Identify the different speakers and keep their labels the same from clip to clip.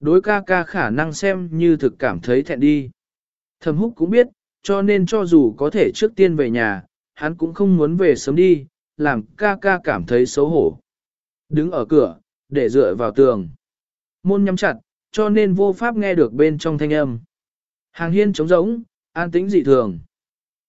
Speaker 1: Đối ca ca khả năng xem như thực cảm thấy thẹn đi. Thẩm húc cũng biết, cho nên cho dù có thể trước tiên về nhà, hắn cũng không muốn về sớm đi, làm ca ca cảm thấy xấu hổ. Đứng ở cửa, để dựa vào tường. Môn nhắm chặt, cho nên vô pháp nghe được bên trong thanh âm. Hàng hiên trống rỗng, an tĩnh dị thường.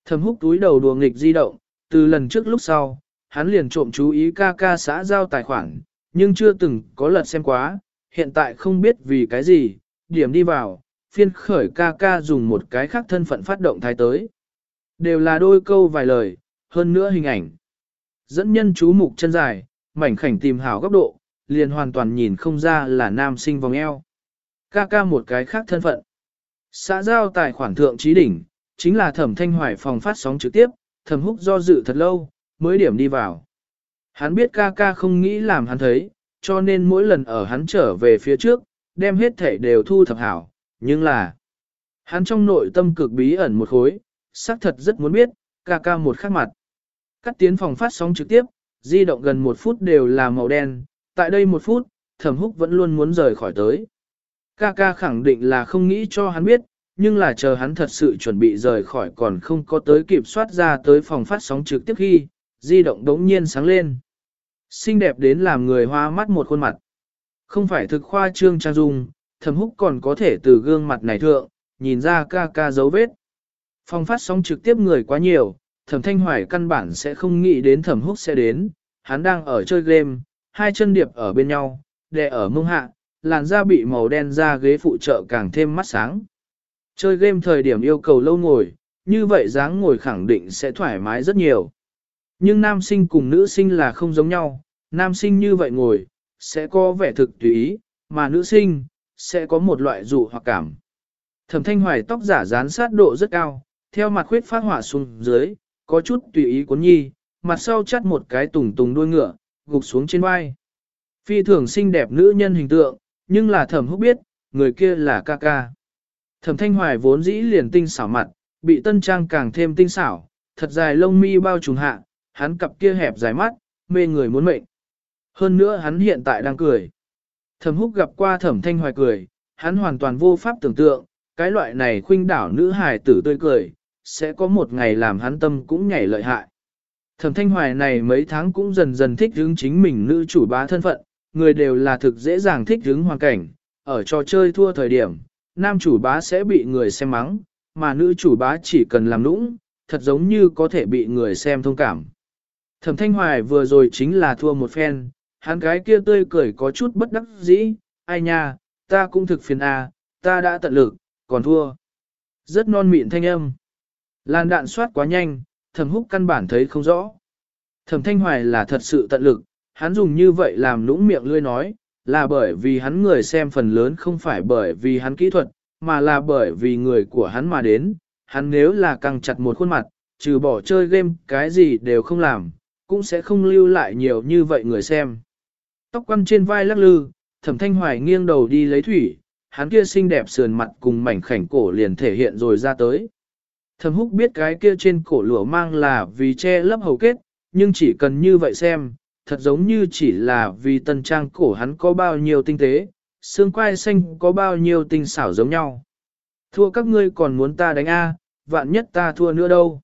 Speaker 1: Thầm húc túi đầu đùa nghịch di động, từ lần trước lúc sau, hắn liền trộm chú ý ca ca xã giao tài khoản, nhưng chưa từng có lật xem quá, hiện tại không biết vì cái gì, điểm đi vào, phiên khởi ca ca dùng một cái khác thân phận phát động thái tới. Đều là đôi câu vài lời, hơn nữa hình ảnh. Dẫn nhân chú mục chân dài, mảnh khảnh tìm hảo góc độ, liền hoàn toàn nhìn không ra là nam sinh vòng eo. Ca ca một cái khác thân phận. Xã giao tài khoản thượng trí đỉnh, chính là thẩm thanh hoài phòng phát sóng trực tiếp, thẩm húc do dự thật lâu, mới điểm đi vào. Hắn biết ca ca không nghĩ làm hắn thấy, cho nên mỗi lần ở hắn trở về phía trước, đem hết thể đều thu thập hảo, nhưng là hắn trong nội tâm cực bí ẩn một khối, xác thật rất muốn biết, ca ca một khắc mặt. Cắt tiến phòng phát sóng trực tiếp, di động gần một phút đều là màu đen, tại đây một phút, thẩm húc vẫn luôn muốn rời khỏi tới. Ca ca khẳng định là không nghĩ cho hắn biết, nhưng là chờ hắn thật sự chuẩn bị rời khỏi còn không có tới kịp soát ra tới phòng phát sóng trực tiếp khi, di động đống nhiên sáng lên. Xinh đẹp đến làm người hoa mắt một khuôn mặt. Không phải thực khoa trương trang dung, thẩm húc còn có thể từ gương mặt này thượng, nhìn ra ca ca dấu vết. phong phát sóng trực tiếp người quá nhiều, thẩm thanh hoài căn bản sẽ không nghĩ đến thẩm húc sẽ đến, hắn đang ở chơi game, hai chân điệp ở bên nhau, đè ở mông hạ, làn da bị màu đen ra ghế phụ trợ càng thêm mắt sáng. Chơi game thời điểm yêu cầu lâu ngồi, như vậy dáng ngồi khẳng định sẽ thoải mái rất nhiều. Nhưng nam sinh cùng nữ sinh là không giống nhau, nam sinh như vậy ngồi, sẽ có vẻ thực tùy ý, mà nữ sinh, sẽ có một loại dụ hoặc cảm. Thẩm thanh hoài tóc giả dán sát độ rất cao, theo mặt khuyết phát hỏa xuống dưới, có chút tùy ý cuốn nhi, mặt sau chắt một cái tùng tùng đuôi ngựa, gục xuống trên vai. Phi thường xinh đẹp nữ nhân hình tượng, nhưng là thẩm húc biết, người kia là ca ca. Thẩm thanh hoài vốn dĩ liền tinh xảo mặt, bị tân trang càng thêm tinh xảo, thật dài lông mi bao trùng hạ, hắn cặp kia hẹp dài mắt, mê người muốn mệnh. Hơn nữa hắn hiện tại đang cười. Thẩm húc gặp qua thẩm thanh hoài cười, hắn hoàn toàn vô pháp tưởng tượng, cái loại này khuynh đảo nữ hài tử tươi cười, sẽ có một ngày làm hắn tâm cũng nhảy lợi hại. Thẩm thanh hoài này mấy tháng cũng dần dần thích hướng chính mình nữ chủ bá thân phận, người đều là thực dễ dàng thích hướng hoàn cảnh, ở trò chơi thua thời điểm, nam chủ bá sẽ bị người xem mắng, mà nữ chủ bá chỉ cần làm nũng, thật giống như có thể bị người xem thông cảm. Thẩm thanh hoài vừa rồi chính là thua một phen, hắn cái kia tươi cười có chút bất đắc dĩ, ai nha, ta cũng thực phiền à, ta đã tận lực, còn thua. Rất non mịn thanh âm. Làn đạn soát quá nhanh, thẩm húc căn bản thấy không rõ. Thẩm thanh hoài là thật sự tận lực, hắn dùng như vậy làm lũng miệng lươi nói, là bởi vì hắn người xem phần lớn không phải bởi vì hắn kỹ thuật, mà là bởi vì người của hắn mà đến. Hắn nếu là căng chặt một khuôn mặt, trừ bỏ chơi game cái gì đều không làm, cũng sẽ không lưu lại nhiều như vậy người xem. Tóc quăn trên vai lắc lư, thẩm thanh hoài nghiêng đầu đi lấy thủy, hắn kia xinh đẹp sườn mặt cùng mảnh khảnh cổ liền thể hiện rồi ra tới. Thẩm húc biết cái kia trên cổ lửa mang là vì che lấp hầu kết, nhưng chỉ cần như vậy xem, thật giống như chỉ là vì tân trang cổ hắn có bao nhiêu tinh tế, xương quai xanh có bao nhiêu tinh xảo giống nhau. Thua các ngươi còn muốn ta đánh A, vạn nhất ta thua nữa đâu.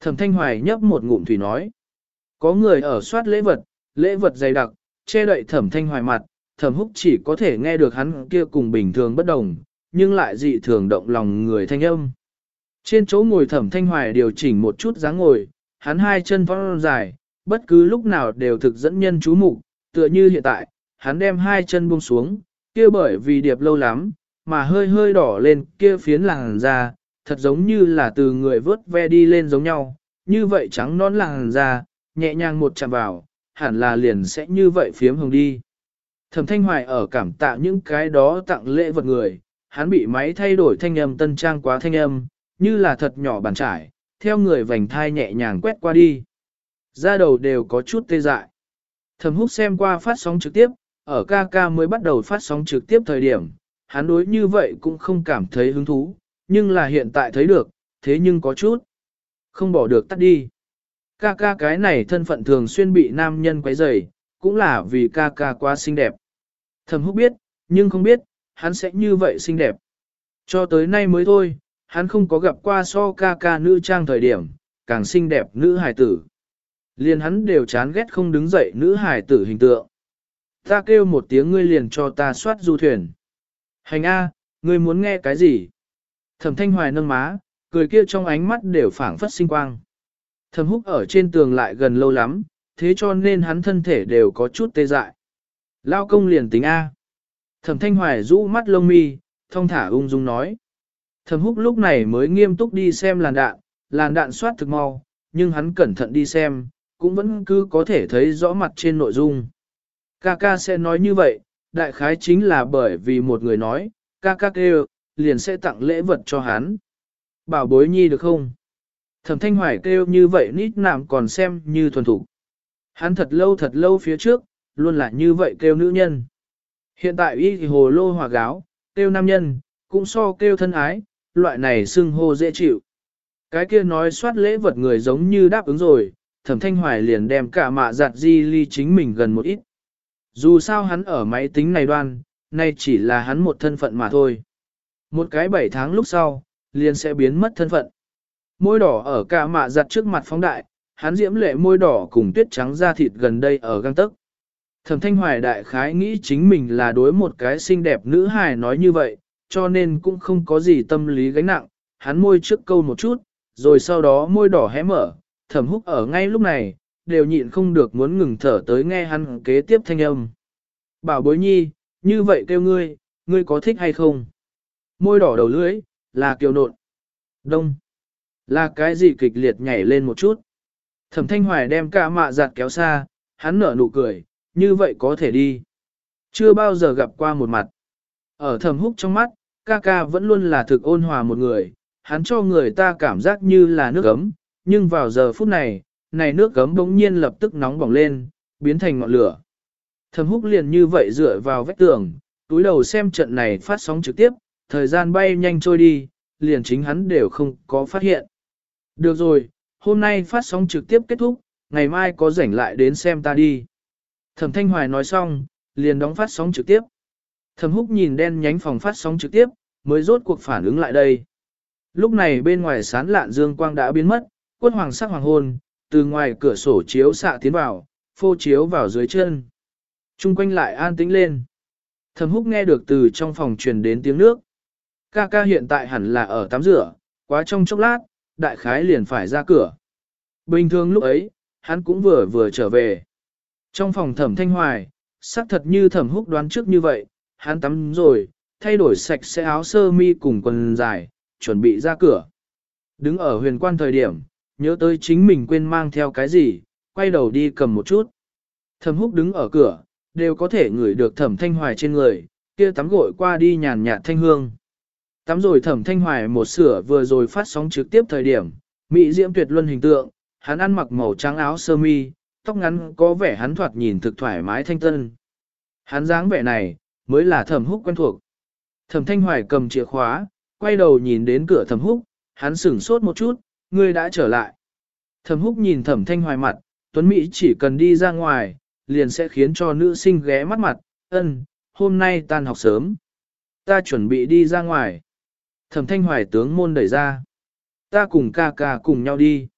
Speaker 1: Thẩm thanh hoài nhấp một ngụm thủy nói. Có người ở soát lễ vật, lễ vật dày đặc, che đậy thẩm thanh hoài mặt, thẩm húc chỉ có thể nghe được hắn kia cùng bình thường bất đồng, nhưng lại dị thường động lòng người thanh âm. Trên chỗ ngồi thẩm thanh hoài điều chỉnh một chút dáng ngồi, hắn hai chân vong dài, bất cứ lúc nào đều thực dẫn nhân chú mục, tựa như hiện tại, hắn đem hai chân buông xuống, kia bởi vì điệp lâu lắm, mà hơi hơi đỏ lên kia phiến làn da, thật giống như là từ người vớt ve đi lên giống nhau, như vậy trắng non làn da, nhẹ nhàng một chạm vào, hẳn là liền sẽ như vậy phiếm hồng đi. Thẩm Thanh Hoài ở cảm tạ những cái đó tặng lễ vật người, hắn bị máy thay đổi thanh âm tân trang quá thanh âm, như là thật nhỏ bàn trải, theo người vành thai nhẹ nhàng quét qua đi. Da đầu đều có chút tê dại. Thẩm húc xem qua phát sóng trực tiếp, ở ca ca mới bắt đầu phát sóng trực tiếp thời điểm, hắn đối như vậy cũng không cảm thấy hứng thú, nhưng là hiện tại thấy được, thế nhưng có chút. Không bỏ được tắt đi. Ca ca cái này thân phận thường xuyên bị nam nhân quấy rầy, cũng là vì ca ca quá xinh đẹp. Thẩm húc biết, nhưng không biết, hắn sẽ như vậy xinh đẹp. Cho tới nay mới thôi, hắn không có gặp qua so ca ca nữ trang thời điểm, càng xinh đẹp nữ hài tử. Liền hắn đều chán ghét không đứng dậy nữ hài tử hình tượng. Ta kêu một tiếng ngươi liền cho ta soát du thuyền. Hành A, ngươi muốn nghe cái gì? Thẩm thanh hoài nâng má, cười kia trong ánh mắt đều phảng phất sinh quang. Thẩm húc ở trên tường lại gần lâu lắm, thế cho nên hắn thân thể đều có chút tê dại. Lao công liền tính A. Thẩm thanh hoài rũ mắt lông mi, thông thả ung dung nói. Thẩm húc lúc này mới nghiêm túc đi xem làn đạn, làn đạn soát thực mau, nhưng hắn cẩn thận đi xem, cũng vẫn cứ có thể thấy rõ mặt trên nội dung. Ca ca sẽ nói như vậy, đại khái chính là bởi vì một người nói, ca ca kêu, liền sẽ tặng lễ vật cho hắn. Bảo bối nhi được không? Thẩm thanh hoài kêu như vậy nít nạm còn xem như thuần thủ. Hắn thật lâu thật lâu phía trước, luôn là như vậy kêu nữ nhân. Hiện tại y thì hồ lô hòa gáo, kêu nam nhân, cũng so kêu thân ái, loại này xưng hô dễ chịu. Cái kia nói soát lễ vật người giống như đáp ứng rồi, thẩm thanh hoài liền đem cả mạ giặt di ly chính mình gần một ít. Dù sao hắn ở máy tính này đoan, nay chỉ là hắn một thân phận mà thôi. Một cái bảy tháng lúc sau, liền sẽ biến mất thân phận. Môi đỏ ở cả mạ giặt trước mặt phóng đại, hắn diễm lệ môi đỏ cùng tuyết trắng da thịt gần đây ở găng tấc. Thẩm thanh hoài đại khái nghĩ chính mình là đối một cái xinh đẹp nữ hài nói như vậy, cho nên cũng không có gì tâm lý gánh nặng, hắn môi trước câu một chút, rồi sau đó môi đỏ hé mở, thẩm húc ở ngay lúc này, đều nhịn không được muốn ngừng thở tới nghe hắn kế tiếp thanh âm. Bảo bối nhi, như vậy kêu ngươi, ngươi có thích hay không? Môi đỏ đầu lưỡi, là kiều nộn. Đông. Là cái gì kịch liệt nhảy lên một chút. Thẩm thanh hoài đem cả mạ giặt kéo xa, hắn nở nụ cười, như vậy có thể đi. Chưa bao giờ gặp qua một mặt. Ở thẩm húc trong mắt, ca ca vẫn luôn là thực ôn hòa một người, hắn cho người ta cảm giác như là nước ấm, nhưng vào giờ phút này, này nước ấm bỗng nhiên lập tức nóng bỏng lên, biến thành ngọn lửa. Thẩm húc liền như vậy dựa vào vách tường, túi đầu xem trận này phát sóng trực tiếp, thời gian bay nhanh trôi đi, liền chính hắn đều không có phát hiện. Được rồi, hôm nay phát sóng trực tiếp kết thúc, ngày mai có rảnh lại đến xem ta đi. Thẩm Thanh Hoài nói xong, liền đóng phát sóng trực tiếp. Thẩm Húc nhìn đen nhánh phòng phát sóng trực tiếp, mới rốt cuộc phản ứng lại đây. Lúc này bên ngoài sán lạn dương quang đã biến mất, quân hoàng sắc hoàng hôn, từ ngoài cửa sổ chiếu xạ tiến vào, phô chiếu vào dưới chân. Trung quanh lại an tĩnh lên. Thẩm Húc nghe được từ trong phòng truyền đến tiếng nước. Ca ca hiện tại hẳn là ở tắm rửa, quá trong chốc lát, đại khái liền phải ra cửa. Bình thường lúc ấy, hắn cũng vừa vừa trở về. Trong phòng thẩm thanh hoài, sắc thật như thẩm húc đoán trước như vậy, hắn tắm rồi, thay đổi sạch sẽ áo sơ mi cùng quần dài, chuẩn bị ra cửa. Đứng ở huyền quan thời điểm, nhớ tới chính mình quên mang theo cái gì, quay đầu đi cầm một chút. Thẩm húc đứng ở cửa, đều có thể ngửi được thẩm thanh hoài trên người, kia tắm gội qua đi nhàn nhạt thanh hương. Tắm rồi thẩm thanh hoài một sửa vừa rồi phát sóng trực tiếp thời điểm, Mỹ diễm tuyệt luân hình tượng, hắn ăn mặc màu trắng áo sơ mi, tóc ngắn có vẻ hắn thoạt nhìn thực thoải mái thanh tân. Hắn dáng vẻ này, mới là thẩm húc quen thuộc. Thẩm thanh hoài cầm chìa khóa, quay đầu nhìn đến cửa thẩm húc, hắn sửng sốt một chút, ngươi đã trở lại. Thẩm húc nhìn thẩm thanh hoài mặt, Tuấn Mỹ chỉ cần đi ra ngoài, liền sẽ khiến cho nữ sinh ghé mắt mặt, ân, hôm nay tan học sớm. Ta chuẩn bị đi ra ngoài. Thẩm thanh hoài tướng môn đẩy ra. Ta cùng ca ca cùng nhau đi.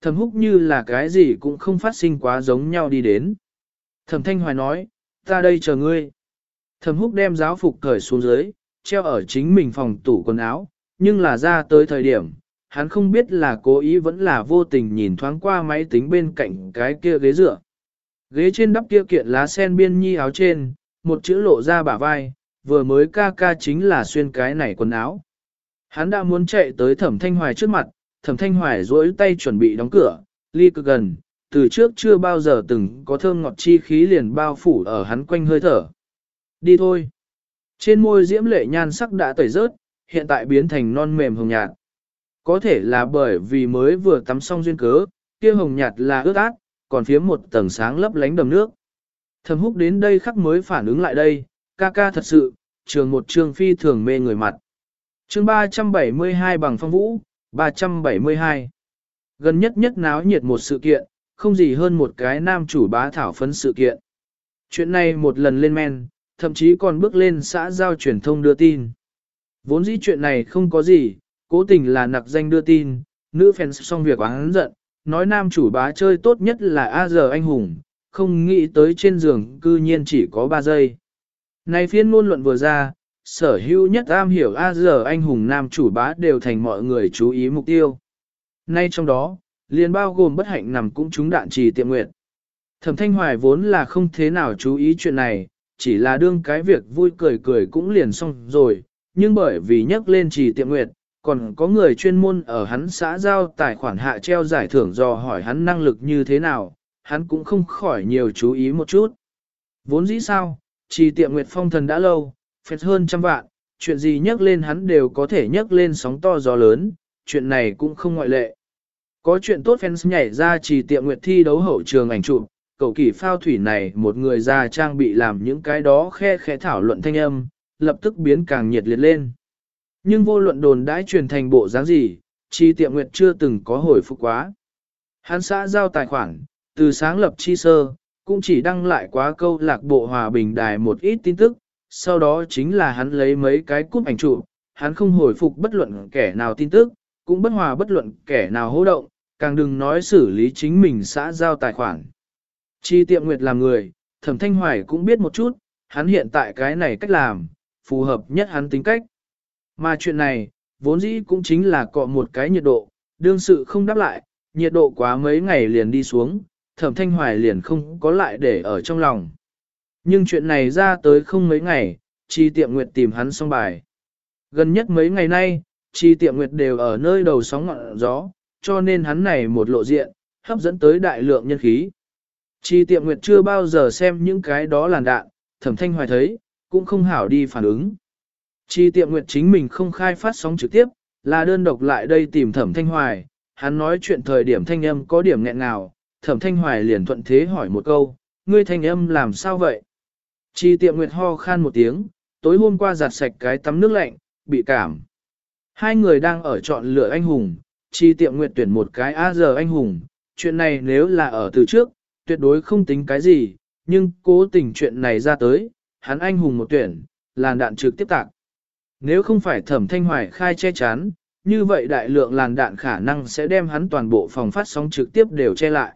Speaker 1: Thẩm húc như là cái gì cũng không phát sinh quá giống nhau đi đến. Thẩm thanh hoài nói, ta đây chờ ngươi. Thẩm húc đem giáo phục cởi xuống dưới, treo ở chính mình phòng tủ quần áo, nhưng là ra tới thời điểm, hắn không biết là cố ý vẫn là vô tình nhìn thoáng qua máy tính bên cạnh cái kia ghế dựa. Ghế trên đắp kia kiện lá sen biên nhi áo trên, một chữ lộ ra bả vai, vừa mới ca ca chính là xuyên cái này quần áo. Hắn đã muốn chạy tới thẩm thanh hoài trước mặt, thẩm thanh hoài duỗi tay chuẩn bị đóng cửa, ly cực gần, từ trước chưa bao giờ từng có thơm ngọt chi khí liền bao phủ ở hắn quanh hơi thở. Đi thôi. Trên môi diễm lệ nhan sắc đã tẩy rớt, hiện tại biến thành non mềm hồng nhạt. Có thể là bởi vì mới vừa tắm xong duyên cớ, kia hồng nhạt là ướt át, còn phía một tầng sáng lấp lánh đầm nước. Thẩm húc đến đây khắc mới phản ứng lại đây, ca ca thật sự, trường một trường phi thường mê người mặt chương 372 bằng phong vũ, 372. Gần nhất nhất náo nhiệt một sự kiện, không gì hơn một cái nam chủ bá thảo phấn sự kiện. Chuyện này một lần lên men, thậm chí còn bước lên xã giao truyền thông đưa tin. Vốn dĩ chuyện này không có gì, cố tình là nặc danh đưa tin, nữ fans xong việc oán giận, nói nam chủ bá chơi tốt nhất là A giờ anh hùng, không nghĩ tới trên giường cư nhiên chỉ có 3 giây. Này phiên ngôn luận vừa ra, sở hữu nhất am hiểu A giờ anh hùng nam chủ bá đều thành mọi người chú ý mục tiêu. Nay trong đó, liền bao gồm bất hạnh nằm cũng trúng đạn trì tiệm nguyện. Thẩm Thanh Hoài vốn là không thế nào chú ý chuyện này, chỉ là đương cái việc vui cười cười cũng liền xong rồi, nhưng bởi vì nhắc lên trì tiệm nguyệt, còn có người chuyên môn ở hắn xã giao tài khoản hạ treo giải thưởng do hỏi hắn năng lực như thế nào, hắn cũng không khỏi nhiều chú ý một chút. Vốn dĩ sao, trì tiệm nguyệt phong thần đã lâu, phết hơn trăm vạn, chuyện gì nhắc lên hắn đều có thể nhắc lên sóng to gió lớn, chuyện này cũng không ngoại lệ. Có chuyện tốt fans nhảy ra trì tiệm nguyệt thi đấu hậu trường ảnh chụp, cầu kỳ phao thủy này một người già trang bị làm những cái đó khe khẽ thảo luận thanh âm, lập tức biến càng nhiệt liệt lên. Nhưng vô luận đồn đãi truyền thành bộ dáng gì, chi tiệm nguyệt chưa từng có hồi phục quá. Hắn xã giao tài khoản, từ sáng lập chi sơ, cũng chỉ đăng lại quá câu lạc bộ hòa bình đài một ít tin tức, sau đó chính là hắn lấy mấy cái cúp ảnh chụp, hắn không hồi phục bất luận kẻ nào tin tức, cũng bất hòa bất luận kẻ nào hô động, càng đừng nói xử lý chính mình xã giao tài khoản. Chi tiệm nguyệt làm người, thẩm thanh hoài cũng biết một chút, hắn hiện tại cái này cách làm, phù hợp nhất hắn tính cách. Mà chuyện này, vốn dĩ cũng chính là cọ một cái nhiệt độ, đương sự không đáp lại, nhiệt độ quá mấy ngày liền đi xuống, thẩm thanh hoài liền không có lại để ở trong lòng. Nhưng chuyện này ra tới không mấy ngày, Tri tiệm nguyệt tìm hắn xong bài. Gần nhất mấy ngày nay, Tri tiệm nguyệt đều ở nơi đầu sóng ngọn gió, cho nên hắn này một lộ diện, hấp dẫn tới đại lượng nhân khí. Tri tiệm nguyệt chưa bao giờ xem những cái đó làn đạn, thẩm thanh hoài thấy, cũng không hảo đi phản ứng. Tri tiệm nguyệt chính mình không khai phát sóng trực tiếp, là đơn độc lại đây tìm thẩm thanh hoài, hắn nói chuyện thời điểm thanh âm có điểm nghẹn nào, thẩm thanh hoài liền thuận thế hỏi một câu, ngươi thanh âm làm sao vậy? Chi tiệm nguyệt ho khan một tiếng, tối hôm qua giặt sạch cái tắm nước lạnh, bị cảm. Hai người đang ở chọn lựa anh hùng, chi tiệm nguyệt tuyển một cái A giờ anh hùng, chuyện này nếu là ở từ trước, tuyệt đối không tính cái gì, nhưng cố tình chuyện này ra tới, hắn anh hùng một tuyển, làn đạn trực tiếp tạc. Nếu không phải thẩm thanh hoài khai che chắn, như vậy đại lượng làn đạn khả năng sẽ đem hắn toàn bộ phòng phát sóng trực tiếp đều che lại.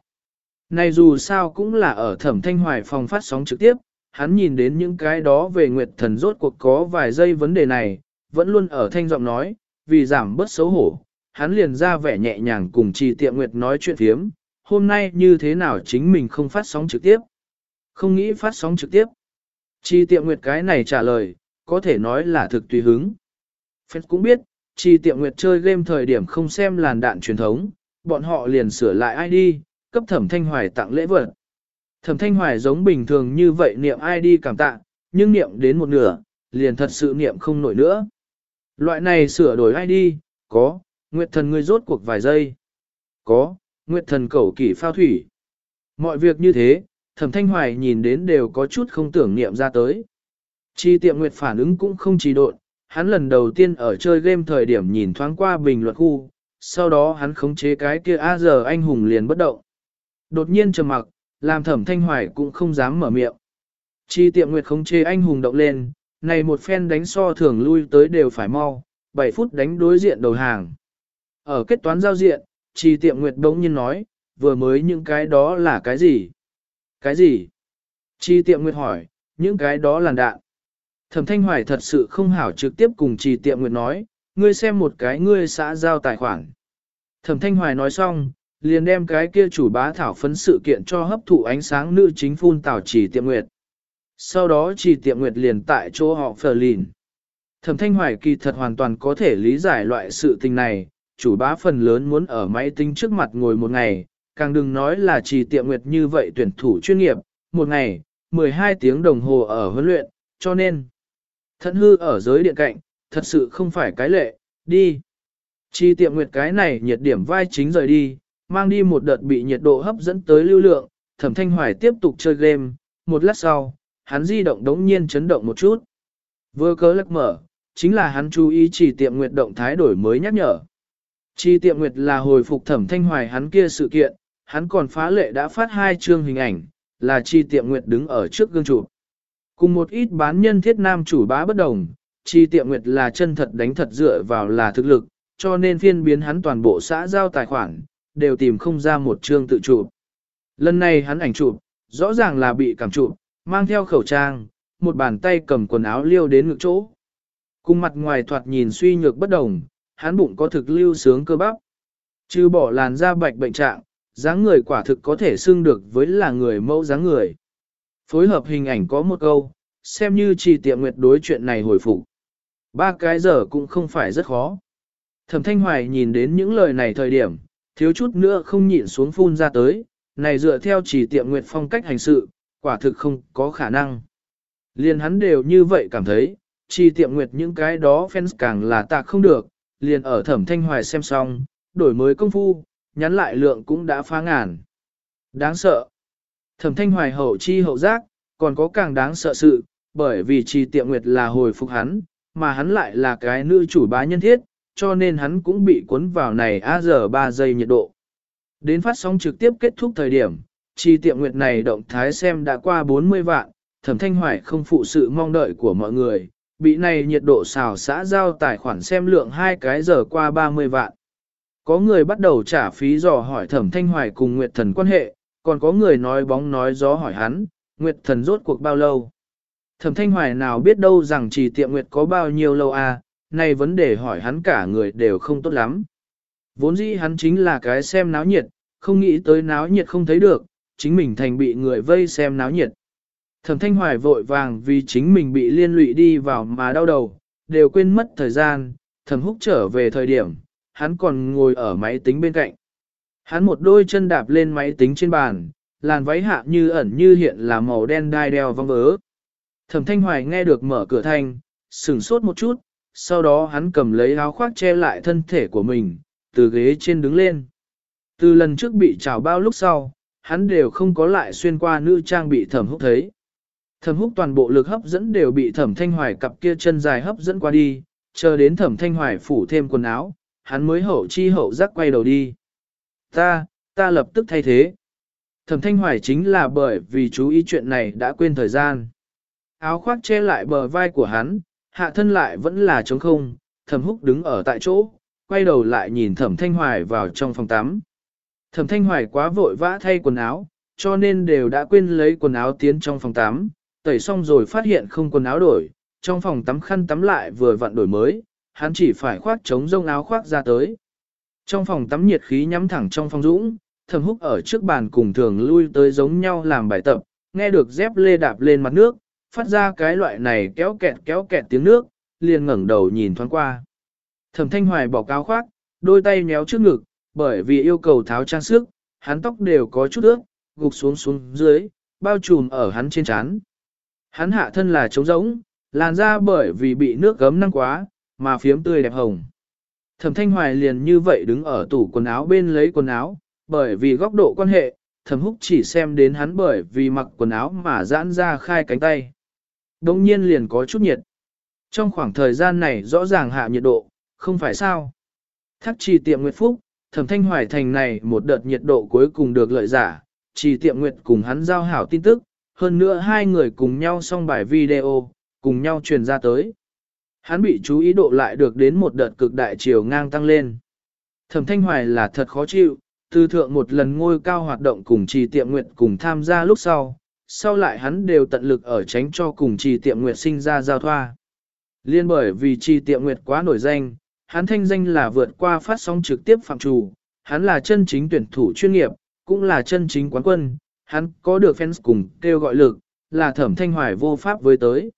Speaker 1: Này dù sao cũng là ở thẩm thanh hoài phòng phát sóng trực tiếp, hắn nhìn đến những cái đó về Nguyệt Thần rốt cuộc có vài giây vấn đề này, vẫn luôn ở thanh giọng nói, vì giảm bớt xấu hổ, hắn liền ra vẻ nhẹ nhàng cùng trì tiệm Nguyệt nói chuyện thiếm, hôm nay như thế nào chính mình không phát sóng trực tiếp. Không nghĩ phát sóng trực tiếp. Chi tiệm Nguyệt cái này trả lời, có thể nói là thực tùy hứng. Phép cũng biết, chi tiệm Nguyệt chơi game thời điểm không xem làn đạn truyền thống, bọn họ liền sửa lại ID, cấp thẩm thanh hoài tặng lễ vật. Thẩm thanh hoài giống bình thường như vậy niệm ai đi cảm tạ, nhưng niệm đến một nửa, liền thật sự niệm không nổi nữa. Loại này sửa đổi ai đi, có, Nguyệt thần ngươi rốt cuộc vài giây. Có, Nguyệt thần cầu kỷ phao thủy. Mọi việc như thế, thẩm thanh hoài nhìn đến đều có chút không tưởng niệm ra tới. Chi tiệm Nguyệt phản ứng cũng không trì độn, hắn lần đầu tiên ở chơi game thời điểm nhìn thoáng qua bình luận khu, sau đó hắn khống chế cái kia A giờ anh hùng liền bất động. Đột nhiên trầm mặc, làm thẩm thanh hoài cũng không dám mở miệng. Chi tiệm Nguyệt khống chế anh hùng động lên, này một phen đánh so thường lui tới đều phải mau, 7 phút đánh đối diện đầu hàng. Ở kết toán giao diện, Chi tiệm Nguyệt đống nhiên nói, vừa mới những cái đó là cái gì? Cái gì? Chi tiệm Nguyệt hỏi, những cái đó là đạn. Thẩm Thanh Hoài thật sự không hảo trực tiếp cùng Chi tiệm Nguyệt nói, ngươi xem một cái ngươi xã giao tài khoản. Thẩm Thanh Hoài nói xong, liền đem cái kia chủ bá thảo phấn sự kiện cho hấp thụ ánh sáng nữ chính phun tảo chỉ tiệm nguyệt. Sau đó chỉ tiệm nguyệt liền tại chỗ họ phờ lìn. Thẩm Thanh Hoài kỳ thật hoàn toàn có thể lý giải loại sự tình này, chủ bá phần lớn muốn ở máy tính trước mặt ngồi một ngày, càng đừng nói là chỉ tiệm nguyệt như vậy tuyển thủ chuyên nghiệp, một ngày, 12 tiếng đồng hồ ở huấn luyện, cho nên thận hư ở giới điện cạnh, thật sự không phải cái lệ, đi. Chi tiệm nguyệt cái này nhiệt điểm vai chính rời đi, mang đi một đợt bị nhiệt độ hấp dẫn tới lưu lượng, thẩm thanh hoài tiếp tục chơi game, một lát sau, hắn di động đống nhiên chấn động một chút. Vừa cớ lắc mở, chính là hắn chú ý chỉ tiệm nguyệt động thái đổi mới nhắc nhở. Chi tiệm nguyệt là hồi phục thẩm thanh hoài hắn kia sự kiện, hắn còn phá lệ đã phát hai chương hình ảnh, là chi tiệm nguyệt đứng ở trước gương chủ. Cùng một ít bán nhân thiết nam chủ bá bất đồng, chi tiệm nguyệt là chân thật đánh thật dựa vào là thực lực, cho nên phiên biến hắn toàn bộ xã giao tài khoản, đều tìm không ra một chương tự chụp. Lần này hắn ảnh chụp, rõ ràng là bị cảm chụp, mang theo khẩu trang, một bàn tay cầm quần áo liêu đến ngực chỗ. Cùng mặt ngoài thoạt nhìn suy nhược bất đồng, hắn bụng có thực lưu sướng cơ bắp. Trừ bỏ làn da bạch bệnh trạng, dáng người quả thực có thể xưng được với là người mẫu dáng người. Phối hợp hình ảnh có một câu, xem như chỉ tiệm nguyệt đối chuyện này hồi phục. Ba cái giờ cũng không phải rất khó. Thẩm Thanh Hoài nhìn đến những lời này thời điểm, thiếu chút nữa không nhịn xuống phun ra tới, này dựa theo chỉ tiệm nguyệt phong cách hành sự, quả thực không có khả năng. Liền hắn đều như vậy cảm thấy, chỉ tiệm nguyệt những cái đó fans càng là tạc không được, liền ở thẩm thanh hoài xem xong, đổi mới công phu, nhắn lại lượng cũng đã phá ngàn. Đáng sợ. Thẩm thanh hoài hậu chi hậu giác, còn có càng đáng sợ sự, bởi vì chỉ tiệm nguyệt là hồi phục hắn, mà hắn lại là cái nữ chủ bá nhân thiết, cho nên hắn cũng bị cuốn vào này a giờ 3 giây nhiệt độ. Đến phát sóng trực tiếp kết thúc thời điểm, chi tiệm nguyệt này động thái xem đã qua 40 vạn, thẩm thanh hoài không phụ sự mong đợi của mọi người, bị này nhiệt độ xào xã giao tài khoản xem lượng hai cái giờ qua 30 vạn. Có người bắt đầu trả phí dò hỏi thẩm thanh hoài cùng Nguyệt Thần quan hệ, còn có người nói bóng nói gió hỏi hắn, Nguyệt Thần rốt cuộc bao lâu. Thẩm thanh hoài nào biết đâu rằng chỉ tiệm Nguyệt có bao nhiêu lâu à, này vấn đề hỏi hắn cả người đều không tốt lắm. Vốn dĩ hắn chính là cái xem náo nhiệt, không nghĩ tới náo nhiệt không thấy được, chính mình thành bị người vây xem náo nhiệt. Thẩm Thanh Hoài vội vàng vì chính mình bị liên lụy đi vào mà đau đầu, đều quên mất thời gian, Thẩm Húc trở về thời điểm, hắn còn ngồi ở máy tính bên cạnh. Hắn một đôi chân đạp lên máy tính trên bàn, làn váy hạ như ẩn như hiện là màu đen đai đeo vong vớ. Thẩm Thanh Hoài nghe được mở cửa thanh, sửng sốt một chút, sau đó hắn cầm lấy áo khoác che lại thân thể của mình, từ ghế trên đứng lên. Từ lần trước bị trào bao lúc sau, hắn đều không có lại xuyên qua nữ trang bị thẩm húc thấy. Thẩm húc toàn bộ lực hấp dẫn đều bị thẩm thanh hoài cặp kia chân dài hấp dẫn qua đi, chờ đến thẩm thanh hoài phủ thêm quần áo, hắn mới hậu chi hậu giác quay đầu đi. Ta, ta lập tức thay thế. Thẩm thanh hoài chính là bởi vì chú ý chuyện này đã quên thời gian. Áo khoác che lại bờ vai của hắn, hạ thân lại vẫn là trống không, thẩm húc đứng ở tại chỗ, quay đầu lại nhìn thẩm thanh hoài vào trong phòng tắm. Thẩm thanh hoài quá vội vã thay quần áo, cho nên đều đã quên lấy quần áo tiến trong phòng tắm, tẩy xong rồi phát hiện không quần áo đổi, trong phòng tắm khăn tắm lại vừa vặn đổi mới, hắn chỉ phải khoác chống rông áo khoác ra tới. Trong phòng tắm nhiệt khí nhắm thẳng trong phòng dũng, Thẩm húc ở trước bàn cùng thường lui tới giống nhau làm bài tập, nghe được dép lê đạp lên mặt nước, phát ra cái loại này kéo kẹt kéo kẹt tiếng nước, liền ngẩng đầu nhìn thoáng qua. Thẩm thanh hoài bỏ cao khoác, đôi tay méo trước ngực, bởi vì yêu cầu tháo trang sức, hắn tóc đều có chút ướt, gục xuống xuống dưới, bao trùm ở hắn trên trán. Hắn hạ thân là trống rỗng, làn da bởi vì bị nước gấm năng quá, mà phiếm tươi đẹp hồng. Thẩm Thanh Hoài liền như vậy đứng ở tủ quần áo bên lấy quần áo, bởi vì góc độ quan hệ, Thẩm Húc chỉ xem đến hắn bởi vì mặc quần áo mà giãn ra khai cánh tay. Đông nhiên liền có chút nhiệt. Trong khoảng thời gian này rõ ràng hạ nhiệt độ, không phải sao. Thác trì tiệm Nguyệt Phúc, Thẩm Thanh Hoài thành này một đợt nhiệt độ cuối cùng được lợi giả, trì tiệm Nguyệt cùng hắn giao hảo tin tức, hơn nữa hai người cùng nhau xong bài video, cùng nhau truyền ra tới. Hắn bị chú ý độ lại được đến một đợt cực đại chiều ngang tăng lên. Thẩm Thanh Hoài là thật khó chịu, từ thượng một lần ngôi cao hoạt động cùng trì tiệm Nguyệt cùng tham gia lúc sau, sau lại hắn đều tận lực ở tránh cho cùng trì tiệm nguyệt sinh ra giao thoa. Liên bởi vì trì tiệm nguyệt quá nổi danh, hắn thanh danh là vượt qua phát sóng trực tiếp phạm trù, hắn là chân chính tuyển thủ chuyên nghiệp, cũng là chân chính quán quân, hắn có được fans cùng kêu gọi lực, là thẩm thanh hoài vô pháp với tới.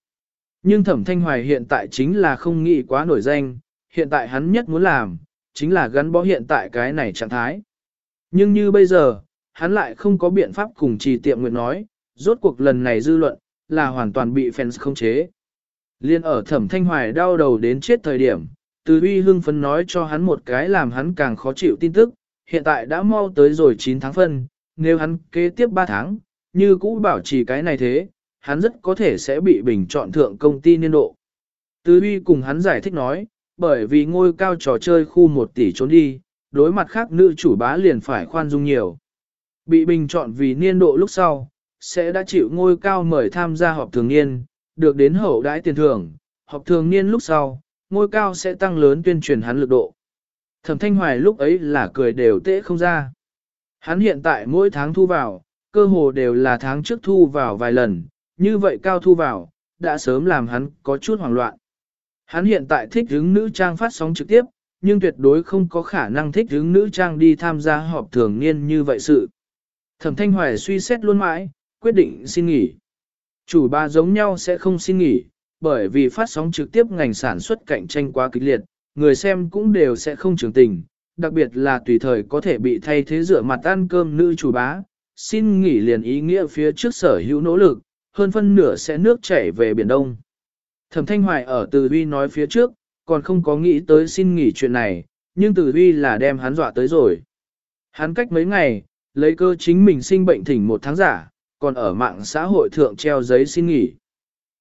Speaker 1: Nhưng thẩm thanh hoài hiện tại chính là không nghĩ quá nổi danh, hiện tại hắn nhất muốn làm, chính là gắn bó hiện tại cái này trạng thái. Nhưng như bây giờ, hắn lại không có biện pháp cùng trì tiệm nguyện nói, rốt cuộc lần này dư luận, là hoàn toàn bị fans không chế. Liên ở thẩm thanh hoài đau đầu đến chết thời điểm, từ Huy hưng phấn nói cho hắn một cái làm hắn càng khó chịu tin tức, hiện tại đã mau tới rồi 9 tháng phân, nếu hắn kế tiếp 3 tháng, như cũ bảo trì cái này thế, hắn rất có thể sẽ bị bình chọn thượng công ty niên độ. Từ Huy cùng hắn giải thích nói, bởi vì ngôi cao trò chơi khu 1 tỷ trốn đi, đối mặt khác nữ chủ bá liền phải khoan dung nhiều. Bị bình chọn vì niên độ lúc sau, sẽ đã chịu ngôi cao mời tham gia họp thường niên, được đến hậu đãi tiền thưởng, họp thường niên lúc sau, ngôi cao sẽ tăng lớn tuyên truyền hắn lực độ. Thẩm Thanh Hoài lúc ấy là cười đều tệ không ra. Hắn hiện tại mỗi tháng thu vào, cơ hồ đều là tháng trước thu vào vài lần, như vậy cao thu vào, đã sớm làm hắn có chút hoảng loạn. Hắn hiện tại thích hứng nữ trang phát sóng trực tiếp, nhưng tuyệt đối không có khả năng thích hứng nữ trang đi tham gia họp thường niên như vậy sự. Thẩm Thanh Hoài suy xét luôn mãi, quyết định xin nghỉ. Chủ ba giống nhau sẽ không xin nghỉ, bởi vì phát sóng trực tiếp ngành sản xuất cạnh tranh quá kịch liệt, người xem cũng đều sẽ không trưởng tình, đặc biệt là tùy thời có thể bị thay thế rửa mặt ăn cơm nữ chủ bá. Xin nghỉ liền ý nghĩa phía trước sở hữu nỗ lực, hơn phân nửa sẽ nước chảy về Biển Đông. Thẩm Thanh Hoài ở Từ Huy nói phía trước, còn không có nghĩ tới xin nghỉ chuyện này, nhưng Từ Huy là đem hắn dọa tới rồi. Hắn cách mấy ngày, lấy cơ chính mình sinh bệnh thỉnh một tháng giả, còn ở mạng xã hội thượng treo giấy xin nghỉ.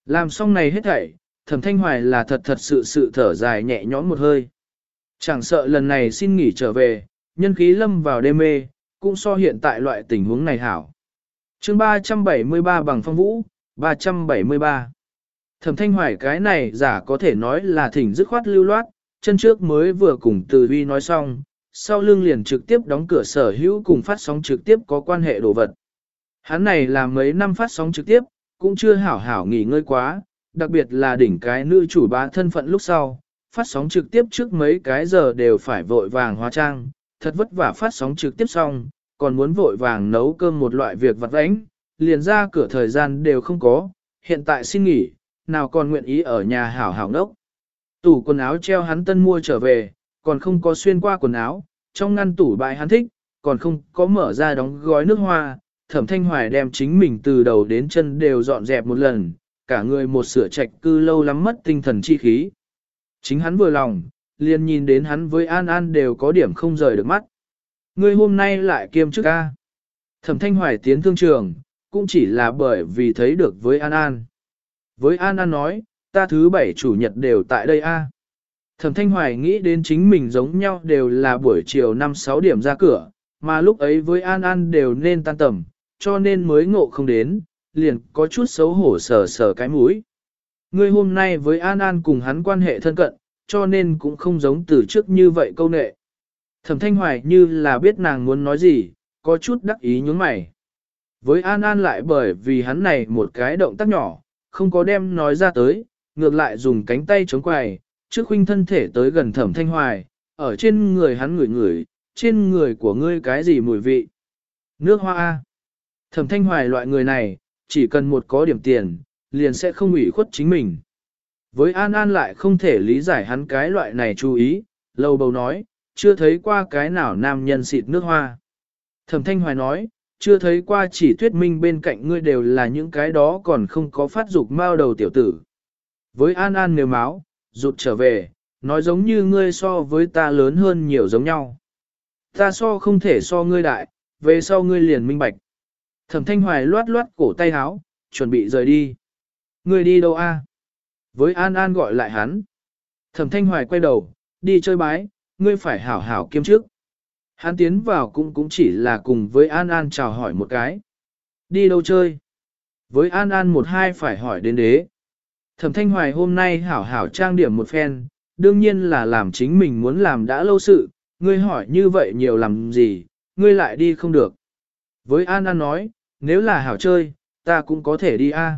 Speaker 1: Làm xong này hết thảy, Thẩm Thanh Hoài là thật thật sự sự thở dài nhẹ nhõm một hơi. Chẳng sợ lần này xin nghỉ trở về, nhân khí lâm vào đê mê, cũng so hiện tại loại tình huống này hảo. chương 373 bằng phong vũ, 373. Thẩm thanh hoài cái này giả có thể nói là thỉnh dứt khoát lưu loát, chân trước mới vừa cùng từ vi nói xong, sau lưng liền trực tiếp đóng cửa sở hữu cùng phát sóng trực tiếp có quan hệ đồ vật. Hắn này là mấy năm phát sóng trực tiếp, cũng chưa hảo hảo nghỉ ngơi quá, đặc biệt là đỉnh cái nữ chủ bá thân phận lúc sau, phát sóng trực tiếp trước mấy cái giờ đều phải vội vàng hóa trang, thật vất vả phát sóng trực tiếp xong, còn muốn vội vàng nấu cơm một loại việc vặt vãnh, liền ra cửa thời gian đều không có, hiện tại xin nghỉ, nào còn nguyện ý ở nhà hảo hảo nốc. Tủ quần áo treo hắn tân mua trở về, còn không có xuyên qua quần áo, trong ngăn tủ bãi hắn thích, còn không có mở ra đóng gói nước hoa, thẩm thanh hoài đem chính mình từ đầu đến chân đều dọn dẹp một lần, cả người một sửa trạch cư lâu lắm mất tinh thần chi khí. Chính hắn vừa lòng, liền nhìn đến hắn với An An đều có điểm không rời được mắt. Người hôm nay lại kiêm chức ca. Thẩm thanh hoài tiến thương trường, cũng chỉ là bởi vì thấy được với An An. Với An An nói, ta thứ bảy chủ nhật đều tại đây a. Thẩm Thanh Hoài nghĩ đến chính mình giống nhau đều là buổi chiều 5-6 điểm ra cửa, mà lúc ấy với An An đều nên tan tầm, cho nên mới ngộ không đến, liền có chút xấu hổ sờ sờ cái mũi. Ngươi hôm nay với An An cùng hắn quan hệ thân cận, cho nên cũng không giống từ trước như vậy câu nệ. Thẩm Thanh Hoài như là biết nàng muốn nói gì, có chút đắc ý nhướng mày. Với An An lại bởi vì hắn này một cái động tác nhỏ, không có đem nói ra tới, ngược lại dùng cánh tay chống quài, trước huynh thân thể tới gần thẩm thanh hoài, ở trên người hắn ngửi ngửi, trên người của ngươi cái gì mùi vị. Nước hoa Thẩm thanh hoài loại người này, chỉ cần một có điểm tiền, liền sẽ không ủy khuất chính mình. Với An An lại không thể lý giải hắn cái loại này chú ý, lâu bầu nói, chưa thấy qua cái nào nam nhân xịt nước hoa. Thẩm thanh hoài nói, chưa thấy qua chỉ thuyết minh bên cạnh ngươi đều là những cái đó còn không có phát dục mao đầu tiểu tử. Với An An nếu máu, rụt trở về, nói giống như ngươi so với ta lớn hơn nhiều giống nhau. Ta so không thể so ngươi đại, về sau ngươi liền minh bạch. Thẩm thanh hoài loát loát cổ tay háo, chuẩn bị rời đi. Ngươi đi đâu a? Với An An gọi lại hắn. Thẩm thanh hoài quay đầu, đi chơi bái, ngươi phải hảo hảo kiêm trước. Hắn tiến vào cũng cũng chỉ là cùng với An An chào hỏi một cái. Đi đâu chơi? Với An An một hai phải hỏi đến đế. Thẩm Thanh Hoài hôm nay hảo hảo trang điểm một phen, đương nhiên là làm chính mình muốn làm đã lâu sự, ngươi hỏi như vậy nhiều làm gì, ngươi lại đi không được. Với An An nói, nếu là hảo chơi, ta cũng có thể đi a.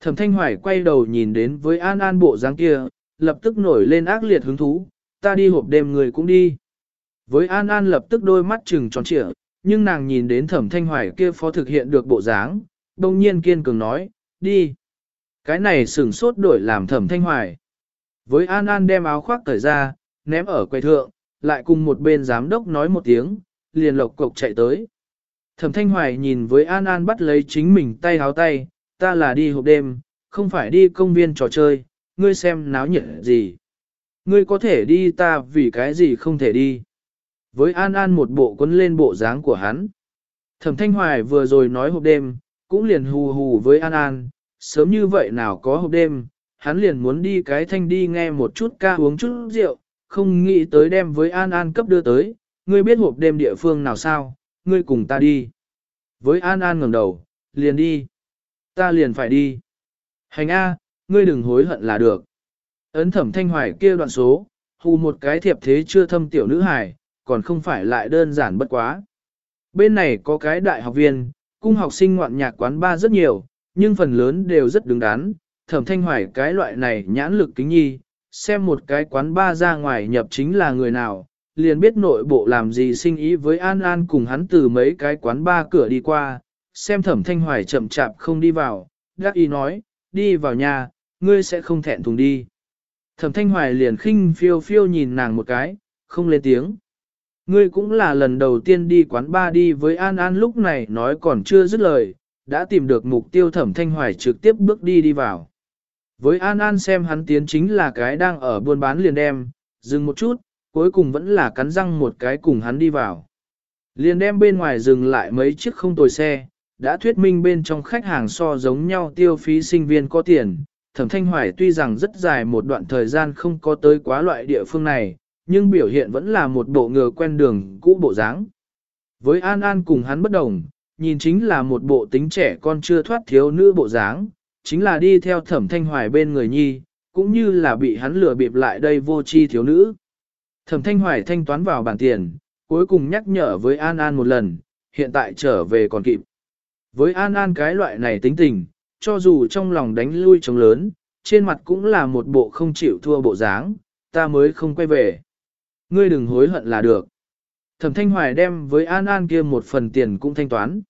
Speaker 1: Thẩm Thanh Hoài quay đầu nhìn đến với An An bộ dáng kia, lập tức nổi lên ác liệt hứng thú, ta đi hộp đêm người cũng đi. Với An An lập tức đôi mắt trừng tròn trịa, nhưng nàng nhìn đến thẩm thanh hoài kia phó thực hiện được bộ dáng, đồng nhiên kiên cường nói, đi. Cái này sừng sốt đổi làm thẩm thanh hoài. Với An An đem áo khoác cởi ra, ném ở quầy thượng, lại cùng một bên giám đốc nói một tiếng, liền lộc cộc chạy tới. Thẩm thanh hoài nhìn với An An bắt lấy chính mình tay háo tay, ta là đi hộp đêm, không phải đi công viên trò chơi, ngươi xem náo nhiệt gì. Ngươi có thể đi ta vì cái gì không thể đi. Với An An một bộ quấn lên bộ dáng của hắn. Thẩm Thanh Hoài vừa rồi nói hộp đêm, cũng liền hù hù với An An, sớm như vậy nào có hộp đêm, hắn liền muốn đi cái thanh đi nghe một chút ca uống chút rượu, không nghĩ tới đem với An An cấp đưa tới, ngươi biết hộp đêm địa phương nào sao, ngươi cùng ta đi. Với An An ngẩng đầu, liền đi. Ta liền phải đi. Hành A, ngươi đừng hối hận là được. Ấn thẩm thanh hoài kia đoạn số, hù một cái thiệp thế chưa thâm tiểu nữ hài, còn không phải lại đơn giản bất quá. Bên này có cái đại học viên, cung học sinh ngoạn nhạc quán ba rất nhiều, nhưng phần lớn đều rất đứng đắn, thẩm thanh hoài cái loại này nhãn lực kính nhi, xem một cái quán ba ra ngoài nhập chính là người nào, liền biết nội bộ làm gì sinh ý với An An cùng hắn từ mấy cái quán ba cửa đi qua, xem thẩm thanh hoài chậm chạp không đi vào, đắc ý nói, đi vào nhà, ngươi sẽ không thẹn thùng đi. Thẩm thanh hoài liền khinh phiêu phiêu nhìn nàng một cái, không lên tiếng. Ngươi cũng là lần đầu tiên đi quán ba đi với An An lúc này nói còn chưa dứt lời, đã tìm được mục tiêu thẩm thanh hoài trực tiếp bước đi đi vào. Với An An xem hắn tiến chính là cái đang ở buôn bán liền đem, dừng một chút, cuối cùng vẫn là cắn răng một cái cùng hắn đi vào. Liền đem bên ngoài dừng lại mấy chiếc không tồi xe, đã thuyết minh bên trong khách hàng so giống nhau tiêu phí sinh viên có tiền. Thẩm Thanh Hoài tuy rằng rất dài một đoạn thời gian không có tới quá loại địa phương này, nhưng biểu hiện vẫn là một bộ ngừa quen đường cũ bộ dáng. Với An An cùng hắn bất đồng, nhìn chính là một bộ tính trẻ con chưa thoát thiếu nữ bộ dáng, chính là đi theo thẩm thanh hoài bên người nhi, cũng như là bị hắn lừa bịp lại đây vô chi thiếu nữ. Thẩm thanh hoài thanh toán vào bản tiền, cuối cùng nhắc nhở với An An một lần, hiện tại trở về còn kịp. Với An An cái loại này tính tình, cho dù trong lòng đánh lui trống lớn, trên mặt cũng là một bộ không chịu thua bộ dáng, ta mới không quay về. Ngươi đừng hối hận là được. Thẩm Thanh Hoài đem với An An kia một phần tiền cũng thanh toán.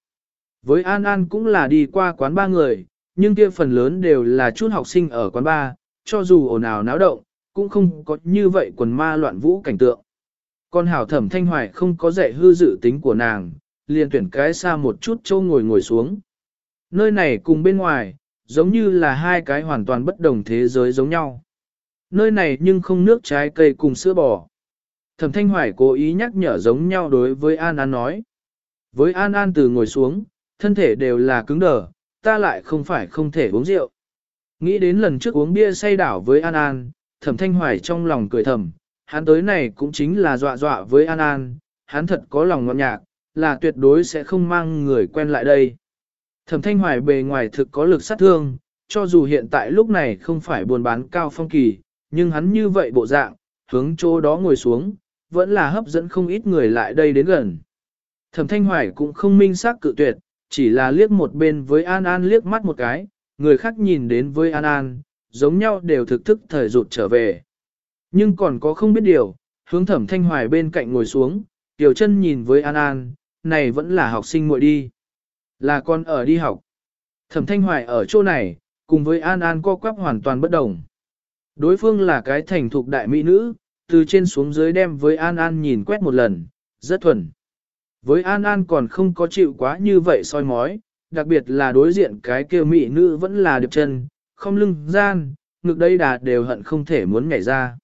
Speaker 1: Với An An cũng là đi qua quán ba người, nhưng kia phần lớn đều là chút học sinh ở quán ba, cho dù ồn ào náo động, cũng không có như vậy quần ma loạn vũ cảnh tượng. Con hảo thẩm thanh hoài không có dạy hư dự tính của nàng, liền tuyển cái xa một chút châu ngồi ngồi xuống. Nơi này cùng bên ngoài, giống như là hai cái hoàn toàn bất đồng thế giới giống nhau. Nơi này nhưng không nước trái cây cùng sữa bò. Thẩm thanh hoài cố ý nhắc nhở giống nhau đối với An An nói. Với An An từ ngồi xuống, thân thể đều là cứng đờ, ta lại không phải không thể uống rượu. Nghĩ đến lần trước uống bia say đảo với An An, thẩm thanh hoài trong lòng cười thầm, hắn tới này cũng chính là dọa dọa với An An, hắn thật có lòng ngọt nhạc, là tuyệt đối sẽ không mang người quen lại đây. Thẩm thanh hoài bề ngoài thực có lực sát thương, cho dù hiện tại lúc này không phải buôn bán cao phong kỳ, nhưng hắn như vậy bộ dạng, hướng chỗ đó ngồi xuống, vẫn là hấp dẫn không ít người lại đây đến gần. Thẩm thanh hoài cũng không minh xác cự tuyệt, chỉ là liếc một bên với An An liếc mắt một cái, người khác nhìn đến với An An, giống nhau đều thực thức thời rụt trở về. Nhưng còn có không biết điều, hướng thẩm thanh hoài bên cạnh ngồi xuống, tiểu chân nhìn với An An, này vẫn là học sinh muội đi. Là con ở đi học. Thẩm thanh hoài ở chỗ này, cùng với An An co quắp hoàn toàn bất đồng. Đối phương là cái thành thục đại mỹ nữ, từ trên xuống dưới đem với An An nhìn quét một lần, rất thuần. Với An An còn không có chịu quá như vậy soi mói, đặc biệt là đối diện cái kia mỹ nữ vẫn là điệp chân, không lưng gian, ngực đây đà đều hận không thể muốn nhảy ra.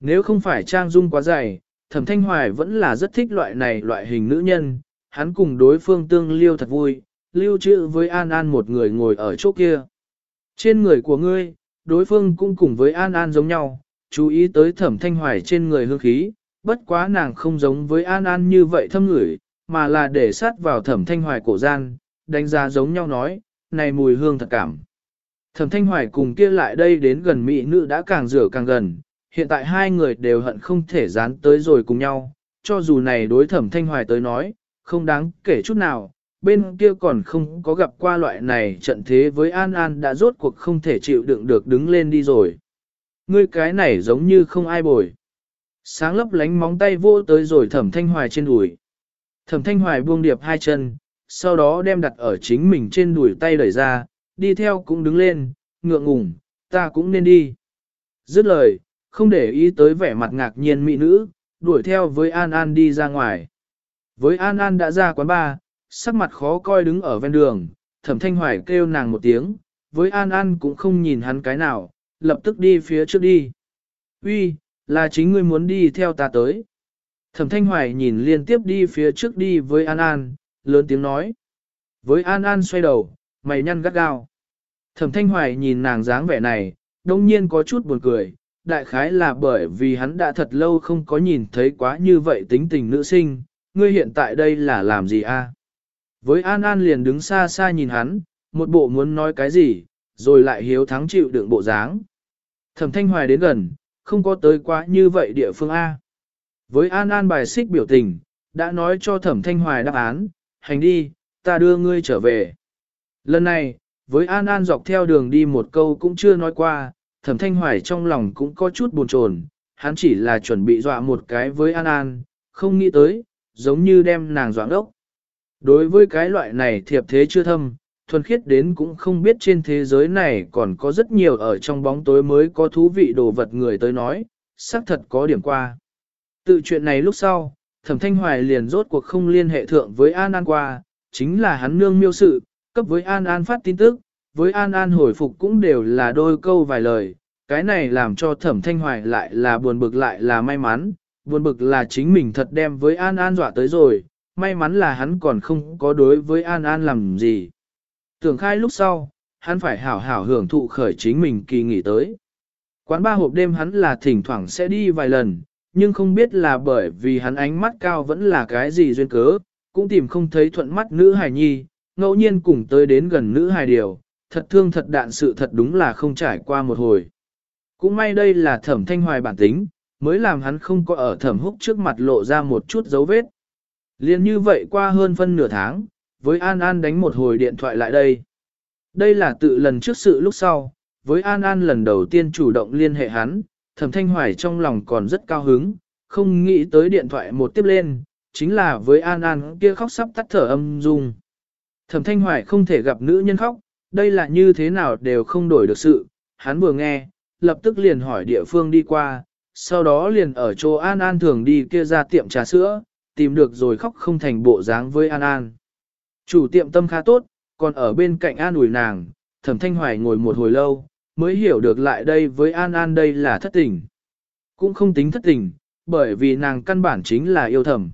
Speaker 1: Nếu không phải trang dung quá dày, thẩm thanh hoài vẫn là rất thích loại này loại hình nữ nhân, hắn cùng đối phương tương liêu thật vui, lưu trữ với An An một người ngồi ở chỗ kia. Trên người của ngươi, đối phương cũng cùng với An An giống nhau, chú ý tới thẩm thanh hoài trên người hương khí, bất quá nàng không giống với An An như vậy thâm ngửi, mà là để sát vào thẩm thanh hoài cổ gian, đánh giá giống nhau nói, này mùi hương thật cảm. Thẩm thanh hoài cùng kia lại đây đến gần mỹ nữ đã càng rửa càng gần, hiện tại hai người đều hận không thể dán tới rồi cùng nhau, cho dù này đối thẩm thanh hoài tới nói, không đáng kể chút nào, bên kia còn không có gặp qua loại này trận thế với An An đã rốt cuộc không thể chịu đựng được đứng lên đi rồi. Ngươi cái này giống như không ai bồi. Sáng lấp lánh móng tay vô tới rồi thẩm thanh hoài trên đùi. Thẩm thanh hoài buông điệp hai chân, sau đó đem đặt ở chính mình trên đùi tay đẩy ra, đi theo cũng đứng lên, ngượng ngùng, ta cũng nên đi. Dứt lời, không để ý tới vẻ mặt ngạc nhiên mỹ nữ, đuổi theo với An An đi ra ngoài. Với An An đã ra quán bar, sắc mặt khó coi đứng ở ven đường, thẩm thanh hoài kêu nàng một tiếng, với An An cũng không nhìn hắn cái nào, lập tức đi phía trước đi. Uy, là chính ngươi muốn đi theo ta tới. Thẩm Thanh Hoài nhìn liên tiếp đi phía trước đi với An An, lớn tiếng nói. Với An An xoay đầu, mày nhăn gắt gao. Thẩm Thanh Hoài nhìn nàng dáng vẻ này, đông nhiên có chút buồn cười, đại khái là bởi vì hắn đã thật lâu không có nhìn thấy quá như vậy tính tình nữ sinh, ngươi hiện tại đây là làm gì a? Với An An liền đứng xa xa nhìn hắn, một bộ muốn nói cái gì, rồi lại hiếu thắng chịu đựng bộ dáng. Thẩm Thanh Hoài đến gần, không có tới quá như vậy địa phương A. Với An An bài xích biểu tình, đã nói cho Thẩm Thanh Hoài đáp án, hành đi, ta đưa ngươi trở về. Lần này, với An An dọc theo đường đi một câu cũng chưa nói qua, Thẩm Thanh Hoài trong lòng cũng có chút buồn chồn, hắn chỉ là chuẩn bị dọa một cái với An An, không nghĩ tới, giống như đem nàng dọa đốc. Đối với cái loại này thiệp thế chưa thâm, thuần khiết đến cũng không biết trên thế giới này còn có rất nhiều ở trong bóng tối mới có thú vị đồ vật người tới nói, xác thật có điểm qua. Tự chuyện này lúc sau, thẩm thanh hoài liền rốt cuộc không liên hệ thượng với An An qua, chính là hắn nương miêu sự, cấp với An An phát tin tức, với An An hồi phục cũng đều là đôi câu vài lời, cái này làm cho thẩm thanh hoài lại là buồn bực lại là may mắn, buồn bực là chính mình thật đem với An An dọa tới rồi, may mắn là hắn còn không có đối với An An làm gì. Tưởng khai lúc sau, hắn phải hảo hảo hưởng thụ khởi chính mình kỳ nghỉ tới. Quán ba hộp đêm hắn là thỉnh thoảng sẽ đi vài lần, nhưng không biết là bởi vì hắn ánh mắt cao vẫn là cái gì duyên cớ, cũng tìm không thấy thuận mắt nữ hài nhi, ngẫu nhiên cùng tới đến gần nữ hài điều, thật thương thật đạn sự thật đúng là không trải qua một hồi. Cũng may đây là thẩm thanh hoài bản tính, mới làm hắn không có ở thẩm húc trước mặt lộ ra một chút dấu vết. Liên như vậy qua hơn phân nửa tháng, với An An đánh một hồi điện thoại lại đây. Đây là tự lần trước sự lúc sau, với An An lần đầu tiên chủ động liên hệ hắn, thẩm thanh hoài trong lòng còn rất cao hứng, không nghĩ tới điện thoại một tiếp lên, chính là với An An kia khóc sắp tắt thở âm dung. Thẩm thanh hoài không thể gặp nữ nhân khóc, đây là như thế nào đều không đổi được sự, hắn vừa nghe, lập tức liền hỏi địa phương đi qua, sau đó liền ở chỗ An An thường đi kia ra tiệm trà sữa, tìm được rồi khóc không thành bộ dáng với An An. Chủ tiệm tâm khá tốt, còn ở bên cạnh An ủi nàng, thẩm thanh hoài ngồi một hồi lâu, mới hiểu được lại đây với An An đây là thất tình. Cũng không tính thất tình, bởi vì nàng căn bản chính là yêu thẩm.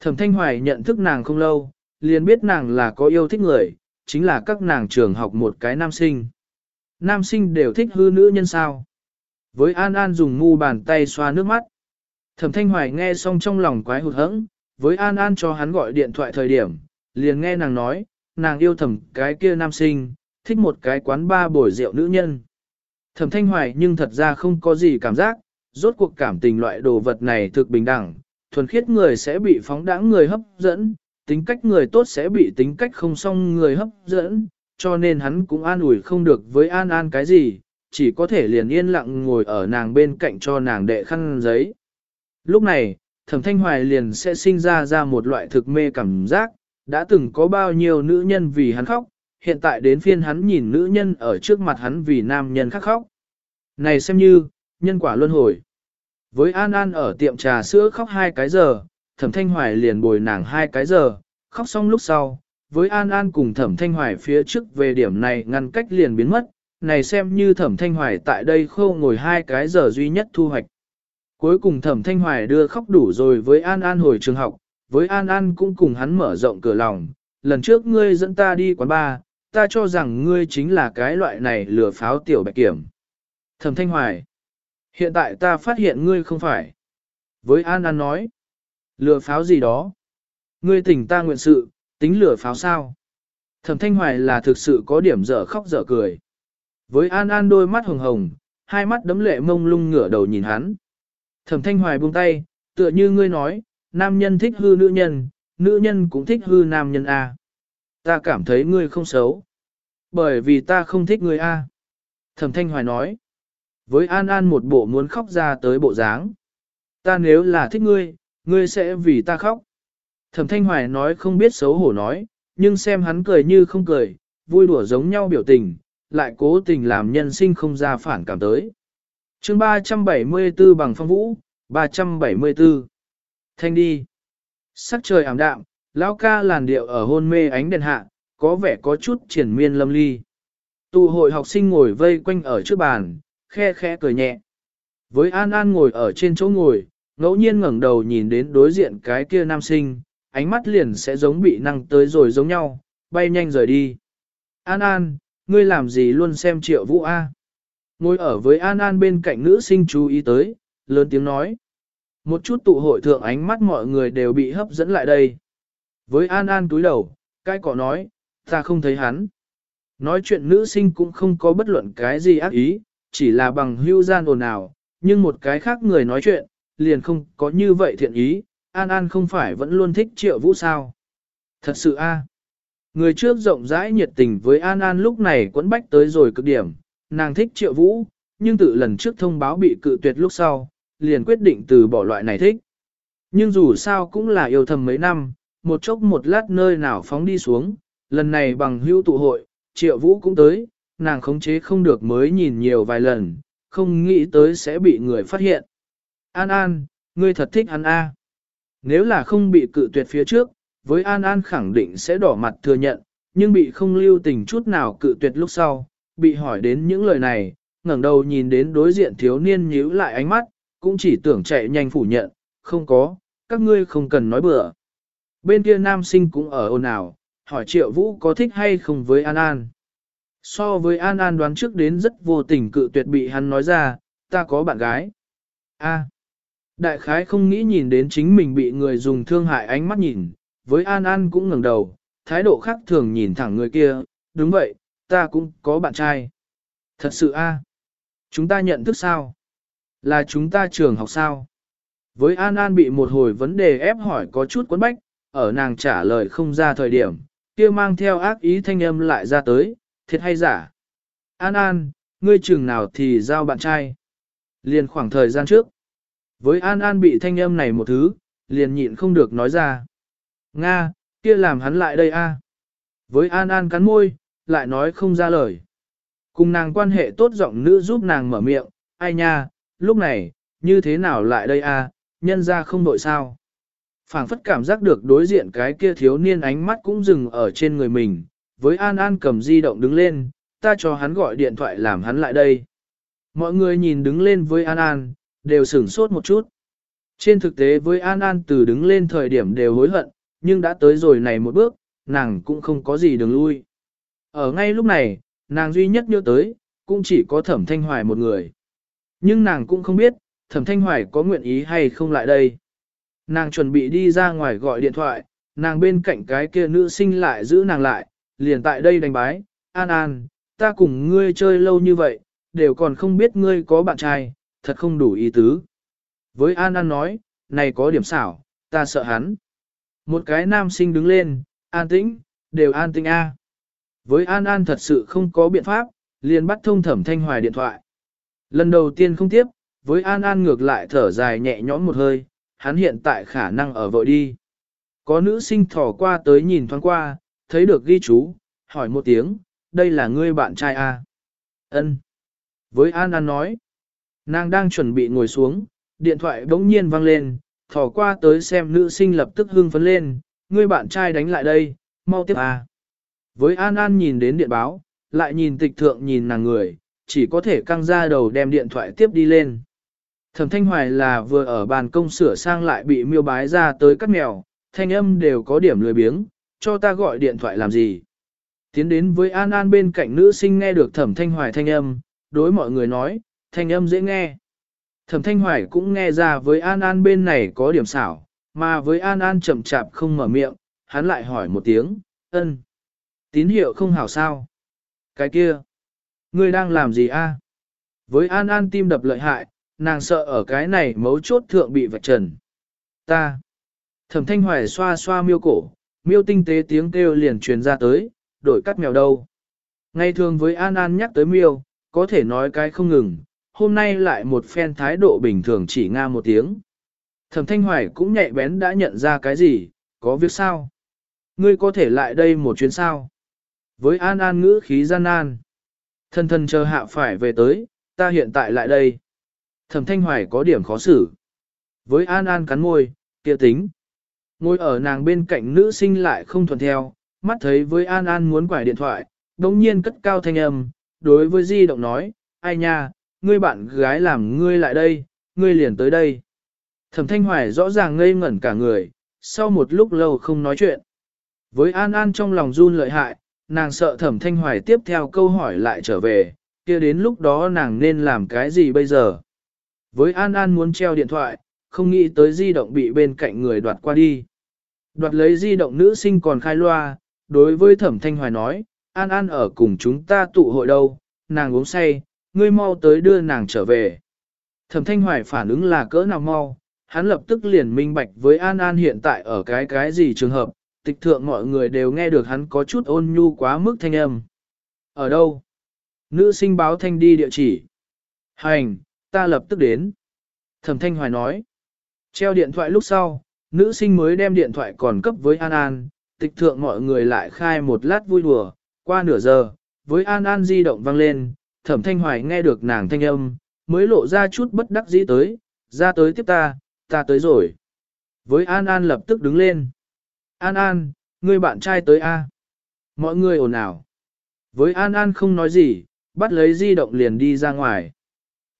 Speaker 1: Thẩm thanh hoài nhận thức nàng không lâu, liền biết nàng là có yêu thích người, chính là các nàng trường học một cái nam sinh. Nam sinh đều thích hư nữ nhân sao. Với An An dùng mu bàn tay xoa nước mắt. Thẩm Thanh Hoài nghe xong trong lòng quái hụt hẫng, với An An cho hắn gọi điện thoại thời điểm, liền nghe nàng nói, nàng yêu thẩm cái kia nam sinh, thích một cái quán ba bồi rượu nữ nhân. Thẩm Thanh Hoài nhưng thật ra không có gì cảm giác, rốt cuộc cảm tình loại đồ vật này thực bình đẳng, thuần khiết người sẽ bị phóng đãng người hấp dẫn, tính cách người tốt sẽ bị tính cách không song người hấp dẫn, cho nên hắn cũng an ủi không được với An An cái gì, chỉ có thể liền yên lặng ngồi ở nàng bên cạnh cho nàng đệ khăn giấy. Lúc này, thẩm thanh hoài liền sẽ sinh ra ra một loại thực mê cảm giác, đã từng có bao nhiêu nữ nhân vì hắn khóc, hiện tại đến phiên hắn nhìn nữ nhân ở trước mặt hắn vì nam nhân khác khóc. Này xem như, nhân quả luân hồi. Với An An ở tiệm trà sữa khóc hai cái giờ, thẩm thanh hoài liền bồi nàng hai cái giờ, khóc xong lúc sau, với An An cùng thẩm thanh hoài phía trước về điểm này ngăn cách liền biến mất, này xem như thẩm thanh hoài tại đây khâu ngồi hai cái giờ duy nhất thu hoạch. Cuối cùng thẩm thanh hoài đưa khóc đủ rồi với An An hồi trường học, với An An cũng cùng hắn mở rộng cửa lòng, lần trước ngươi dẫn ta đi quán bar, ta cho rằng ngươi chính là cái loại này lừa pháo tiểu bạch kiểm. Thẩm thanh hoài, hiện tại ta phát hiện ngươi không phải. Với An An nói, lửa pháo gì đó? Ngươi tỉnh ta nguyện sự, tính lửa pháo sao? Thẩm thanh hoài là thực sự có điểm dở khóc dở cười. Với An An đôi mắt hồng hồng, hai mắt đấm lệ mông lung ngửa đầu nhìn hắn. Thẩm thanh hoài buông tay, tựa như ngươi nói, nam nhân thích hư nữ nhân, nữ nhân cũng thích hư nam nhân A. Ta cảm thấy ngươi không xấu. Bởi vì ta không thích ngươi A. Thẩm thanh hoài nói. Với An An một bộ muốn khóc ra tới bộ dáng. Ta nếu là thích ngươi, ngươi sẽ vì ta khóc. Thẩm thanh hoài nói không biết xấu hổ nói, nhưng xem hắn cười như không cười, vui đùa giống nhau biểu tình, lại cố tình làm nhân sinh không ra phản cảm tới. chương 374 bằng phong vũ, 374. Thanh đi. Sắc trời ảm đạm, lão ca làn điệu ở hôn mê ánh đèn hạ, có vẻ có chút triển miên lâm ly. Tụ hội học sinh ngồi vây quanh ở trước bàn, khe khe cười nhẹ. Với An An ngồi ở trên chỗ ngồi, ngẫu nhiên ngẩng đầu nhìn đến đối diện cái kia nam sinh, ánh mắt liền sẽ giống bị năng tới rồi giống nhau, bay nhanh rời đi. An An, ngươi làm gì luôn xem triệu vũ A. Ngồi ở với An An bên cạnh nữ sinh chú ý tới, lớn tiếng nói. Một chút tụ hội thượng ánh mắt mọi người đều bị hấp dẫn lại đây. Với An An túi đầu, Cái cỏ nói, ta không thấy hắn. Nói chuyện nữ sinh cũng không có bất luận cái gì ác ý, chỉ là bằng hưu gian ồn ào, nhưng một cái khác người nói chuyện, liền không có như vậy thiện ý, An An không phải vẫn luôn thích triệu vũ sao. Thật sự a Người trước rộng rãi nhiệt tình với An An lúc này quấn bách tới rồi cực điểm, nàng thích triệu vũ, nhưng tự lần trước thông báo bị cự tuyệt lúc sau, liền quyết định từ bỏ loại này thích. Nhưng dù sao cũng là yêu thầm mấy năm, một chốc một lát nơi nào phóng đi xuống, lần này bằng hưu tụ hội, triệu vũ cũng tới, nàng khống chế không được mới nhìn nhiều vài lần, không nghĩ tới sẽ bị người phát hiện. An An, ngươi thật thích hắn A. Nếu là không bị cự tuyệt phía trước, với An An khẳng định sẽ đỏ mặt thừa nhận, nhưng bị không lưu tình chút nào cự tuyệt lúc sau, bị hỏi đến những lời này, ngẩng đầu nhìn đến đối diện thiếu niên nhíu lại ánh mắt, cũng chỉ tưởng chạy nhanh phủ nhận, không có, các ngươi không cần nói bừa. Bên kia nam sinh cũng ở ồn ào, hỏi triệu vũ có thích hay không với An An. So với An An đoán trước đến rất vô tình cự tuyệt bị hắn nói ra, ta có bạn gái. A. Đại khái không nghĩ nhìn đến chính mình bị người dùng thương hại ánh mắt nhìn, với An An cũng ngẩng đầu, thái độ khác thường nhìn thẳng người kia, đúng vậy, ta cũng có bạn trai. Thật sự a, Chúng ta nhận thức sao? Là chúng ta trường học sao? Với An An bị một hồi vấn đề ép hỏi có chút quấn bách, ở nàng trả lời không ra thời điểm, kia mang theo ác ý thanh âm lại ra tới, thiệt hay giả? An An, ngươi trường nào thì giao bạn trai? Liền khoảng thời gian trước. Với An An bị thanh âm này một thứ, liền nhịn không được nói ra. Nga, kia làm hắn lại đây a. Với An An cắn môi, lại nói không ra lời. Cùng nàng quan hệ tốt giọng nữ giúp nàng mở miệng, ai nha, lúc này, như thế nào lại đây a? nhân ra không đội sao. phảng phất cảm giác được đối diện cái kia thiếu niên ánh mắt cũng dừng ở trên người mình, với An An cầm di động đứng lên, ta cho hắn gọi điện thoại làm hắn lại đây. Mọi người nhìn đứng lên với An An, đều sửng sốt một chút. Trên thực tế với An An từ đứng lên thời điểm đều hối hận, nhưng đã tới rồi này một bước, nàng cũng không có gì đường lui. Ở ngay lúc này, nàng duy nhất nhớ tới, cũng chỉ có thẩm thanh hoài một người. Nhưng nàng cũng không biết, thẩm thanh hoài có nguyện ý hay không lại đây. Nàng chuẩn bị đi ra ngoài gọi điện thoại, nàng bên cạnh cái kia nữ sinh lại giữ nàng lại, liền tại đây đánh bái, an an, ta cùng ngươi chơi lâu như vậy, đều còn không biết ngươi có bạn trai, thật không đủ ý tứ. Với an an nói, này có điểm xảo, ta sợ hắn. Một cái nam sinh đứng lên, an tĩnh, đều an tĩnh a. Với An An thật sự không có biện pháp, liền bắt thông thẩm thanh hoài điện thoại. Lần đầu tiên không tiếp, với An An ngược lại thở dài nhẹ nhõm một hơi, hắn hiện tại khả năng ở vội đi. Có nữ sinh thỏ qua tới nhìn thoáng qua, thấy được ghi chú, hỏi một tiếng, đây là ngươi bạn trai à? Ân. Với An An nói, nàng đang chuẩn bị ngồi xuống, điện thoại bỗng nhiên vang lên, thỏ qua tới xem nữ sinh lập tức hưng phấn lên, ngươi bạn trai đánh lại đây, mau tiếp à. Với An An nhìn đến điện báo, lại nhìn tịch thượng nhìn nàng người, chỉ có thể căng ra đầu đem điện thoại tiếp đi lên. Thẩm Thanh Hoài là vừa ở bàn công sửa sang lại bị miêu bái ra tới cắt mèo, thanh âm đều có điểm lười biếng, cho ta gọi điện thoại làm gì. Tiến đến với An An bên cạnh nữ sinh nghe được Thẩm Thanh Hoài thanh âm, đối mọi người nói, thanh âm dễ nghe. Thẩm Thanh Hoài cũng nghe ra với An An bên này có điểm xảo, mà với An An chậm chạp không mở miệng, hắn lại hỏi một tiếng, ân. Tín hiệu không hảo sao? Cái kia, ngươi đang làm gì a? Với An An tim đập lợi hại, nàng sợ ở cái này mấu chốt thượng bị vạch trần. Ta. Thẩm Thanh Hoài xoa xoa miêu cổ, miêu tinh tế tiếng kêu liền truyền ra tới, đổi cắt mèo đâu. Ngay thường với An An nhắc tới miêu, có thể nói cái không ngừng, hôm nay lại một phen thái độ bình thường chỉ nga một tiếng. Thẩm Thanh Hoài cũng nhạy bén đã nhận ra cái gì, có việc sao? Ngươi có thể lại đây một chuyến sao? Với An An ngữ khí gian nan. Thân thân chờ hạ phải về tới, ta hiện tại lại đây. Thẩm Thanh Hoài có điểm khó xử. Với An An cắn môi, kia tính. Ngồi ở nàng bên cạnh nữ sinh lại không thuận theo, mắt thấy với An An muốn quải điện thoại, đồng nhiên cất cao thanh âm, đối với Di động nói, ai nha, ngươi bạn gái làm ngươi lại đây, ngươi liền tới đây. Thẩm Thanh Hoài rõ ràng ngây ngẩn cả người, sau một lúc lâu không nói chuyện. Với An An trong lòng run lợi hại, nàng sợ thẩm thanh hoài tiếp theo câu hỏi lại trở về, kia đến lúc đó nàng nên làm cái gì bây giờ. Với An An muốn treo điện thoại, không nghĩ tới di động bị bên cạnh người đoạt qua đi. Đoạt lấy di động nữ sinh còn khai loa, đối với thẩm thanh hoài nói, An An ở cùng chúng ta tụ hội đâu, nàng uống say, ngươi mau tới đưa nàng trở về. Thẩm thanh hoài phản ứng là cỡ nào mau, hắn lập tức liền minh bạch với An An hiện tại ở cái cái gì trường hợp, tịch thượng mọi người đều nghe được hắn có chút ôn nhu quá mức thanh âm. Ở đâu? Nữ sinh báo thanh đi địa chỉ. Hành, ta lập tức đến. Thẩm thanh hoài nói. Treo điện thoại lúc sau, nữ sinh mới đem điện thoại còn cấp với An An, tịch thượng mọi người lại khai một lát vui đùa, qua nửa giờ, với An An di động vang lên, thẩm thanh hoài nghe được nàng thanh âm, mới lộ ra chút bất đắc dĩ tới, ra tới tiếp ta, ta tới rồi. Với An An lập tức đứng lên. An An, người bạn trai tới A. Mọi người ồn ào. Với An An không nói gì, bắt lấy di động liền đi ra ngoài.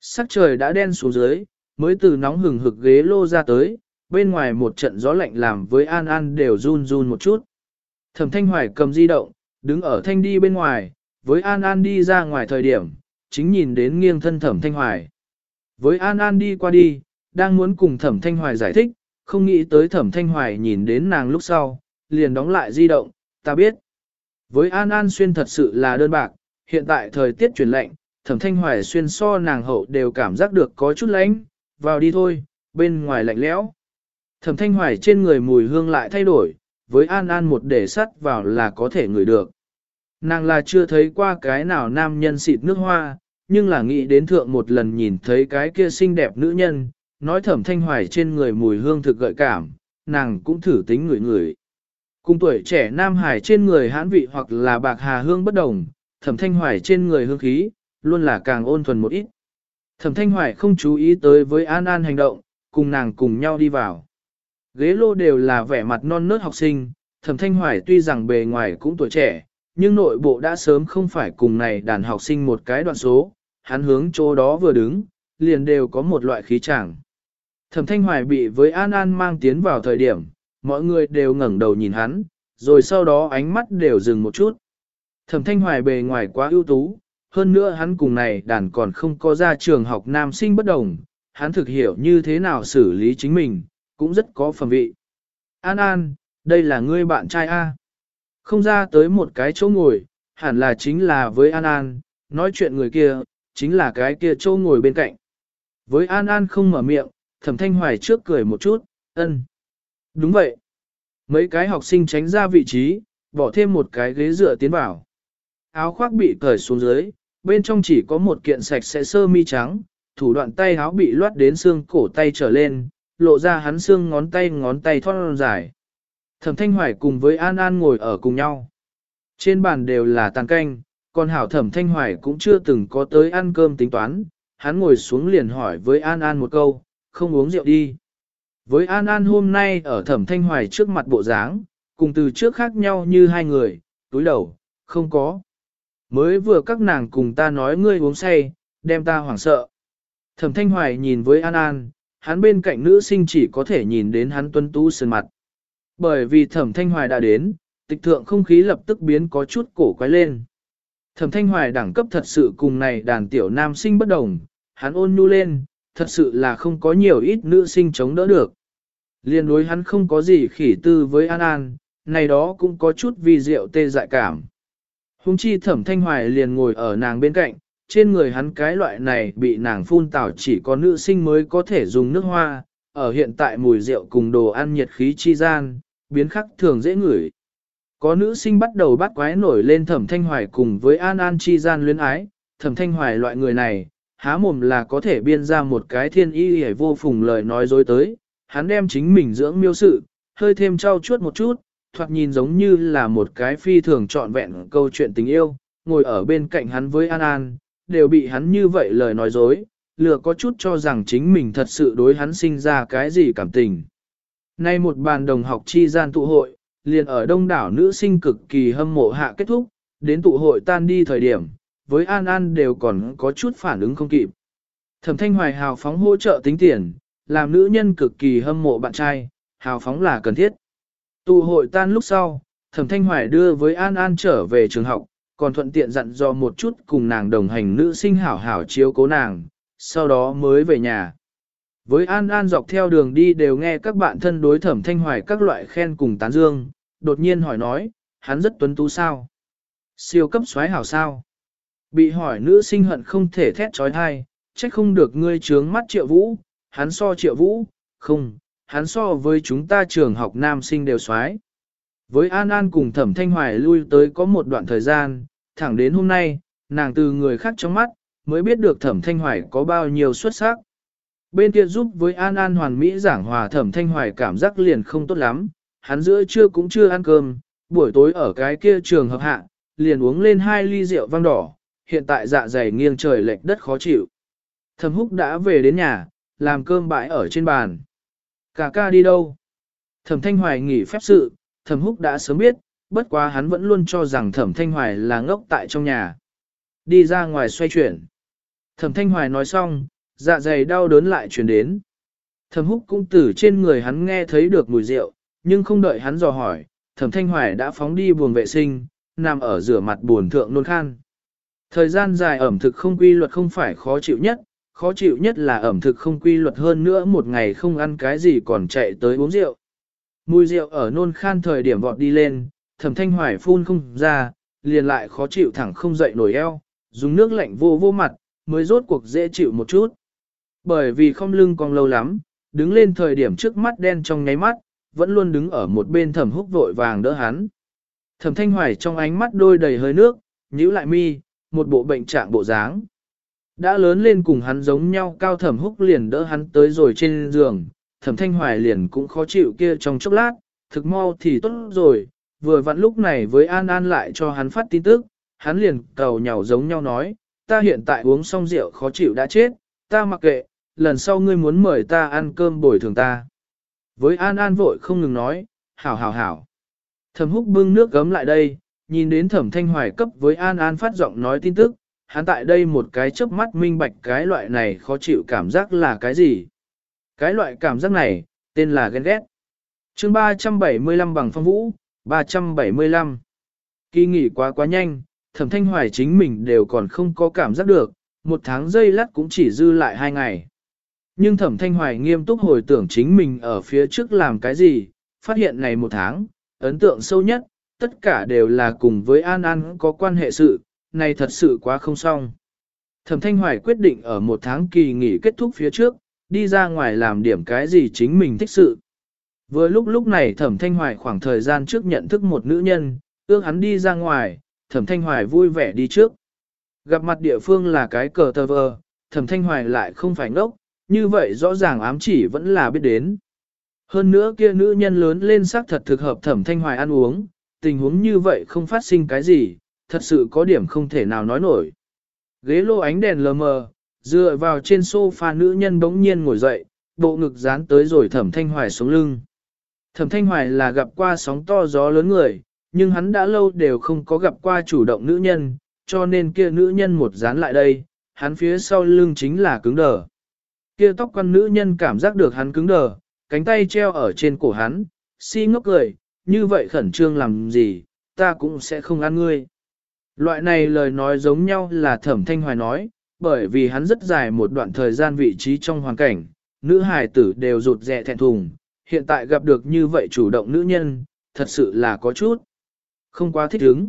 Speaker 1: Sắc trời đã đen xuống dưới, mới từ nóng hừng hực ghế lô ra tới, bên ngoài một trận gió lạnh làm với An An đều run run một chút. Thẩm Thanh Hoài cầm di động, đứng ở thanh đi bên ngoài, với An An đi ra ngoài thời điểm, chính nhìn đến nghiêng thân Thẩm Thanh Hoài. Với An An đi qua đi, đang muốn cùng Thẩm Thanh Hoài giải thích, không nghĩ tới Thẩm Thanh Hoài nhìn đến nàng lúc sau, liền đóng lại di động, ta biết. Với An An xuyên thật sự là đơn bạc, hiện tại thời tiết chuyển lạnh, Thẩm Thanh Hoài xuyên so nàng hậu đều cảm giác được có chút lạnh, vào đi thôi, bên ngoài lạnh lẽo. Thẩm thanh hoài trên người mùi hương lại thay đổi, với an an một để sắt vào là có thể ngửi được. Nàng là chưa thấy qua cái nào nam nhân xịt nước hoa, nhưng là nghĩ đến thượng một lần nhìn thấy cái kia xinh đẹp nữ nhân, nói thẩm thanh hoài trên người mùi hương thực gợi cảm, nàng cũng thử tính người người. Cùng tuổi trẻ nam hải trên người hãn vị hoặc là bạc hà hương bất đồng, thẩm thanh hoài trên người hương khí, luôn là càng ôn thuần một ít. Thẩm thanh hoài không chú ý tới với an an hành động, cùng nàng cùng nhau đi vào. Ghế lô đều là vẻ mặt non nớt học sinh, thẩm thanh hoài tuy rằng bề ngoài cũng tuổi trẻ, nhưng nội bộ đã sớm không phải cùng này đàn học sinh một cái đoạn số, hắn hướng chỗ đó vừa đứng, liền đều có một loại khí chẳng. Thẩm thanh hoài bị với An An mang tiến vào thời điểm, mọi người đều ngẩng đầu nhìn hắn, rồi sau đó ánh mắt đều dừng một chút. Thẩm thanh hoài bề ngoài quá ưu tú, hơn nữa hắn cùng này đàn còn không có ra trường học nam sinh bất đồng, hắn thực hiểu như thế nào xử lý chính mình, cũng rất có phẩm vị. An An, đây là ngươi bạn trai A. Không ra tới một cái chỗ ngồi, hẳn là chính là với An An, nói chuyện người kia, chính là cái kia chỗ ngồi bên cạnh. Với An An không mở miệng, thẩm thanh hoài trước cười một chút, ân. Đúng vậy. Mấy cái học sinh tránh ra vị trí, bỏ thêm một cái ghế dựa tiến vào. Áo khoác bị cởi xuống dưới, bên trong chỉ có một kiện sạch sẽ sơ mi trắng, thủ đoạn tay áo bị loát đến xương cổ tay trở lên, lộ ra hắn xương ngón tay ngón tay thon dài. Thẩm Thanh Hoài cùng với An An ngồi ở cùng nhau. Trên bàn đều là tàn canh, còn hảo Thẩm Thanh Hoài cũng chưa từng có tới ăn cơm tính toán, hắn ngồi xuống liền hỏi với An An một câu, không uống rượu đi. Với An An hôm nay ở Thẩm Thanh Hoài trước mặt bộ dáng, cùng từ trước khác nhau như hai người, túi đầu, không có. Mới vừa các nàng cùng ta nói ngươi uống say, đem ta hoảng sợ. Thẩm Thanh Hoài nhìn với An An, hắn bên cạnh nữ sinh chỉ có thể nhìn đến hắn tuân tú sơn mặt. Bởi vì thẩm thanh hoài đã đến, tịch thượng không khí lập tức biến có chút cổ quái lên. Thẩm thanh hoài đẳng cấp thật sự cùng này đàn tiểu nam sinh bất đồng, hắn ôn nhu lên, thật sự là không có nhiều ít nữ sinh chống đỡ được. Liên đối hắn không có gì khỉ tư với An An, này đó cũng có chút vì rượu tê dại cảm. Hùng chi thẩm thanh hoài liền ngồi ở nàng bên cạnh, trên người hắn cái loại này bị nàng phun tảo chỉ có nữ sinh mới có thể dùng nước hoa, ở hiện tại mùi rượu cùng đồ ăn nhiệt khí chi gian, biến khắc thường dễ ngửi. Có nữ sinh bắt đầu bắt quái nổi lên thẩm thanh hoài cùng với an an chi gian luyến ái, thẩm thanh hoài loại người này, há mồm là có thể biên ra một cái thiên y hề vô phùng lời nói dối tới, hắn đem chính mình dưỡng miêu sự, hơi thêm trau chuốt một chút, thoạt nhìn giống như là một cái phi thường trọn vẹn câu chuyện tình yêu, ngồi ở bên cạnh hắn với An An, đều bị hắn như vậy lời nói dối, lừa có chút cho rằng chính mình thật sự đối hắn sinh ra cái gì cảm tình. Nay một bàn đồng học chi gian tụ hội, liền ở đông đảo nữ sinh cực kỳ hâm mộ hạ kết thúc, đến tụ hội tan đi thời điểm, với An An đều còn có chút phản ứng không kịp. Thẩm thanh hoài hào phóng hỗ trợ tính tiền, làm nữ nhân cực kỳ hâm mộ bạn trai, hào phóng là cần thiết. Tụ hội tan lúc sau, thẩm thanh hoài đưa với An An trở về trường học, còn thuận tiện dặn dò một chút cùng nàng đồng hành nữ sinh hảo hảo chiếu cố nàng, sau đó mới về nhà. Với An An dọc theo đường đi đều nghe các bạn thân đối thẩm thanh hoài các loại khen cùng tán dương, đột nhiên hỏi nói, hắn rất tuấn tú sao? Siêu cấp xoái hảo sao? Bị hỏi nữ sinh hận không thể thét trói thai, trách không được ngươi trướng mắt triệu vũ, hắn so triệu vũ, không, hắn so với chúng ta trường học nam sinh đều xoái. Với An An cùng thẩm thanh hoài lui tới có một đoạn thời gian, thẳng đến hôm nay, nàng từ người khác trong mắt, mới biết được thẩm thanh hoài có bao nhiêu xuất sắc. Bên kia giúp với An An hoàn mỹ giảng hòa thẩm thanh hoài cảm giác liền không tốt lắm, hắn giữa trưa cũng chưa ăn cơm, buổi tối ở cái kia trường hợp hạ, liền uống lên hai ly rượu vang đỏ, hiện tại dạ dày nghiêng trời lệch đất khó chịu. Thẩm húc đã về đến nhà, làm cơm bãi ở trên bàn. Cả ca đi đâu? Thẩm thanh hoài nghỉ phép sự, thẩm húc đã sớm biết, bất quá hắn vẫn luôn cho rằng thẩm thanh hoài là ngốc tại trong nhà. Đi ra ngoài xoay chuyển. Thẩm thanh hoài nói xong, dạ dày đau đớn lại truyền đến. Thẩm húc cũng từ trên người hắn nghe thấy được mùi rượu, nhưng không đợi hắn dò hỏi, thẩm thanh hoài đã phóng đi buồng vệ sinh, nằm ở rửa mặt buồn thượng nôn khan. Thời gian dài ẩm thực không quy luật không phải khó chịu nhất, khó chịu nhất là ẩm thực không quy luật hơn nữa một ngày không ăn cái gì còn chạy tới uống rượu. Mùi rượu ở nôn khan thời điểm vọt đi lên, thẩm thanh hoài phun không ra, liền lại khó chịu thẳng không dậy nổi eo, dùng nước lạnh vô vô mặt, mới rốt cuộc dễ chịu một chút. Bởi vì không lưng còn lâu lắm, đứng lên thời điểm trước mắt đen trong nháy mắt, vẫn luôn đứng ở một bên thẩm húc vội vàng đỡ hắn. Thẩm thanh hoài trong ánh mắt đôi đầy hơi nước, nhíu lại mi, một bộ bệnh trạng bộ dáng. Đã lớn lên cùng hắn giống nhau cao thẩm húc liền đỡ hắn tới rồi trên giường, thẩm thanh hoài liền cũng khó chịu kia trong chốc lát, thực mau thì tốt rồi, vừa vặn lúc này với An An lại cho hắn phát tin tức, hắn liền cầu nhào giống nhau nói, ta hiện tại uống xong rượu khó chịu đã chết, ta mặc kệ, lần sau ngươi muốn mời ta ăn cơm bồi thường ta. Với An An vội không ngừng nói, hảo hảo hảo. Thẩm húc bưng nước gấm lại đây, nhìn đến thẩm thanh hoài cấp với An An phát giọng nói tin tức, hắn tại đây một cái chớp mắt minh bạch cái loại này khó chịu cảm giác là cái gì. Cái loại cảm giác này, tên là ghen ghét. chương 375 bằng phong vũ, 375. Kỳ nghỉ quá quá nhanh, thẩm thanh hoài chính mình đều còn không có cảm giác được, một tháng giây lát cũng chỉ dư lại hai ngày. Nhưng thẩm thanh hoài nghiêm túc hồi tưởng chính mình ở phía trước làm cái gì, phát hiện này một tháng, ấn tượng sâu nhất, tất cả đều là cùng với An An có quan hệ sự, này thật sự quá không xong. Thẩm thanh hoài quyết định ở một tháng kỳ nghỉ kết thúc phía trước, đi ra ngoài làm điểm cái gì chính mình thích sự. Vừa lúc lúc này thẩm thanh hoài khoảng thời gian trước nhận thức một nữ nhân, ước hắn đi ra ngoài, thẩm thanh hoài vui vẻ đi trước. Gặp mặt địa phương là cái cờ tờ vờ, thẩm thanh hoài lại không phải ngốc, như vậy rõ ràng ám chỉ vẫn là biết đến. Hơn nữa kia nữ nhân lớn lên sắc thật thực hợp thẩm thanh hoài ăn uống, tình huống như vậy không phát sinh cái gì, thật sự có điểm không thể nào nói nổi. Ghế lô ánh đèn lờ mờ, dựa vào trên sofa nữ nhân bỗng nhiên ngồi dậy, bộ ngực dán tới rồi thẩm thanh hoài xuống lưng. Thẩm thanh hoài là gặp qua sóng to gió lớn người, nhưng hắn đã lâu đều không có gặp qua chủ động nữ nhân, cho nên kia nữ nhân một dán lại đây, hắn phía sau lưng chính là cứng đờ. Kia tóc con nữ nhân cảm giác được hắn cứng đờ, cánh tay treo ở trên cổ hắn, si ngốc cười, như vậy khẩn trương làm gì, ta cũng sẽ không ăn ngươi. Loại này lời nói giống nhau là thẩm thanh hoài nói, bởi vì hắn rất dài một đoạn thời gian vị trí trong hoàn cảnh, nữ hài tử đều rụt rẹ thẹn thùng, hiện tại gặp được như vậy chủ động nữ nhân, thật sự là có chút, không quá thích ứng.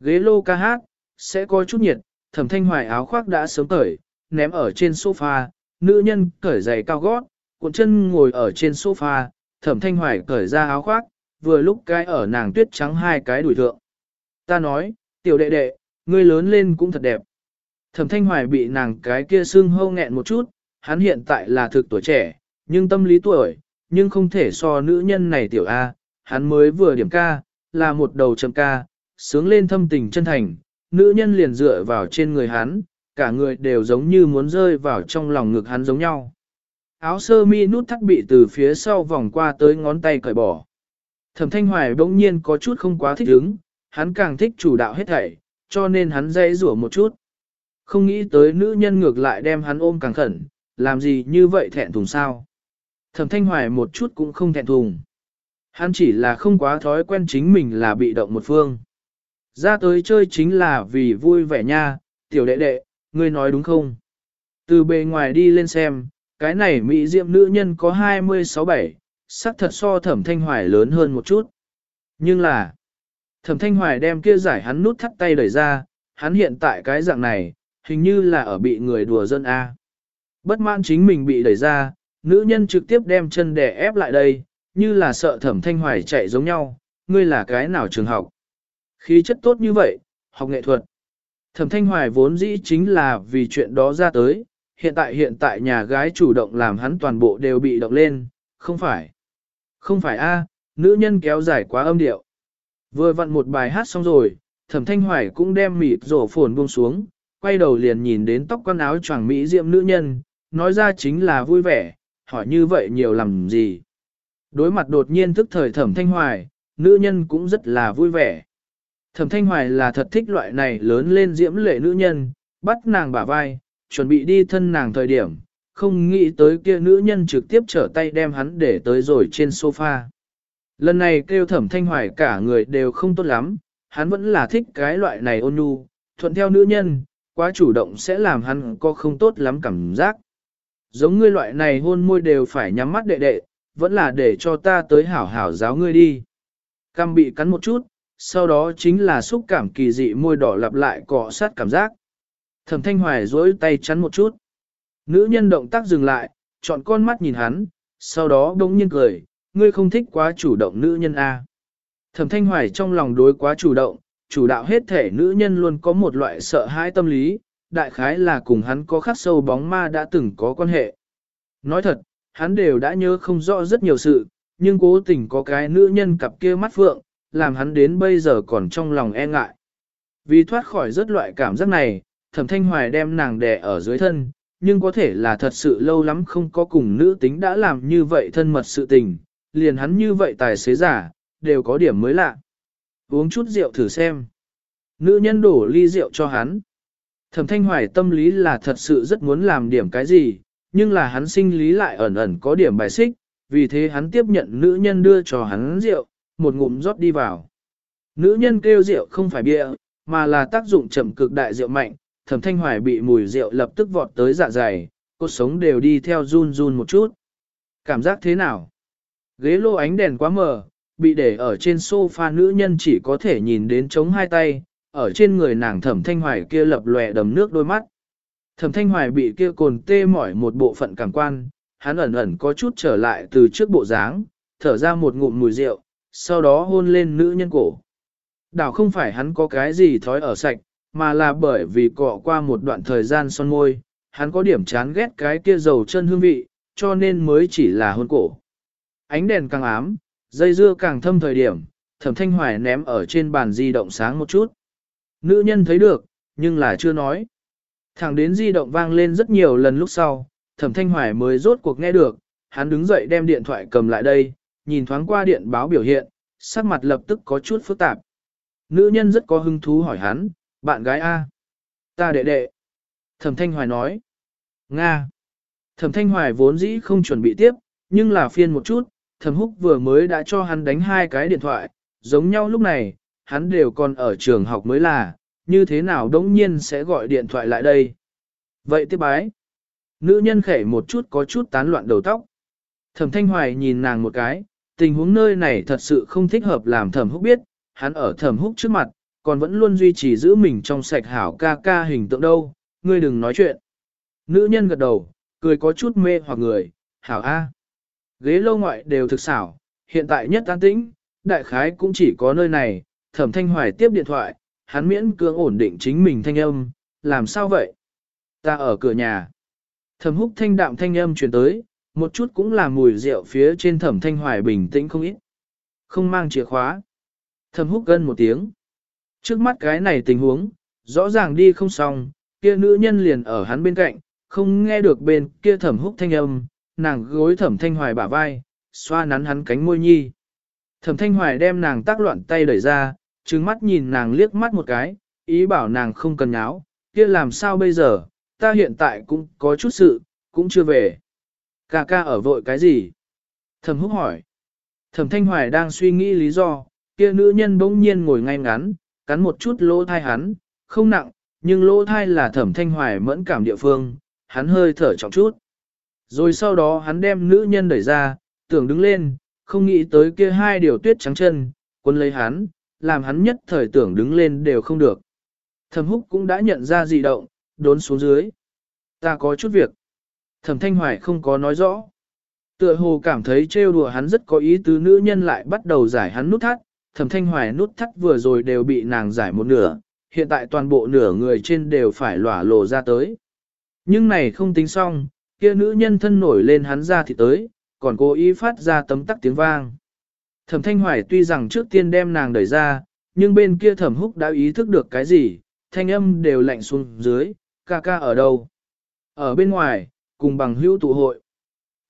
Speaker 1: Ghế lô ca hát, sẽ có chút nhiệt, thẩm thanh hoài áo khoác đã sớm cởi, ném ở trên sofa, nữ nhân cởi giày cao gót, cuộn chân ngồi ở trên sofa, thẩm thanh hoài cởi ra áo khoác, vừa lúc cái ở nàng tuyết trắng hai cái đùi thượng. Ta nói, tiểu đệ đệ, ngươi lớn lên cũng thật đẹp. Thẩm thanh hoài bị nàng cái kia xương hâu nghẹn một chút, hắn hiện tại là thực tuổi trẻ, nhưng tâm lý tuổi, nhưng không thể so nữ nhân này tiểu A, hắn mới vừa điểm ca, là một đầu chậm ca, sướng lên thâm tình chân thành, nữ nhân liền dựa vào trên người hắn, cả người đều giống như muốn rơi vào trong lòng ngực hắn giống nhau. Áo sơ mi nút thắt bị từ phía sau vòng qua tới ngón tay cởi bỏ. Thẩm thanh hoài bỗng nhiên có chút không quá thích ứng, hắn càng thích chủ đạo hết thảy, cho nên hắn dây rủa một chút. Không nghĩ tới nữ nhân ngược lại đem hắn ôm càng khẩn, làm gì như vậy thẹn thùng sao. Thẩm thanh hoài một chút cũng không thẹn thùng. Hắn chỉ là không quá thói quen chính mình là bị động một phương. Ra tới chơi chính là vì vui vẻ nha, tiểu đệ đệ, ngươi nói đúng không? Từ bề ngoài đi lên xem, cái này mỹ diệm nữ nhân có 26-7, sắc thật so thẩm thanh hoài lớn hơn một chút. Nhưng là, Thẩm thanh hoài đem kia giải hắn nút thắt tay đẩy ra, hắn hiện tại cái dạng này, hình như là ở bị người đùa dân A. Bất mãn chính mình bị đẩy ra, nữ nhân trực tiếp đem chân đè ép lại đây, như là sợ thẩm thanh hoài chạy giống nhau, ngươi là cái nào trường học. Khí chất tốt như vậy, học nghệ thuật. Thẩm thanh hoài vốn dĩ chính là vì chuyện đó ra tới, hiện tại hiện tại nhà gái chủ động làm hắn toàn bộ đều bị động lên, không phải. Không phải a, nữ nhân kéo dài quá âm điệu. Vừa vặn một bài hát xong rồi, thẩm thanh hoài cũng đem mịt rổ phồn buông xuống, quay đầu liền nhìn đến tóc con áo choàng mỹ diệm nữ nhân, nói ra chính là vui vẻ, hỏi như vậy nhiều làm gì. Đối mặt đột nhiên thức thời thẩm thanh hoài, nữ nhân cũng rất là vui vẻ. Thẩm thanh hoài là thật thích loại này lớn lên diễm lệ nữ nhân, bắt nàng bả vai, chuẩn bị đi thân nàng thời điểm, không nghĩ tới kia nữ nhân trực tiếp trở tay đem hắn để tới rồi trên sofa. Lần này kêu thẩm thanh hoài cả người đều không tốt lắm, hắn vẫn là thích cái loại này ôn nhu, thuận theo nữ nhân, quá chủ động sẽ làm hắn có không tốt lắm cảm giác. Giống ngươi loại này hôn môi đều phải nhắm mắt đệ đệ, vẫn là để cho ta tới hảo hảo giáo ngươi đi. Cam bị cắn một chút, sau đó chính là xúc cảm kỳ dị môi đỏ lặp lại cọ sát cảm giác. Thẩm thanh hoài dối tay chắn một chút. Nữ nhân động tác dừng lại, chọn con mắt nhìn hắn, sau đó bỗng nhiên cười, ngươi không thích quá chủ động nữ nhân A. Thẩm thanh hoài trong lòng đối quá chủ động, chủ đạo hết thể nữ nhân luôn có một loại sợ hãi tâm lý, đại khái là cùng hắn có khắc sâu bóng ma đã từng có quan hệ. Nói thật, hắn đều đã nhớ không rõ rất nhiều sự, nhưng cố tình có cái nữ nhân cặp kia mắt phượng, làm hắn đến bây giờ còn trong lòng e ngại. Vì thoát khỏi rất loại cảm giác này, thẩm thanh hoài đem nàng đè ở dưới thân, nhưng có thể là thật sự lâu lắm không có cùng nữ tính đã làm như vậy thân mật sự tình, liền hắn như vậy tài xế giả, đều có điểm mới lạ. Uống chút rượu thử xem. Nữ nhân đổ ly rượu cho hắn. Thẩm thanh hoài tâm lý là thật sự rất muốn làm điểm cái gì, nhưng là hắn sinh lý lại ẩn ẩn có điểm bài xích, vì thế hắn tiếp nhận nữ nhân đưa cho hắn rượu, một ngụm rót đi vào. Nữ nhân kêu rượu không phải bia, mà là tác dụng chậm cực đại rượu mạnh, thẩm thanh hoài bị mùi rượu lập tức vọt tới dạ dày, cốt sống đều đi theo run run một chút. Cảm giác thế nào? Ghế lô ánh đèn quá mờ, bị để ở trên sofa nữ nhân chỉ có thể nhìn đến chống hai tay, ở trên người nàng thẩm thanh hoài kia lập lòe đầm nước đôi mắt. Thẩm thanh hoài bị kia cồn tê mỏi một bộ phận cảm quan, hắn ẩn ẩn có chút trở lại từ trước bộ dáng, thở ra một ngụm mùi rượu, sau đó hôn lên nữ nhân cổ. Đảo không phải hắn có cái gì thói ở sạch, mà là bởi vì cọ qua một đoạn thời gian son môi, hắn có điểm chán ghét cái kia dầu chân hương vị, cho nên mới chỉ là hôn cổ. Ánh đèn càng ám, dây dưa càng thâm thời điểm, thẩm thanh hoài ném ở trên bàn di động sáng một chút. Nữ nhân thấy được, nhưng là chưa nói. Thẳng đến di động vang lên rất nhiều lần lúc sau, thẩm thanh hoài mới rốt cuộc nghe được, hắn đứng dậy đem điện thoại cầm lại đây, nhìn thoáng qua điện báo biểu hiện, sắc mặt lập tức có chút phức tạp. Nữ nhân rất có hứng thú hỏi hắn, bạn gái A. Ta đệ đệ. Thẩm thanh hoài nói. Nga. Thẩm thanh hoài vốn dĩ không chuẩn bị tiếp, nhưng là phiên một chút, thẩm húc vừa mới đã cho hắn đánh hai cái điện thoại, giống nhau lúc này, hắn đều còn ở trường học mới là, như thế nào đống nhiên sẽ gọi điện thoại lại đây. Vậy tiếp bái. Nữ nhân khẻ một chút có chút tán loạn đầu tóc. Thẩm thanh hoài nhìn nàng một cái, tình huống nơi này thật sự không thích hợp làm thẩm húc biết, hắn ở thẩm húc trước mặt, còn vẫn luôn duy trì giữ mình trong sạch hảo ca ca hình tượng đâu, ngươi đừng nói chuyện. Nữ nhân gật đầu, cười có chút mê hoặc người, hảo A. Ghế lâu ngoại đều thực xảo, hiện tại nhất an tĩnh, đại khái cũng chỉ có nơi này, thẩm thanh hoài tiếp điện thoại, hắn miễn cưỡng ổn định chính mình thanh âm, làm sao vậy? Ta ở cửa nhà. Thẩm húc thanh đạm thanh âm truyền tới, một chút cũng là mùi rượu phía trên thẩm thanh hoài bình tĩnh không ít. Không mang chìa khóa. Thẩm húc gân một tiếng. Trước mắt cái này tình huống, rõ ràng đi không xong, kia nữ nhân liền ở hắn bên cạnh, không nghe được bên kia thẩm húc thanh âm, nàng gối thẩm thanh hoài bả vai, xoa nắn hắn cánh môi nhi. Thẩm thanh hoài đem nàng tác loạn tay đẩy ra, trừng mắt nhìn nàng liếc mắt một cái, ý bảo nàng không cần nháo, kia làm sao bây giờ, ta hiện tại cũng có chút sự, cũng chưa về. Ca ca ở vội cái gì? Thẩm húc hỏi. Thẩm thanh hoài đang suy nghĩ lý do, kia nữ nhân bỗng nhiên ngồi ngay ngắn, cắn một chút lỗ thai hắn, không nặng, nhưng lỗ thai là thẩm thanh hoài mẫn cảm địa phương, hắn hơi thở trọng chút. Rồi sau đó hắn đem nữ nhân đẩy ra, tưởng đứng lên, không nghĩ tới kia hai điều tuyết trắng chân, quân lấy hắn, làm hắn nhất thời tưởng đứng lên đều không được. Thẩm húc cũng đã nhận ra dị động, đốn xuống dưới. Ta có chút việc. Thẩm thanh hoài không có nói rõ. Tựa hồ cảm thấy trêu đùa hắn rất có ý tứ nữ nhân lại bắt đầu giải hắn nút thắt. Thẩm thanh hoài nút thắt vừa rồi đều bị nàng giải một nửa, hiện tại toàn bộ nửa người trên đều phải lỏa lộ ra tới. Nhưng này không tính xong, kia nữ nhân thân nổi lên hắn ra thì tới, còn cố ý phát ra tấm tắc tiếng vang. Thẩm thanh hoài tuy rằng trước tiên đem nàng đẩy ra, nhưng bên kia thẩm húc đã ý thức được cái gì, thanh âm đều lạnh xuống dưới, ca ca ở đâu. Ở bên ngoài, cùng bằng hữu tụ hội.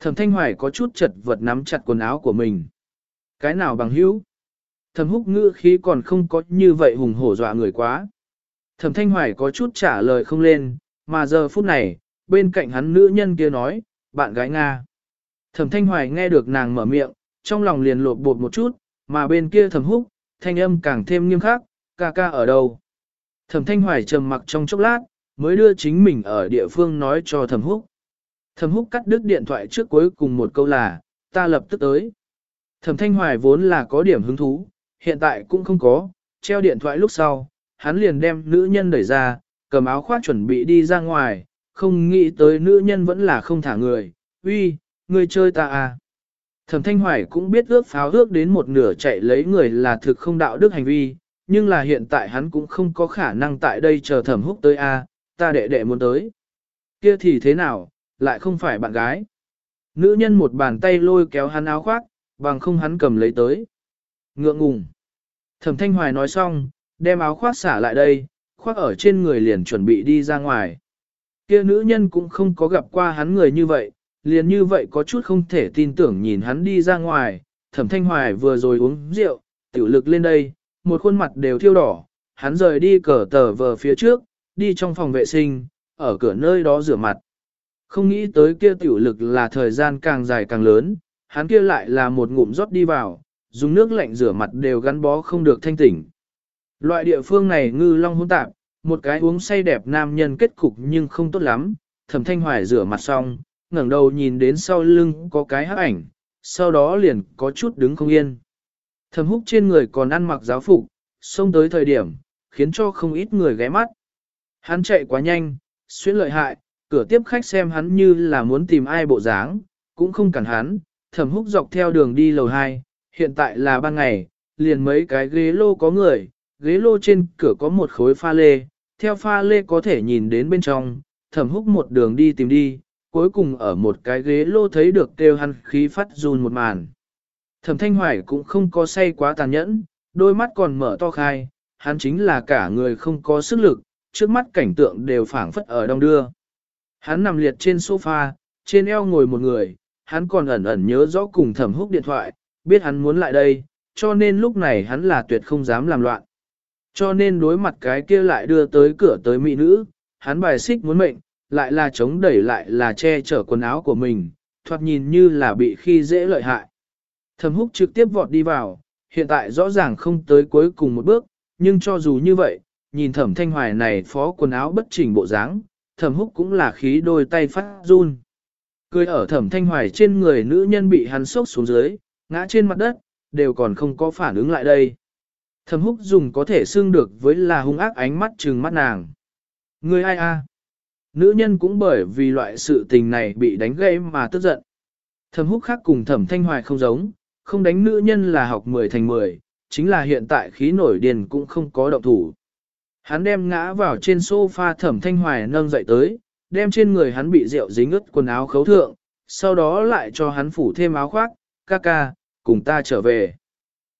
Speaker 1: Thẩm thanh hoài có chút chật vật nắm chặt quần áo của mình. Cái nào bằng hữu? Thẩm húc ngữ khí còn không có như vậy hùng hổ dọa người quá. Thẩm thanh hoài có chút trả lời không lên, mà giờ phút này, bên cạnh hắn nữ nhân kia nói, bạn gái Nga. Thẩm thanh hoài nghe được nàng mở miệng, trong lòng liền lột bột một chút, mà bên kia thẩm húc, thanh âm càng thêm nghiêm khắc, ca ca ở đâu. Thẩm thanh hoài trầm mặc trong chốc lát, mới đưa chính mình ở địa phương nói cho thẩm húc. Thẩm húc cắt đứt điện thoại trước cuối cùng một câu là, ta lập tức tới. Thẩm thanh hoài vốn là có điểm hứng thú, hiện tại cũng không có, treo điện thoại lúc sau, hắn liền đem nữ nhân đẩy ra, cầm áo khoác chuẩn bị đi ra ngoài, không nghĩ tới nữ nhân vẫn là không thả người, uy, người chơi ta à. Thẩm Thanh Hoài cũng biết ước pháo ước đến một nửa chạy lấy người là thực không đạo đức hành vi, nhưng là hiện tại hắn cũng không có khả năng tại đây chờ thẩm húc tới a, ta đệ đệ muốn tới. Kia thì thế nào, lại không phải bạn gái. Nữ nhân một bàn tay lôi kéo hắn áo khoác, bằng không hắn cầm lấy tới. Ngượng ngùng. Thẩm Thanh Hoài nói xong, đem áo khoác xả lại đây, khoác ở trên người liền chuẩn bị đi ra ngoài. Kia nữ nhân cũng không có gặp qua hắn người như vậy, liền như vậy có chút không thể tin tưởng nhìn hắn đi ra ngoài, thẩm thanh hoài vừa rồi uống rượu, tiểu lực lên đây, một khuôn mặt đều thiêu đỏ, hắn rời đi cờ tờ vờ phía trước, đi trong phòng vệ sinh, ở cửa nơi đó rửa mặt. Không nghĩ tới kia tiểu lực là thời gian càng dài càng lớn, hắn kia lại là một ngụm rót đi vào, dùng nước lạnh rửa mặt đều gắn bó không được thanh tỉnh. Loại địa phương này ngư long hỗn tạp, một cái uống say đẹp nam nhân kết cục nhưng không tốt lắm, thẩm thanh hoài rửa mặt xong, ngẩng đầu nhìn đến sau lưng có cái hắc ảnh, sau đó liền có chút đứng không yên. Thẩm húc trên người còn ăn mặc giáo phục, xông tới thời điểm, khiến cho không ít người ghé mắt. Hắn chạy quá nhanh, xuyên lợi hại, cửa tiếp khách xem hắn như là muốn tìm ai bộ dáng, cũng không cản hắn, thẩm húc dọc theo đường đi lầu 2, hiện tại là ban ngày, liền mấy cái ghế lô có người, ghế lô trên cửa có một khối pha lê, theo pha lê có thể nhìn đến bên trong, thẩm húc một đường đi tìm đi, cuối cùng ở một cái ghế lô thấy được kêu hắn khí phát run một màn. Thẩm thanh hoài cũng không có say quá tàn nhẫn, đôi mắt còn mở to khai, hắn chính là cả người không có sức lực, trước mắt cảnh tượng đều phảng phất ở đông đưa. Hắn nằm liệt trên sofa, trên eo ngồi một người, hắn còn ẩn ẩn nhớ rõ cùng thẩm húc điện thoại, biết hắn muốn lại đây, cho nên lúc này hắn là tuyệt không dám làm loạn. Cho nên đối mặt cái kia lại đưa tới cửa tới mỹ nữ, hắn bài xích muốn mệnh, lại là chống đẩy lại là che chở quần áo của mình, thoạt nhìn như là bị khi dễ lợi hại. Thẩm húc trực tiếp vọt đi vào, hiện tại rõ ràng không tới cuối cùng một bước, nhưng cho dù như vậy, nhìn thẩm thanh hoài này phó quần áo bất chỉnh bộ dáng, thẩm húc cũng là khí đôi tay phát run. Cười ở thẩm thanh hoài trên người nữ nhân bị hắn sốc xuống dưới, ngã trên mặt đất, đều còn không có phản ứng lại đây. Thẩm húc dùng có thể xương được với là hung ác ánh mắt trừng mắt nàng. Người ai a? Nữ nhân cũng bởi vì loại sự tình này bị đánh gây mà tức giận. Thẩm húc khác cùng thẩm thanh hoài không giống, không đánh nữ nhân là học 10 thành 10, chính là hiện tại khí nổi điền cũng không có động thủ. Hắn đem ngã vào trên sofa thẩm thanh hoài nâng dậy tới, đem trên người hắn bị rượu dính ướt quần áo khấu thượng, sau đó lại cho hắn phủ thêm áo khoác, ca ca, cùng ta trở về.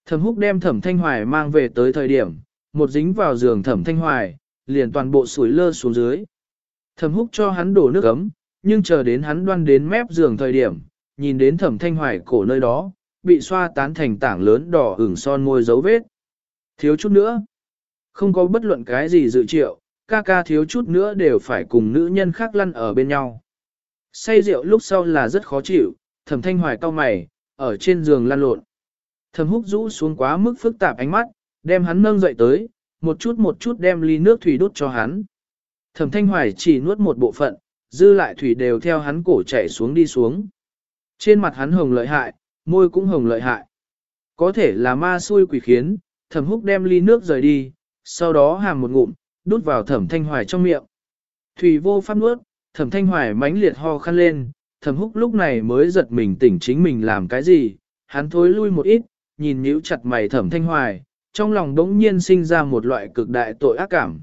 Speaker 1: Thẩm húc đem thẩm thanh hoài mang về tới thời điểm, một dính vào giường thẩm thanh hoài, liền toàn bộ sủi lơ xuống dưới. Thẩm húc cho hắn đổ nước ấm, nhưng chờ đến hắn đoan đến mép giường thời điểm, nhìn đến thẩm thanh hoài cổ nơi đó, bị xoa tán thành tảng lớn đỏ ửng son môi dấu vết. Thiếu chút nữa. Không có bất luận cái gì dự triệu, ca ca thiếu chút nữa đều phải cùng nữ nhân khác lăn ở bên nhau. Say rượu lúc sau là rất khó chịu, thẩm thanh hoài cao mày, ở trên giường lăn lộn. Thẩm húc rũ xuống quá mức phức tạp ánh mắt, đem hắn nâng dậy tới, một chút một chút đem ly nước thủy đút cho hắn. Thẩm thanh hoài chỉ nuốt một bộ phận, dư lại thủy đều theo hắn cổ chảy xuống đi xuống. Trên mặt hắn hồng lợi hại, môi cũng hồng lợi hại. Có thể là ma xui quỷ khiến, thẩm húc đem ly nước rời đi, sau đó hàm một ngụm, đút vào thẩm thanh hoài trong miệng. Thủy vô pháp nuốt, thẩm thanh hoài mãnh liệt ho khăn lên, thẩm húc lúc này mới giật mình tỉnh chính mình làm cái gì, hắn thối lui một ít, nhìn nhíu chặt mày thẩm thanh hoài, trong lòng đống nhiên sinh ra một loại cực đại tội ác cảm.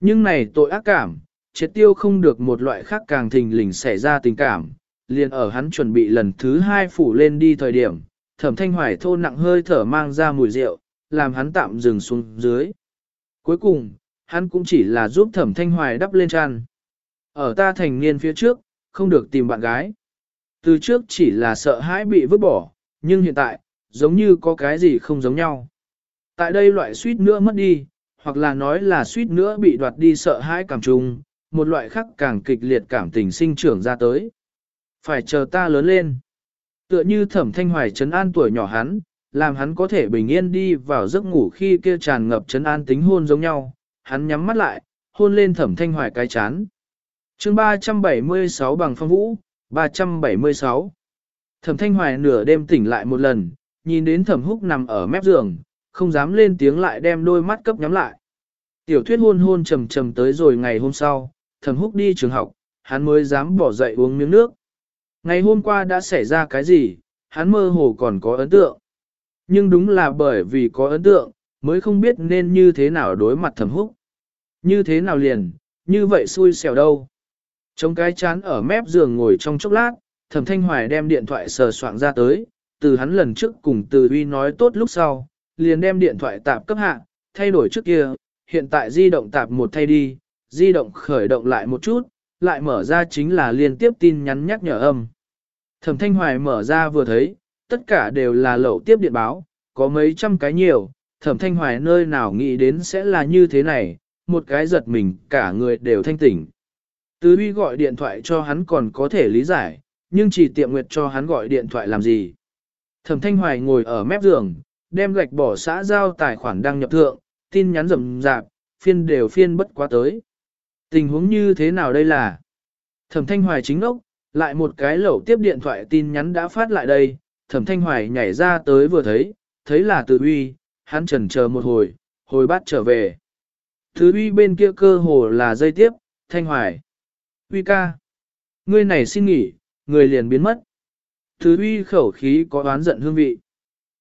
Speaker 1: Nhưng này tội ác cảm, triệt tiêu không được một loại khác càng thình lình xảy ra tình cảm, liền ở hắn chuẩn bị lần thứ hai phủ lên đi thời điểm, thẩm thanh hoài thô nặng hơi thở mang ra mùi rượu, làm hắn tạm dừng xuống dưới. Cuối cùng, hắn cũng chỉ là giúp thẩm thanh hoài đắp lên tràn. Ở ta thành niên phía trước, không được tìm bạn gái. Từ trước chỉ là sợ hãi bị vứt bỏ, nhưng hiện tại, giống như có cái gì không giống nhau. Tại đây loại suýt nữa mất đi, hoặc là nói là suýt nữa bị đoạt đi sợ hãi cảm trùng, một loại khác càng kịch liệt cảm tình sinh trưởng ra tới. Phải chờ ta lớn lên. Tựa như thẩm thanh hoài trấn an tuổi nhỏ hắn, làm hắn có thể bình yên đi vào giấc ngủ khi kia tràn ngập trấn an tính hôn giống nhau, hắn nhắm mắt lại, hôn lên thẩm thanh hoài cái chán. chương 376 bằng phong vũ, 376. Thẩm thanh hoài nửa đêm tỉnh lại một lần, nhìn đến thẩm húc nằm ở mép giường, không dám lên tiếng lại đem đôi mắt cấp nhắm lại. Tiểu thuyết hôn hôn trầm trầm tới rồi ngày hôm sau, thẩm húc đi trường học, hắn mới dám bỏ dậy uống miếng nước. Ngày hôm qua đã xảy ra cái gì, hắn mơ hồ còn có ấn tượng. Nhưng đúng là bởi vì có ấn tượng, mới không biết nên như thế nào đối mặt thẩm húc. Như thế nào liền, như vậy xui xẻo đâu. Trong cái chán ở mép giường ngồi trong chốc lát, thẩm thanh hoài đem điện thoại sờ soạn ra tới, từ hắn lần trước cùng từ uy nói tốt lúc sau, liền đem điện thoại tạp cấp hạ, thay đổi trước kia, hiện tại di động tạp một thay đi, di động khởi động lại một chút, lại mở ra chính là liên tiếp tin nhắn nhắc nhở âm. Thẩm Thanh Hoài mở ra vừa thấy, tất cả đều là lậu tiếp điện báo, có mấy trăm cái nhiều, Thẩm Thanh Hoài nơi nào nghĩ đến sẽ là như thế này, một cái giật mình, cả người đều thanh tỉnh. Tứ Huy gọi điện thoại cho hắn còn có thể lý giải, nhưng chỉ tiệm nguyệt cho hắn gọi điện thoại làm gì. Thẩm Thanh Hoài ngồi ở mép giường, đem gạch bỏ xã giao tài khoản đăng nhập thượng, tin nhắn rầm rạp, phiên đều phiên bất quá tới. Tình huống như thế nào đây là? Thẩm Thanh Hoài chính ốc, lại một cái lẩu tiếp điện thoại tin nhắn đã phát lại đây, Thẩm Thanh Hoài nhảy ra tới vừa thấy, thấy là Từ Uy, hắn chần chờ một hồi, hồi bắt trở về. Từ Uy bên kia cơ hồ là dây tiếp, Thanh Hoài. Uy ca. Ngươi này xin nghỉ, người liền biến mất. Từ Uy khẩu khí có oán giận hương vị.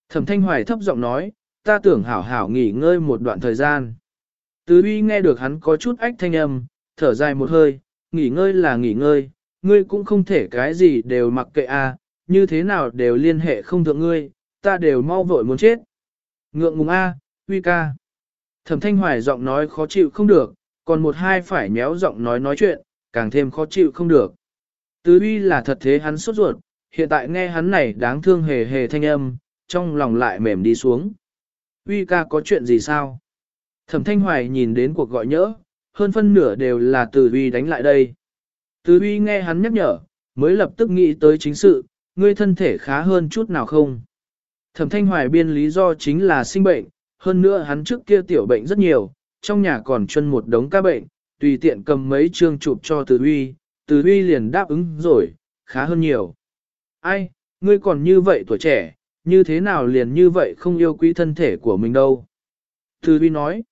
Speaker 1: Thẩm Thanh Hoài thấp giọng nói, ta tưởng hảo hảo nghỉ ngơi một đoạn thời gian. Từ Uy nghe được hắn có chút ách thanh âm, thở dài một hơi, nghỉ ngơi là nghỉ ngơi, ngươi cũng không thể cái gì đều mặc kệ a, như thế nào đều liên hệ không thượng ngươi, ta đều mau vội muốn chết. Ngượng ngùng a, Huy ca. Thẩm Thanh Hoài giọng nói khó chịu không được, còn một hai phải nhéo giọng nói nói chuyện, càng thêm khó chịu không được. Tứ Huy là thật thế hắn sốt ruột, hiện tại nghe hắn này đáng thương hề hề thanh âm, trong lòng lại mềm đi xuống. Huy ca có chuyện gì sao? Thẩm Thanh Hoài nhìn đến cuộc gọi nhỡ, hơn phân nửa đều là từ Huy đánh lại đây. Tứ Huy nghe hắn nhắc nhở, mới lập tức nghĩ tới chính sự, ngươi thân thể khá hơn chút nào không? Thẩm Thanh Hoài biên lý do chính là sinh bệnh, hơn nữa hắn trước kia tiểu bệnh rất nhiều, trong nhà còn chân một đống ca bệnh, tùy tiện cầm mấy chương chụp cho Từ Huy, Từ Huy liền đáp ứng rồi, khá hơn nhiều. Ai, ngươi còn như vậy tuổi trẻ, như thế nào liền như vậy không yêu quý thân thể của mình đâu? Từ Huy nói,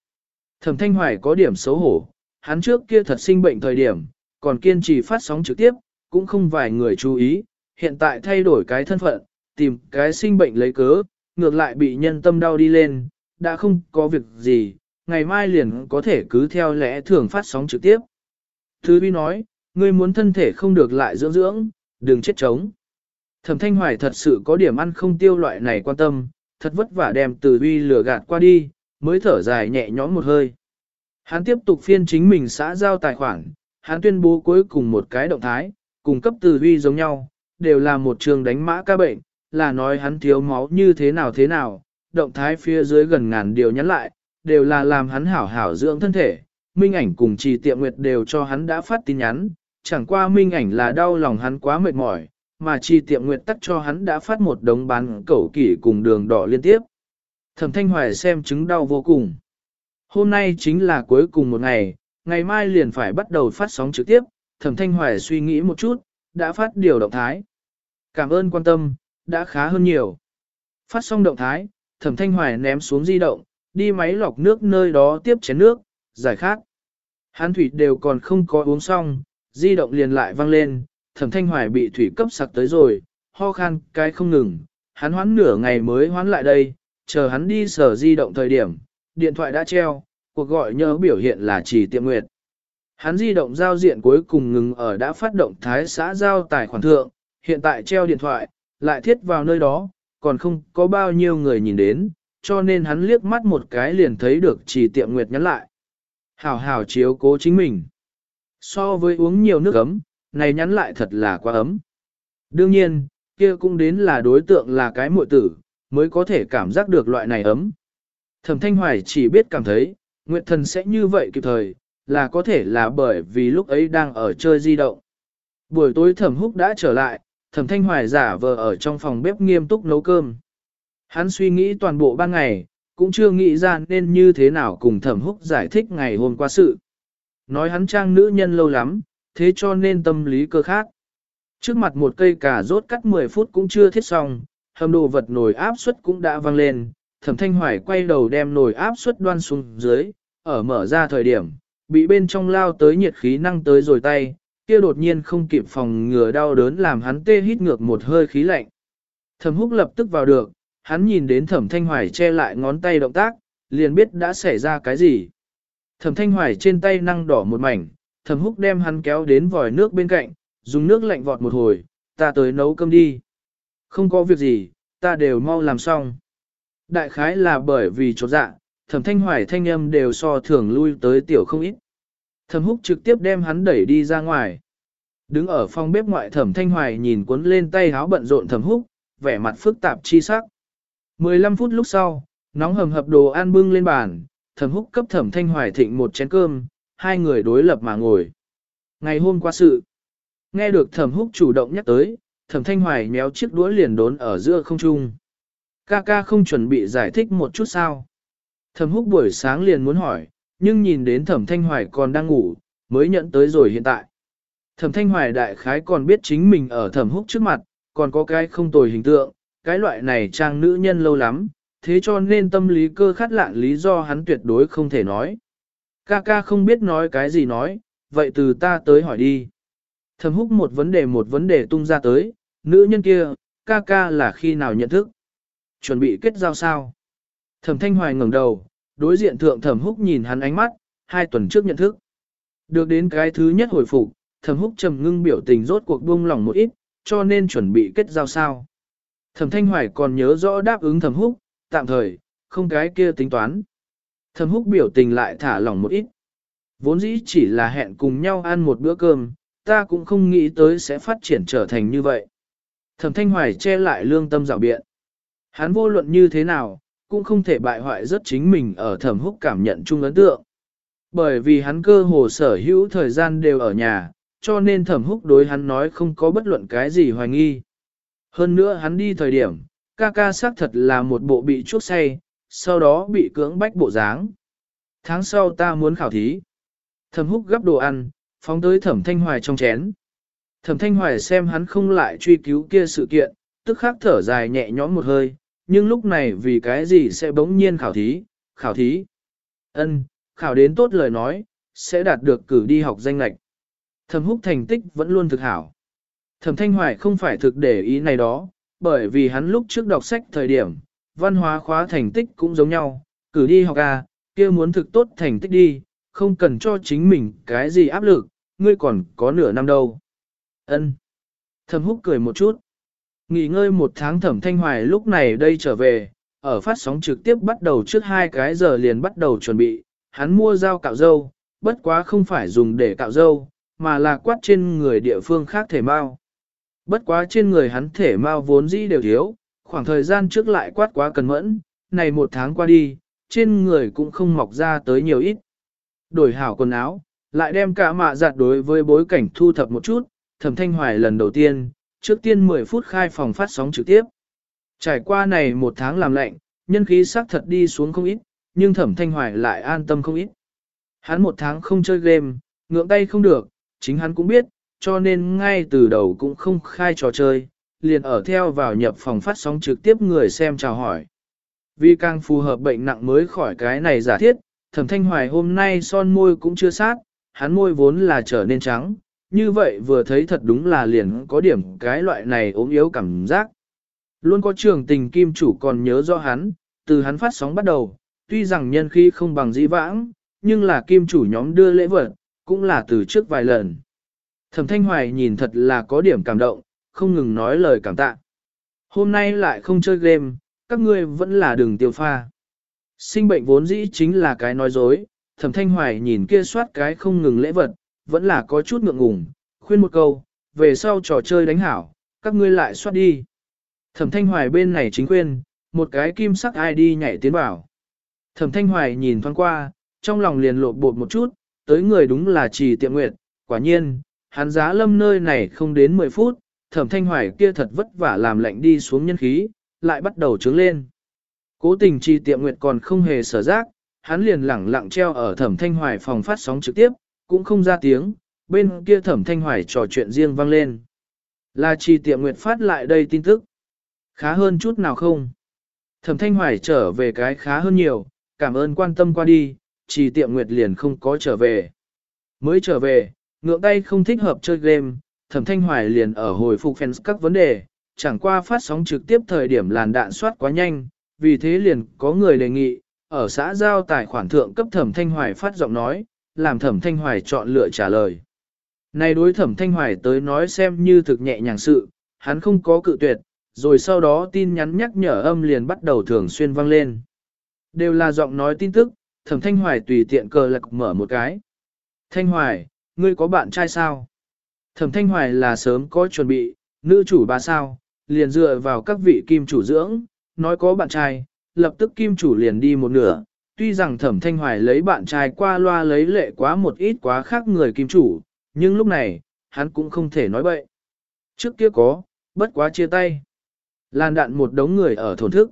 Speaker 1: Thẩm Thanh Hoài có điểm xấu hổ, hắn trước kia thật sinh bệnh thời điểm, còn kiên trì phát sóng trực tiếp, cũng không vài người chú ý, hiện tại thay đổi cái thân phận, tìm cái sinh bệnh lấy cớ, ngược lại bị nhân tâm đau đi lên, đã không có việc gì, ngày mai liền có thể cứ theo lẽ thường phát sóng trực tiếp. Thứ vi nói, ngươi muốn thân thể không được lại dưỡng dưỡng, đừng chết trống. Thẩm Thanh Hoài thật sự có điểm ăn không tiêu loại này quan tâm, thật vất vả đem từ vi lừa gạt qua đi, mới thở dài nhẹ nhõm một hơi. Hắn tiếp tục phiên chính mình xã giao tài khoản, hắn tuyên bố cuối cùng một cái động thái, cùng cấp từ vi giống nhau, đều là một trường đánh mã ca bệnh, là nói hắn thiếu máu như thế nào thế nào, động thái phía dưới gần ngàn điều nhắn lại, đều là làm hắn hảo hảo dưỡng thân thể, minh ảnh cùng trì tiệm nguyệt đều cho hắn đã phát tin nhắn, chẳng qua minh ảnh là đau lòng hắn quá mệt mỏi, mà trì tiệm nguyệt tắt cho hắn đã phát một đống bán cẩu kỷ cùng đường đỏ liên tiếp. Thẩm Thanh Hoài xem chứng đau vô cùng. Hôm nay chính là cuối cùng một ngày, ngày mai liền phải bắt đầu phát sóng trực tiếp, Thẩm Thanh Hoài suy nghĩ một chút, đã phát điều động thái. Cảm ơn quan tâm, đã khá hơn nhiều. Phát xong động thái, Thẩm Thanh Hoài ném xuống di động, đi máy lọc nước nơi đó tiếp chén nước, giải khát. Hắn thủy đều còn không có uống xong, di động liền lại vang lên, thẩm thanh hoài bị thủy cấp sặc tới rồi, ho khan cái không ngừng, hắn hoán nửa ngày mới hoán lại đây, chờ hắn đi sở di động thời điểm, điện thoại đã treo, cuộc gọi nhớ biểu hiện là chỉ tiệm nguyệt. Hắn di động giao diện cuối cùng ngừng ở đã phát động thái xã giao tài khoản thượng, hiện tại treo điện thoại, lại thiết vào nơi đó, còn không có bao nhiêu người nhìn đến, cho nên hắn liếc mắt một cái liền thấy được chỉ tiệm nguyệt nhắn lại. Hảo hảo chiếu cố chính mình. So với uống nhiều nước ấm, này nhắn lại thật là quá ấm. Đương nhiên, kia cũng đến là đối tượng là cái muội tử, mới có thể cảm giác được loại này ấm. Thẩm Thanh Hoài chỉ biết cảm thấy, Nguyệt Thần sẽ như vậy kịp thời, là có thể là bởi vì lúc ấy đang ở chơi di động. Buổi tối Thẩm Húc đã trở lại, Thẩm Thanh Hoài giả vờ ở trong phòng bếp nghiêm túc nấu cơm. Hắn suy nghĩ toàn bộ ban ngày, cũng chưa nghĩ ra nên như thế nào cùng Thẩm Húc giải thích ngày hôm qua sự. Nói hắn trang nữ nhân lâu lắm, thế cho nên tâm lý cơ khác. Trước mặt một cây cà rốt cắt 10 phút cũng chưa thiết xong, hầm đồ vật nồi áp suất cũng đã văng lên, thẩm thanh hoài quay đầu đem nồi áp suất đoan xuống dưới, ở mở ra thời điểm, bị bên trong lao tới nhiệt khí năng tới rồi tay, kia đột nhiên không kịp phòng ngừa đau đớn làm hắn tê hít ngược một hơi khí lạnh. Thẩm húc lập tức vào được, hắn nhìn đến thẩm thanh hoài che lại ngón tay động tác, liền biết đã xảy ra cái gì. Thẩm thanh hoài trên tay năng đỏ một mảnh, thẩm húc đem hắn kéo đến vòi nước bên cạnh, dùng nước lạnh vọt một hồi, ta tới nấu cơm đi. Không có việc gì, ta đều mau làm xong. Đại khái là bởi vì chột dạ, thẩm thanh hoài thanh âm đều so thường lui tới tiểu không ít. Thẩm húc trực tiếp đem hắn đẩy đi ra ngoài. Đứng ở phòng bếp ngoại thẩm thanh hoài nhìn cuốn lên tay háo bận rộn thẩm húc, vẻ mặt phức tạp chi sắc. 15 phút lúc sau, nóng hầm hập đồ ăn bưng lên bàn, thẩm húc cấp thẩm thanh hoài thịnh một chén cơm, hai người đối lập mà ngồi. Ngày hôm qua sự, nghe được thẩm húc chủ động nhắc tới, thẩm thanh hoài méo chiếc đũa liền đốn ở giữa không trung. Ca ca không chuẩn bị giải thích một chút sao. Thẩm húc buổi sáng liền muốn hỏi, nhưng nhìn đến thẩm thanh hoài còn đang ngủ, mới nhận tới rồi hiện tại. Thẩm thanh hoài đại khái còn biết chính mình ở thẩm húc trước mặt, còn có cái không tồi hình tượng, cái loại này trang nữ nhân lâu lắm, thế cho nên tâm lý cơ khát lạn lý do hắn tuyệt đối không thể nói. Ca ca không biết nói cái gì nói, vậy từ ta tới hỏi đi. Thẩm húc một vấn đề một vấn đề tung ra tới, nữ nhân kia, ca ca là khi nào nhận thức? Chuẩn bị kết giao sao? Thẩm thanh hoài ngẩng đầu, đối diện thượng thẩm húc nhìn hắn ánh mắt, hai tuần trước nhận thức. Được đến cái thứ nhất hồi phục, thẩm húc trầm ngưng biểu tình rốt cuộc buông lỏng một ít, cho nên chuẩn bị kết giao sao. Thẩm thanh hoài còn nhớ rõ đáp ứng thẩm húc, tạm thời, không cái kia tính toán. Thẩm húc biểu tình lại thả lỏng một ít. Vốn dĩ chỉ là hẹn cùng nhau ăn một bữa cơm, ta cũng không nghĩ tới sẽ phát triển trở thành như vậy. Thẩm thanh hoài che lại lương tâm dạo biện. Hắn vô luận như thế nào, cũng không thể bại hoại rất chính mình ở thẩm húc cảm nhận chung ấn tượng. Bởi vì hắn cơ hồ sở hữu thời gian đều ở nhà, cho nên thẩm húc đối hắn nói không có bất luận cái gì hoài nghi. Hơn nữa hắn đi thời điểm, ca ca xác thật là một bộ bị chuốc say, sau đó bị cưỡng bách bộ dáng. Tháng sau ta muốn khảo thí. Thẩm húc gấp đồ ăn, phóng tới thẩm thanh hoài trong chén. Thẩm thanh hoài xem hắn không lại truy cứu kia sự kiện, tức khắc thở dài nhẹ nhõm một hơi, nhưng lúc này vì cái gì sẽ bỗng nhiên khảo thí, khảo thí. ân khảo đến tốt lời nói, sẽ đạt được cử đi học danh lạch. Thẩm húc thành tích vẫn luôn thực hảo. Thẩm thanh hoài không phải thực để ý này đó, bởi vì hắn lúc trước đọc sách thời điểm, văn hóa khóa thành tích cũng giống nhau, cử đi học à, kia muốn thực tốt thành tích đi, không cần cho chính mình cái gì áp lực, ngươi còn có nửa năm đâu. Ân. Thẩm húc cười một chút. Nghỉ ngơi một tháng thẩm thanh hoài lúc này đây trở về, ở phát sóng trực tiếp bắt đầu trước hai cái giờ liền bắt đầu chuẩn bị, hắn mua dao cạo dâu, bất quá không phải dùng để cạo dâu, mà là quát trên người địa phương khác thể mau. Bất quá trên người hắn thể mau vốn dĩ đều thiếu, khoảng thời gian trước lại quát quá cần mẫn, này một tháng qua đi, trên người cũng không mọc ra tới nhiều ít. Đổi hảo quần áo, lại đem cả mạ giặt đối với bối cảnh thu thập một chút, thẩm thanh hoài lần đầu tiên, trước tiên 10 phút khai phòng phát sóng trực tiếp. Trải qua này một tháng làm lạnh, nhân khí xác thật đi xuống không ít, nhưng thẩm thanh hoài lại an tâm không ít. Hắn một tháng không chơi game, ngưỡng tay không được, chính hắn cũng biết, cho nên ngay từ đầu cũng không khai trò chơi, liền ở theo vào nhập phòng phát sóng trực tiếp người xem chào hỏi. Vì càng phù hợp bệnh nặng mới khỏi cái này giả thiết, thẩm thanh hoài hôm nay son môi cũng chưa sát, hắn môi vốn là trở nên trắng, như vậy vừa thấy thật đúng là liền có điểm cái loại này ốm yếu cảm giác. Luôn có trường tình kim chủ còn nhớ rõ hắn, từ hắn phát sóng bắt đầu, tuy rằng nhân khí không bằng dĩ vãng, nhưng là kim chủ nhóm đưa lễ vật, cũng là từ trước vài lần. Thẩm Thanh Hoài nhìn thật là có điểm cảm động, không ngừng nói lời cảm tạ. Hôm nay lại không chơi game, các ngươi vẫn là đường tiêu pha. Sinh bệnh vốn dĩ chính là cái nói dối, Thẩm Thanh Hoài nhìn kia soát cái không ngừng lễ vật, vẫn là có chút ngượng ngùng, khuyên một câu, về sau trò chơi đánh hảo, các ngươi lại soát đi. Thẩm Thanh Hoài bên này chính khuyên, một cái kim sắc ID nhảy tiến vào. Thẩm Thanh Hoài nhìn thoáng qua, trong lòng liền lộn bột một chút, tới người đúng là trì tiệm nguyệt, quả nhiên, hắn giá lâm nơi này không đến 10 phút, thẩm thanh hoài kia thật vất vả làm lạnh đi xuống nhân khí, lại bắt đầu trướng lên. Cố tình trì tiệm nguyệt còn không hề sở giác, hắn liền lẳng lặng treo ở thẩm thanh hoài phòng phát sóng trực tiếp, cũng không ra tiếng, bên kia thẩm thanh hoài trò chuyện riêng vang lên. Là trì tiệm nguyệt phát lại đây tin tức. Khá hơn chút nào không? Thẩm thanh hoài trở về cái khá hơn nhiều, cảm ơn quan tâm qua đi, trì tiệm nguyệt liền không có trở về. Mới trở về, ngượng tay không thích hợp chơi game, thẩm thanh hoài liền ở hồi phục fans các vấn đề, chẳng qua phát sóng trực tiếp thời điểm làn đạn soát quá nhanh, vì thế liền có người đề nghị, ở xã giao tài khoản thượng cấp thẩm thanh hoài phát giọng nói, làm thẩm thanh hoài chọn lựa trả lời. Này đối thẩm thanh hoài tới nói xem như thực nhẹ nhàng sự, hắn không có cự tuyệt, rồi sau đó tin nhắn nhắc nhở âm liền bắt đầu thường xuyên vang lên. Đều là giọng nói tin tức, thẩm thanh hoài tùy tiện cờ lạc mở một cái. Thanh hoài, ngươi có bạn trai sao? Thẩm thanh hoài là sớm có chuẩn bị, nữ chủ bà sao, liền dựa vào các vị kim chủ dưỡng, nói có bạn trai, lập tức kim chủ liền đi một nửa. Tuy rằng thẩm thanh hoài lấy bạn trai qua loa lấy lệ quá một ít quá khác người kim chủ, nhưng lúc này, hắn cũng không thể nói bậy. Trước kia có, bất quá chia tay. Lan đạn một đống người ở thổn thức.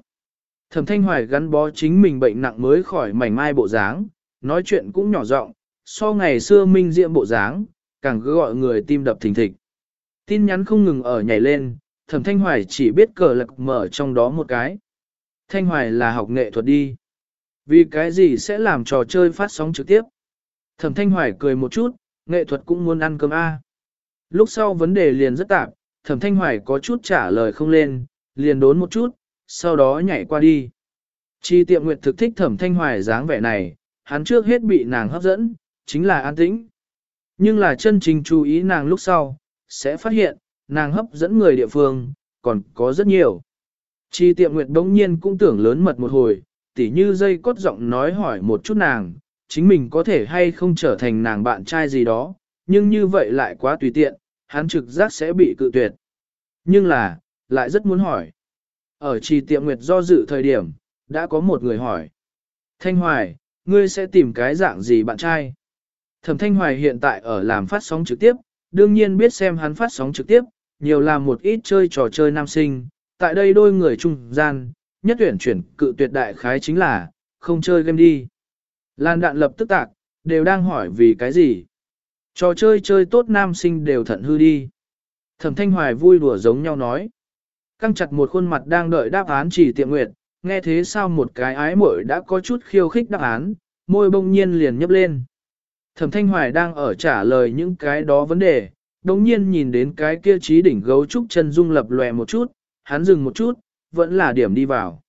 Speaker 1: Thẩm thanh hoài gắn bó chính mình bệnh nặng mới khỏi mảnh mai bộ dáng, nói chuyện cũng nhỏ giọng, so ngày xưa minh diệm bộ dáng, càng cứ gọi người tim đập thình thịch. Tin nhắn không ngừng ở nhảy lên, thẩm thanh hoài chỉ biết cờ lạc mở trong đó một cái. Thanh hoài là học nghệ thuật đi. Vì cái gì sẽ làm trò chơi phát sóng trực tiếp? Thẩm thanh hoài cười một chút, nghệ thuật cũng muốn ăn cơm A. Lúc sau vấn đề liền rất tạp, thẩm thanh hoài có chút trả lời không lên, liền đốn một chút, sau đó nhảy qua đi. Chi tiệm nguyệt thực thích thẩm thanh hoài dáng vẻ này, hắn trước hết bị nàng hấp dẫn, chính là an tĩnh. Nhưng là chân chính chú ý nàng lúc sau, sẽ phát hiện, nàng hấp dẫn người địa phương, còn có rất nhiều. Chi tiệm nguyệt đống nhiên cũng tưởng lớn mật một hồi, tỉ như dây cốt giọng nói hỏi một chút nàng, chính mình có thể hay không trở thành nàng bạn trai gì đó, nhưng như vậy lại quá tùy tiện, hắn trực giác sẽ bị cự tuyệt. Nhưng là, lại rất muốn hỏi. Ở trì tiệm nguyệt do dự thời điểm, đã có một người hỏi. Thanh Hoài, ngươi sẽ tìm cái dạng gì bạn trai? Thẩm Thanh Hoài hiện tại ở làm phát sóng trực tiếp, đương nhiên biết xem hắn phát sóng trực tiếp, nhiều làm một ít chơi trò chơi nam sinh. Tại đây đôi người trung gian, nhất tuyển chuyển cự tuyệt đại khái chính là, không chơi game đi. Lan đạn lập tức tạc, đều đang hỏi vì cái gì. Trò chơi chơi tốt nam sinh đều thận hư đi. Thẩm Thanh Hoài vui đùa giống nhau nói. Căng chặt một khuôn mặt đang đợi đáp án chỉ tiệm nguyệt, nghe thế sao một cái ái muội đã có chút khiêu khích đáp án, môi bông nhiên liền nhấp lên. Thẩm Thanh Hoài đang ở trả lời những cái đó vấn đề, đồng nhiên nhìn đến cái kia trí đỉnh gấu trúc chân dung lập lòe một chút, hắn dừng một chút, vẫn là điểm đi vào.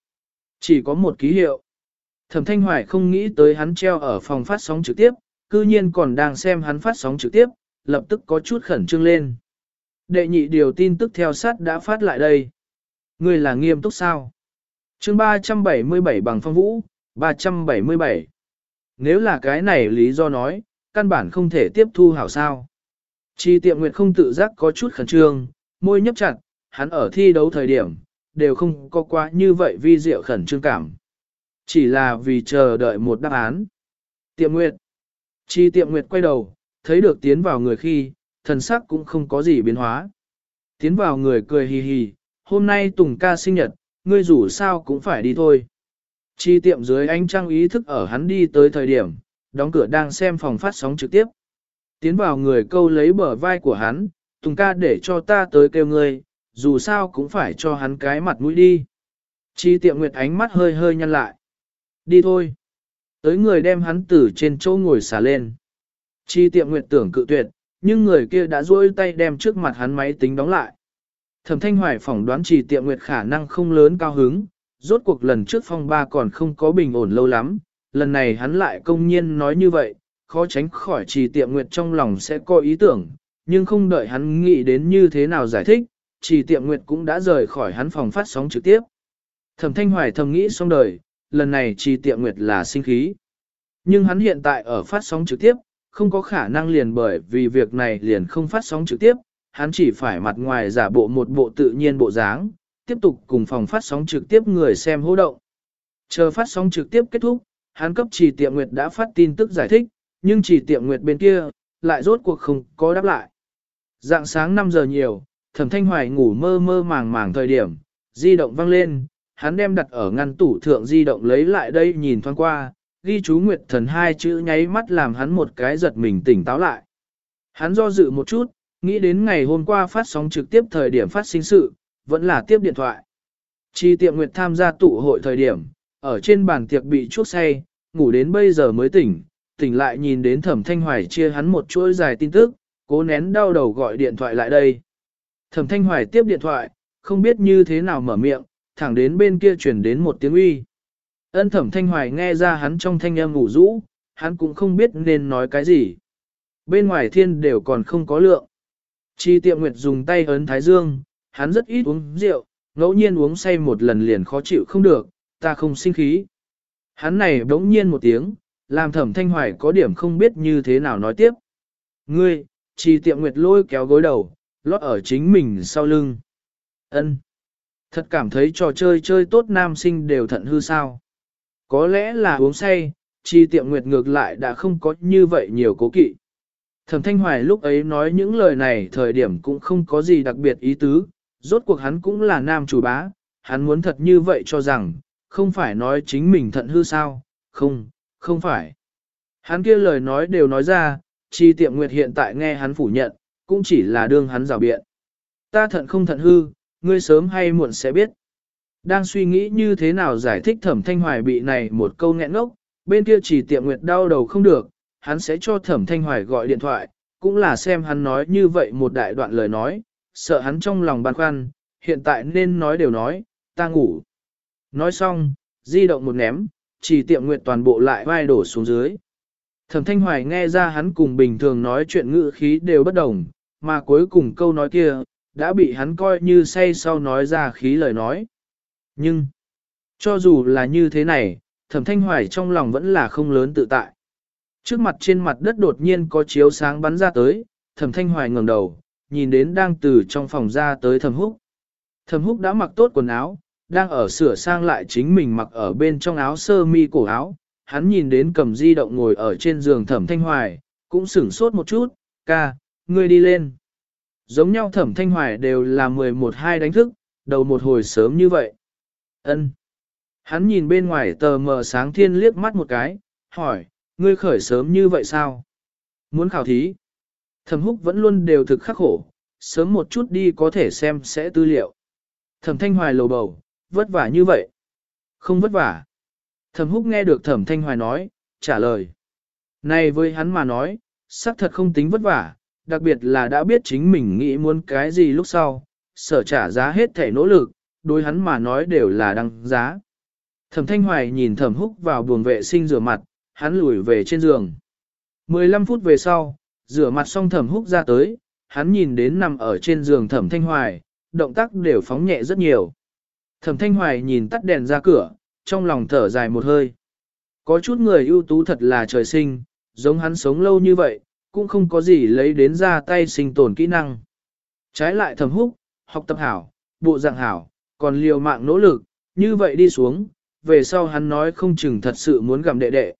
Speaker 1: Chỉ có một ký hiệu. Thẩm Thanh Hoài không nghĩ tới hắn treo ở phòng phát sóng trực tiếp, cư nhiên còn đang xem hắn phát sóng trực tiếp, lập tức có chút khẩn trương lên. Đệ nhị điều tin tức theo sát đã phát lại đây. Người là nghiêm túc sao? chương 377 bằng phong vũ, 377. Nếu là cái này lý do nói, căn bản không thể tiếp thu hảo sao. Chi tiệm nguyệt không tự giác có chút khẩn trương, môi nhấp chặt, hắn ở thi đấu thời điểm, đều không có quá như vậy vi diệu khẩn trương cảm. Chỉ là vì chờ đợi một đáp án. Tiệm nguyệt. Chi tiệm nguyệt quay đầu, thấy được tiến vào người khi, thần sắc cũng không có gì biến hóa. Tiến vào người cười hì hì, hôm nay Tùng ca sinh nhật, ngươi rủ sao cũng phải đi thôi. Chi tiệm dưới ánh trăng ý thức ở hắn đi tới thời điểm, đóng cửa đang xem phòng phát sóng trực tiếp. Tiến vào người câu lấy bờ vai của hắn, Tùng ca để cho ta tới kêu ngươi, dù sao cũng phải cho hắn cái mặt mũi đi. Chi tiệm nguyệt ánh mắt hơi hơi nhăn lại. Đi thôi. Tới người đem hắn từ trên chỗ ngồi xả lên. Chi tiệm nguyệt tưởng cự tuyệt, nhưng người kia đã duỗi tay đem trước mặt hắn máy tính đóng lại. Thẩm Thanh Hoài phỏng đoán Chi tiệm nguyệt khả năng không lớn cao hứng, rốt cuộc lần trước phong ba còn không có bình ổn lâu lắm, lần này hắn lại công nhiên nói như vậy, khó tránh khỏi trì tiệm nguyệt trong lòng sẽ có ý tưởng, nhưng không đợi hắn nghĩ đến như thế nào giải thích, chỉ tiệm nguyệt cũng đã rời khỏi hắn phòng phát sóng trực tiếp. Thẩm Thanh Hoài thầm nghĩ xong đời, lần này chỉ tiệm nguyệt là sinh khí. Nhưng hắn hiện tại ở phát sóng trực tiếp, không có khả năng liền bởi vì việc này liền không phát sóng trực tiếp, hắn chỉ phải mặt ngoài giả bộ một bộ tự nhiên bộ dáng, tiếp tục cùng phòng phát sóng trực tiếp người xem hô động. Chờ phát sóng trực tiếp kết thúc, hắn cấp chỉ tiệm nguyệt đã phát tin tức giải thích, nhưng chỉ tiệm nguyệt bên kia, lại rốt cuộc không có đáp lại. Dạng sáng 5 giờ nhiều, thẩm thanh hoài ngủ mơ mơ màng màng thời điểm, di động vang lên, hắn đem đặt ở ngăn tủ thượng di động lấy lại đây nhìn thoáng qua, ghi chú Nguyệt Thần hai chữ nháy mắt làm hắn một cái giật mình tỉnh táo lại. Hắn do dự một chút, nghĩ đến ngày hôm qua phát sóng trực tiếp thời điểm phát sinh sự, vẫn là tiếp điện thoại. Chi tiệm Nguyệt tham gia tụ hội thời điểm, ở trên bàn tiệc bị chuốc say, ngủ đến bây giờ mới tỉnh, tỉnh lại nhìn đến thẩm thanh hoài chia hắn một chuỗi dài tin tức, cố nén đau đầu gọi điện thoại lại đây. Thẩm thanh hoài tiếp điện thoại, không biết như thế nào mở miệng, thẳng đến bên kia chuyển đến một tiếng uy. Ân thẩm thanh hoài nghe ra hắn trong thanh âm ngủ rũ, hắn cũng không biết nên nói cái gì. Bên ngoài thiên đều còn không có lượng. Chi tiệm nguyệt dùng tay ấn thái dương, hắn rất ít uống rượu, ngẫu nhiên uống say một lần liền khó chịu không được, ta không sinh khí. Hắn này đống nhiên một tiếng, làm thẩm thanh hoài có điểm không biết như thế nào nói tiếp. Ngươi, chi tiệm nguyệt lôi kéo gối đầu, lót ở chính mình sau lưng. ân Thật cảm thấy trò chơi chơi tốt nam sinh đều thận hư sao. Có lẽ là uống say, chi tiệm nguyệt ngược lại đã không có như vậy nhiều cố kỵ. Thẩm Thanh Hoài lúc ấy nói những lời này thời điểm cũng không có gì đặc biệt ý tứ, rốt cuộc hắn cũng là nam chủ bá, hắn muốn thật như vậy cho rằng, không phải nói chính mình thận hư sao, không, không phải. Hắn kia lời nói đều nói ra, chi tiệm nguyệt hiện tại nghe hắn phủ nhận, cũng chỉ là đương hắn rào biện. Ta thận không thận hư, ngươi sớm hay muộn sẽ biết. Đang suy nghĩ như thế nào giải thích thẩm thanh hoài bị này một câu nghẹn ngốc, bên kia chỉ tiệm nguyệt đau đầu không được, hắn sẽ cho thẩm thanh hoài gọi điện thoại, cũng là xem hắn nói như vậy một đại đoạn lời nói, sợ hắn trong lòng băn khoăn, hiện tại nên nói đều nói, ta ngủ. Nói xong, di động một ném, chỉ tiệm nguyệt toàn bộ lại vai đổ xuống dưới. Thẩm thanh hoài nghe ra hắn cùng bình thường nói chuyện ngữ khí đều bất đồng, mà cuối cùng câu nói kia, đã bị hắn coi như say sau nói ra khí lời nói. Nhưng, cho dù là như thế này, thẩm thanh hoài trong lòng vẫn là không lớn tự tại. Trước mặt trên mặt đất đột nhiên có chiếu sáng bắn ra tới, thẩm thanh hoài ngẩng đầu, nhìn đến đang từ trong phòng ra tới thẩm húc. Thẩm húc đã mặc tốt quần áo, đang ở sửa sang lại chính mình mặc ở bên trong áo sơ mi cổ áo. Hắn nhìn đến cầm di động ngồi ở trên giường thẩm thanh hoài, cũng sửng sốt một chút, ca, ngươi đi lên. Giống nhau thẩm thanh hoài đều là 11-2 đánh thức, đầu một hồi sớm như vậy. Ân. Hắn nhìn bên ngoài tờ mờ sáng thiên liếc mắt một cái, hỏi, ngươi khởi sớm như vậy sao? Muốn khảo thí? Thẩm húc vẫn luôn đều thực khắc khổ, sớm một chút đi có thể xem sẽ tư liệu. Thẩm thanh hoài lầu bầu, vất vả như vậy. Không vất vả. Thẩm húc nghe được thẩm thanh hoài nói, trả lời. Này với hắn mà nói, xác thật không tính vất vả, đặc biệt là đã biết chính mình nghĩ muốn cái gì lúc sau, sở trả giá hết thể nỗ lực, đối hắn mà nói đều là đăng giá. Thẩm Thanh Hoài nhìn Thẩm Húc vào buồng vệ sinh rửa mặt, hắn lùi về trên giường. 15 phút về sau, rửa mặt xong Thẩm Húc ra tới, hắn nhìn đến nằm ở trên giường Thẩm Thanh Hoài, động tác đều phóng nhẹ rất nhiều. Thẩm Thanh Hoài nhìn tắt đèn ra cửa, trong lòng thở dài một hơi. Có chút người ưu tú thật là trời sinh, giống hắn sống lâu như vậy, cũng không có gì lấy đến ra tay sinh tồn kỹ năng. Trái lại thầm Húc, học tập hảo, bộ dạng hảo, còn liều mạng nỗ lực, như vậy đi xuống, về sau hắn nói không chừng thật sự muốn gặm đệ đệ.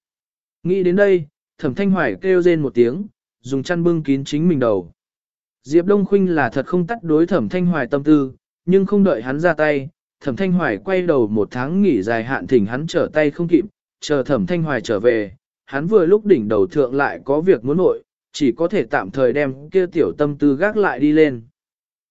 Speaker 1: Nghĩ đến đây, thẩm thanh hoài kêu rên một tiếng, dùng chăn bưng kín chính mình đầu. Diệp Đông Khuynh là thật không tắt đối thẩm thanh hoài tâm tư, nhưng không đợi hắn ra tay, thẩm thanh hoài quay đầu một tháng nghỉ dài hạn thỉnh hắn trở tay không kịp, chờ thẩm thanh hoài trở về, hắn vừa lúc đỉnh đầu thượng lại có việc muốn nội, chỉ có thể tạm thời đem kia tiểu tâm tư gác lại đi lên.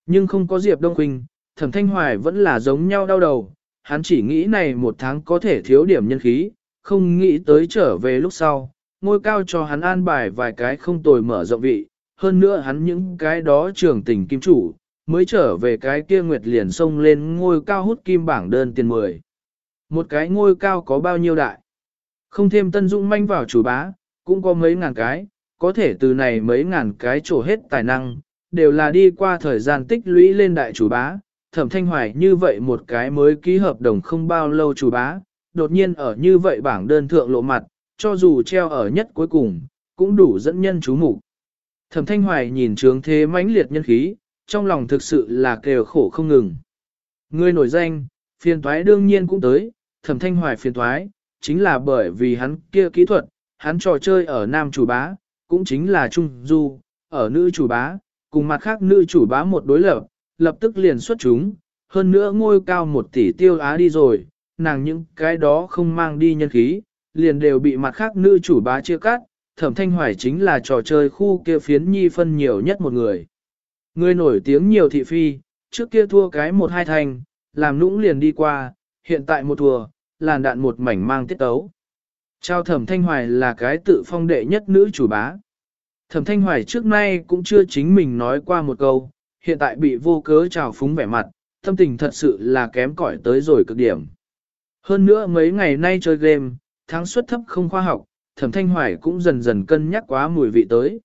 Speaker 1: Nhưng không có Diệp Đông Quỳnh, thẩm thanh hoài vẫn là giống nhau đau đầu, hắn chỉ nghĩ này một tháng có thể thiếu điểm nhân khí, không nghĩ tới trở về lúc sau, ngôi cao cho hắn an bài vài cái không tồi mở rộng vị, hơn nữa hắn những cái đó trường tình kim chủ, mới trở về cái kia nguyệt liền xông lên ngôi cao hút kim bảng đơn tiền 10. Một cái ngôi cao có bao nhiêu đại? Không thêm tân dung manh vào chủ bá, cũng có mấy ngàn cái, có thể từ này mấy ngàn cái trổ hết tài năng, đều là đi qua thời gian tích lũy lên đại chủ bá. Thẩm thanh hoài như vậy một cái mới ký hợp đồng không bao lâu chủ bá, đột nhiên ở như vậy bảng đơn thượng lộ mặt, cho dù treo ở nhất cuối cùng, cũng đủ dẫn nhân chú mục Thẩm thanh hoài nhìn trướng thế mãnh liệt nhân khí, trong lòng thực sự là kêu khổ không ngừng. Người nổi danh, phiền toái đương nhiên cũng tới, thẩm thanh hoài phiền toái, chính là bởi vì hắn kia kỹ thuật, hắn trò chơi ở nam chủ bá, cũng chính là trung du, ở nữ chủ bá, cùng mặt khác nữ chủ bá một đối lập, lập tức liền xuất chúng, hơn nữa ngôi cao một tỷ tiêu á đi rồi, nàng những cái đó không mang đi nhân khí, liền đều bị mặt khác nữ chủ bá chia cắt, thẩm thanh hoài chính là trò chơi khu kia phiến nhi phân nhiều nhất một người. Người nổi tiếng nhiều thị phi, trước kia thua cái một hai thành, làm nũng liền đi qua, hiện tại một thua, làn đạn một mảnh mang tiết tấu. Trao thẩm thanh hoài là cái tự phong đệ nhất nữ chủ bá. Thẩm thanh hoài trước nay cũng chưa chính mình nói qua một câu, hiện tại bị vô cớ trào phúng vẻ mặt, tâm tình thật sự là kém cỏi tới rồi cực điểm. Hơn nữa mấy ngày nay chơi game, thắng suất thấp không khoa học, thẩm thanh hoài cũng dần dần cân nhắc quá mùi vị tới.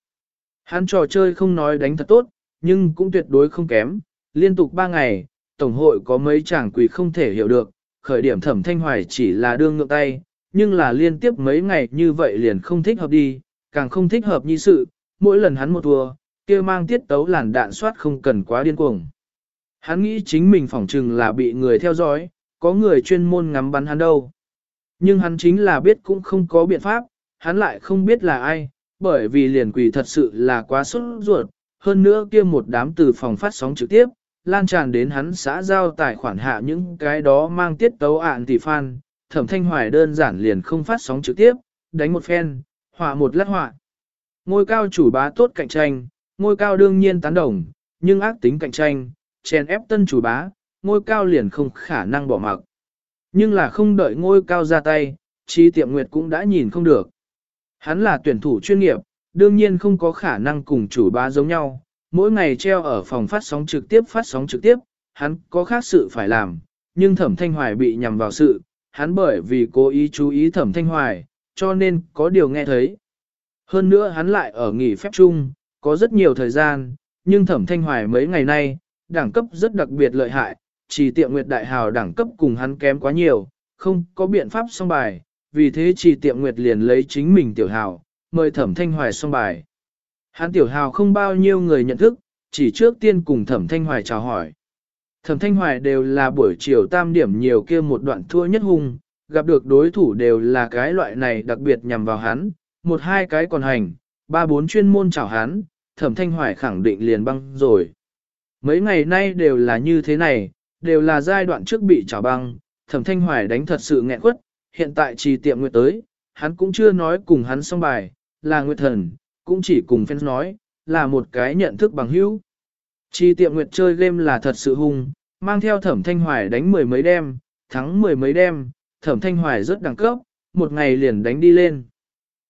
Speaker 1: Hắn trò chơi không nói đánh thật tốt, nhưng cũng tuyệt đối không kém, liên tục 3 ngày, Tổng hội có mấy chàng quỷ không thể hiểu được, khởi điểm thẩm thanh hoài chỉ là đương ngược tay, nhưng là liên tiếp mấy ngày như vậy liền không thích hợp đi, càng không thích hợp như sự, mỗi lần hắn một thua, kia mang tiết tấu làn đạn soát không cần quá điên cuồng. Hắn nghĩ chính mình phỏng chừng là bị người theo dõi, có người chuyên môn ngắm bắn hắn đâu. Nhưng hắn chính là biết cũng không có biện pháp, hắn lại không biết là ai, bởi vì liền quỷ thật sự là quá sốt ruột, hơn nữa kia một đám từ phòng phát sóng trực tiếp, lan tràn đến hắn xã giao tài khoản hạ những cái đó mang tiết tấu ạn tỷ fan, thẩm thanh hoài đơn giản liền không phát sóng trực tiếp, đánh một phen, họa một lát họa. Ngôi cao chủ bá tốt cạnh tranh, ngôi cao đương nhiên tán đồng, nhưng ác tính cạnh tranh, chèn ép tân chủ bá, ngôi cao liền không khả năng bỏ mặc. Nhưng là không đợi ngôi cao ra tay, chi tiệm nguyệt cũng đã nhìn không được. Hắn là tuyển thủ chuyên nghiệp, đương nhiên không có khả năng cùng chủ bá giống nhau, mỗi ngày treo ở phòng phát sóng trực tiếp phát sóng trực tiếp, hắn có khác sự phải làm, nhưng thẩm thanh hoài bị nhầm vào sự, hắn bởi vì cố ý chú ý thẩm thanh hoài, cho nên có điều nghe thấy. Hơn nữa hắn lại ở nghỉ phép chung, có rất nhiều thời gian, nhưng thẩm thanh hoài mấy ngày nay, đẳng cấp rất đặc biệt lợi hại, chỉ tiệm nguyệt đại hào đẳng cấp cùng hắn kém quá nhiều, không có biện pháp xong bài, vì thế chỉ tiệm nguyệt liền lấy chính mình tiểu hào, mời thẩm thanh hoài xong bài. Hắn tiểu hào không bao nhiêu người nhận thức, chỉ trước tiên cùng thẩm thanh hoài chào hỏi. Thẩm thanh hoài đều là buổi chiều tam điểm nhiều kia một đoạn thua nhất hung, gặp được đối thủ đều là cái loại này đặc biệt nhằm vào hắn, một hai cái còn hành, ba bốn chuyên môn chảo hắn, thẩm thanh hoài khẳng định liền băng rồi. Mấy ngày nay đều là như thế này, đều là giai đoạn trước bị chảo băng, thẩm thanh hoài đánh thật sự nghẹn quất, hiện tại chỉ tiệm nguyệt tới, hắn cũng chưa nói cùng hắn xong bài, là nguyệt thần, cũng chỉ cùng fans nói, là một cái nhận thức bằng hữu. Chi tiệm nguyệt chơi game là thật sự hung, mang theo thẩm thanh hoài đánh mười mấy đêm, thắng mười mấy đêm, thẩm thanh hoài rất đẳng cấp, một ngày liền đánh đi lên.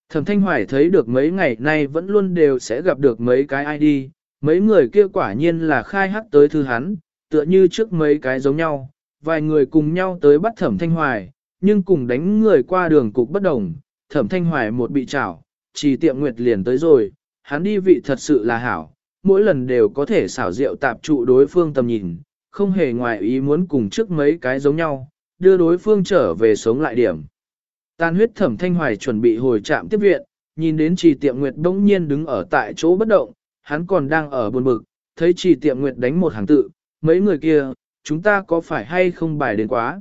Speaker 1: Thẩm thanh hoài thấy được mấy ngày nay vẫn luôn đều sẽ gặp được mấy cái ID, mấy người kia quả nhiên là khai hắc tới thư hắn, tựa như trước mấy cái giống nhau, vài người cùng nhau tới bắt thẩm thanh hoài, nhưng cùng đánh người qua đường cục bất đồng, thẩm thanh hoài một bị chảo, chỉ tiệm nguyệt liền tới rồi, hắn đi vị thật sự là hảo, mỗi lần đều có thể xảo diệu tạp trụ đối phương tầm nhìn, không hề ngoài ý muốn cùng trước mấy cái giống nhau, đưa đối phương trở về sống lại điểm. Tan huyết thẩm thanh hoài chuẩn bị hồi trạm tiếp viện, nhìn đến trì tiệm nguyệt bỗng nhiên đứng ở tại chỗ bất động, hắn còn đang ở buồn bực, thấy trì tiệm nguyệt đánh một hàng tự, mấy người kia, chúng ta có phải hay không bài đến quá.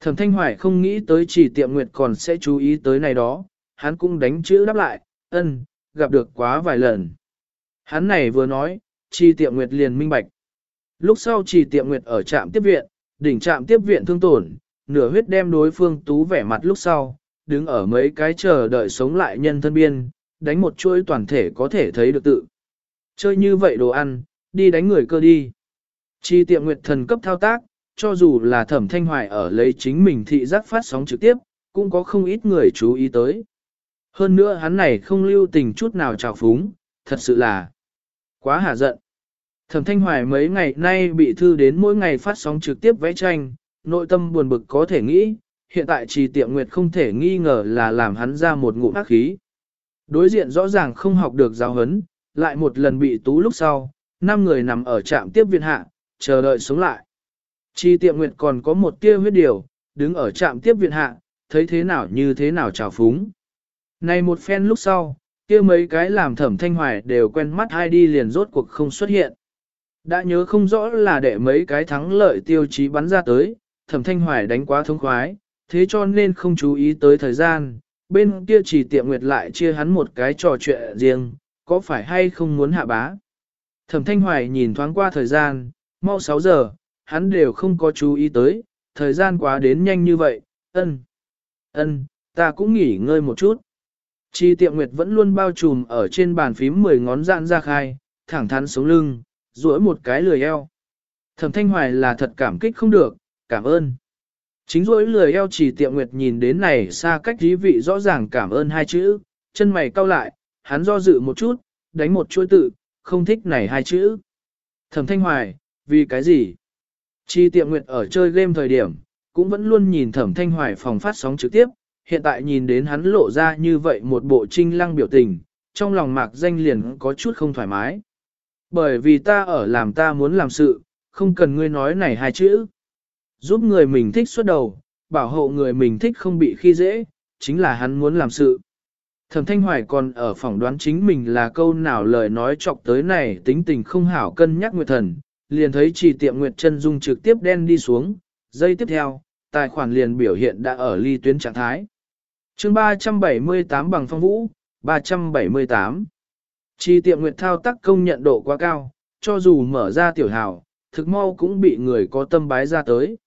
Speaker 1: Thẩm thanh hoài không nghĩ tới trì tiệm nguyệt còn sẽ chú ý tới này đó, hắn cũng đánh chữ đáp lại, ân, gặp được quá vài lần. Hắn này vừa nói, trì tiệm nguyệt liền minh bạch. Lúc sau trì tiệm nguyệt ở trạm tiếp viện, đỉnh trạm tiếp viện thương tổn, nửa huyết đem đối phương tú vẻ mặt lúc sau, đứng ở mấy cái chờ đợi sống lại nhân thân biên, đánh một chuỗi toàn thể có thể thấy được tự. Chơi như vậy đồ ăn, đi đánh người cơ đi. Chi tiệm nguyệt thần cấp thao tác, cho dù là thẩm thanh hoài ở lấy chính mình thị giác phát sóng trực tiếp, cũng có không ít người chú ý tới. Hơn nữa hắn này không lưu tình chút nào trào phúng, thật sự là quá hả giận. Thẩm thanh hoài mấy ngày nay bị thư đến mỗi ngày phát sóng trực tiếp vẽ tranh, nội tâm buồn bực có thể nghĩ, hiện tại trì tiệm nguyệt không thể nghi ngờ là làm hắn ra một ngụm ác khí. Đối diện rõ ràng không học được giáo huấn, lại một lần bị tú lúc sau, năm người nằm ở trạm tiếp viện hạ, chờ đợi sống lại. Trì tiệm nguyệt còn có một tia huyết điều, đứng ở trạm tiếp viện hạ, thấy thế nào như thế nào trào phúng. Này một phen lúc sau, kia mấy cái làm thẩm thanh hoài đều quen mắt hai đi liền rốt cuộc không xuất hiện. Đã nhớ không rõ là để mấy cái thắng lợi tiêu chí bắn ra tới, thẩm thanh hoài đánh quá thông khoái, thế cho nên không chú ý tới thời gian, bên kia chỉ tiệm nguyệt lại chia hắn một cái trò chuyện riêng, có phải hay không muốn hạ bá. Thẩm thanh hoài nhìn thoáng qua thời gian, mau 6 giờ, hắn đều không có chú ý tới, thời gian quá đến nhanh như vậy, ân, ân, ta cũng nghỉ ngơi một chút. Chi tiệm nguyệt vẫn luôn bao trùm ở trên bàn phím 10 ngón dạn ra khai, thẳng thắn sống lưng, duỗi một cái lười eo. Thẩm thanh hoài là thật cảm kích không được, cảm ơn. Chính duỗi lười eo chỉ tiệm nguyệt nhìn đến này xa cách dí vị rõ ràng cảm ơn hai chữ, chân mày cau lại, hắn do dự một chút, đánh một chuỗi tự, không thích này hai chữ. Thẩm thanh hoài, vì cái gì? Chi tiệm nguyệt ở chơi game thời điểm, cũng vẫn luôn nhìn thẩm thanh hoài phòng phát sóng trực tiếp, hiện tại nhìn đến hắn lộ ra như vậy một bộ trinh lăng biểu tình, trong lòng mạc danh liền có chút không thoải mái. Bởi vì ta ở làm ta muốn làm sự, không cần ngươi nói này hai chữ. Giúp người mình thích xuất đầu, bảo hộ người mình thích không bị khi dễ, chính là hắn muốn làm sự. Thẩm Thanh Hoài còn ở phỏng đoán chính mình là câu nào lời nói chọc tới này tính tình không hảo cân nhắc Nguyệt Thần, liền thấy chỉ tiệm Nguyệt chân dung trực tiếp đen đi xuống, dây tiếp theo, tài khoản liền biểu hiện đã ở ly tuyến trạng thái chương 378 bằng phong vũ, 378. Chi tiệm Nguyệt thao tác công nhận độ quá cao, cho dù mở ra tiểu hào, thực mau cũng bị người có tâm bái ra tới.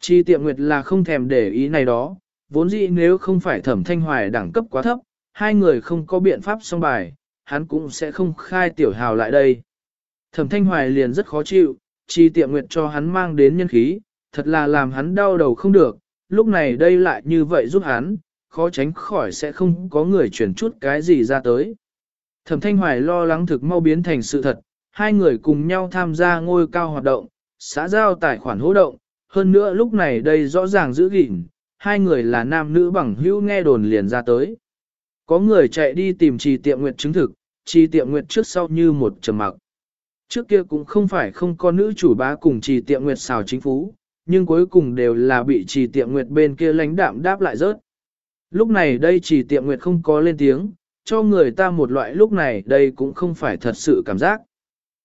Speaker 1: Chi tiệm Nguyệt là không thèm để ý này đó, vốn dĩ nếu không phải thẩm thanh hoài đẳng cấp quá thấp, hai người không có biện pháp xong bài, hắn cũng sẽ không khai tiểu hào lại đây. Thẩm thanh hoài liền rất khó chịu, chi tiệm nguyệt cho hắn mang đến nhân khí, thật là làm hắn đau đầu không được, lúc này đây lại như vậy giúp hắn, khó tránh khỏi sẽ không có người chuyển chút cái gì ra tới. Thẩm thanh hoài lo lắng thực mau biến thành sự thật, hai người cùng nhau tham gia ngôi cao hoạt động, xã giao tài khoản hỗ động, hơn nữa lúc này đây rõ ràng giữ gìn, hai người là nam nữ bằng hữu nghe đồn liền ra tới. Có người chạy đi tìm trì tiệm nguyệt chứng thực, trì tiệm nguyệt trước sau như một trầm mặc. Trước kia cũng không phải không có nữ chủ bá cùng trì tiệm nguyệt xào chính phú, nhưng cuối cùng đều là bị trì tiệm nguyệt bên kia lãnh đạm đáp lại rớt. Lúc này đây chỉ tiệm nguyệt không có lên tiếng, cho người ta một loại lúc này đây cũng không phải thật sự cảm giác.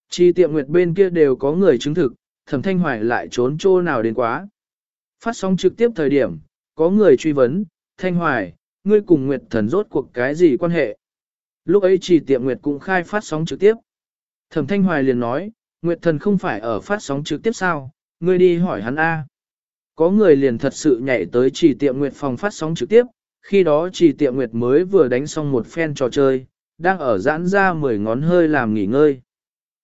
Speaker 1: Chỉ tiệm nguyệt bên kia đều có người chứng thực, thẩm thanh hoài lại trốn chỗ nào đến quá. Phát sóng trực tiếp thời điểm, có người truy vấn, thanh hoài, ngươi cùng Nguyệt Thần rốt cuộc cái gì quan hệ? Lúc ấy chỉ tiệm Nguyệt cũng khai phát sóng trực tiếp. Thẩm Thanh Hoài liền nói, Nguyệt Thần không phải ở phát sóng trực tiếp sao, ngươi đi hỏi hắn A. Có người liền thật sự nhảy tới chỉ tiệm Nguyệt phòng phát sóng trực tiếp, khi đó chỉ tiệm Nguyệt mới vừa đánh xong một phen trò chơi, đang ở giãn ra mười ngón hơi làm nghỉ ngơi.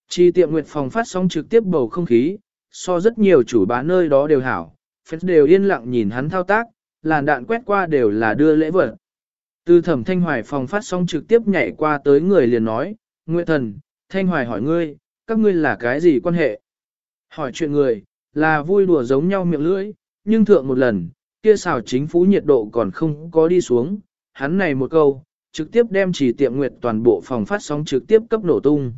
Speaker 1: Chỉ tiệm Nguyệt phòng phát sóng trực tiếp bầu không khí, so rất nhiều chủ bá nơi đó đều hảo, phép đều yên lặng nhìn hắn thao tác, làn đạn quét qua đều là đưa lễ vật. Từ thẩm thanh hoài phòng phát sóng trực tiếp nhảy qua tới người liền nói, Nguyệt thần, thanh hoài hỏi ngươi, các ngươi là cái gì quan hệ? Hỏi chuyện người, là vui đùa giống nhau miệng lưỡi, nhưng thượng một lần, kia xào chính phủ nhiệt độ còn không có đi xuống, hắn này một câu, trực tiếp đem chỉ tiệm Nguyệt toàn bộ phòng phát sóng trực tiếp cấp nổ tung.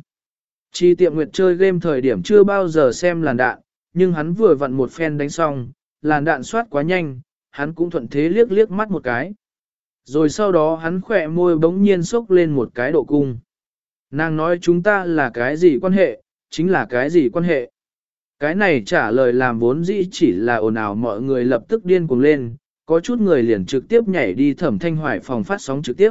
Speaker 1: Chỉ tiệm Nguyệt chơi game thời điểm chưa bao giờ xem làn đạn, nhưng hắn vừa vặn một phen đánh xong, làn đạn soát quá nhanh, hắn cũng thuận thế liếc liếc mắt một cái. Rồi sau đó hắn khỏe môi bỗng nhiên sốc lên một cái độ cung. Nàng nói chúng ta là cái gì quan hệ, chính là cái gì quan hệ. Cái này trả lời làm vốn dĩ chỉ là ồn ào mọi người lập tức điên cuồng lên, có chút người liền trực tiếp nhảy đi thẩm thanh hoài phòng phát sóng trực tiếp.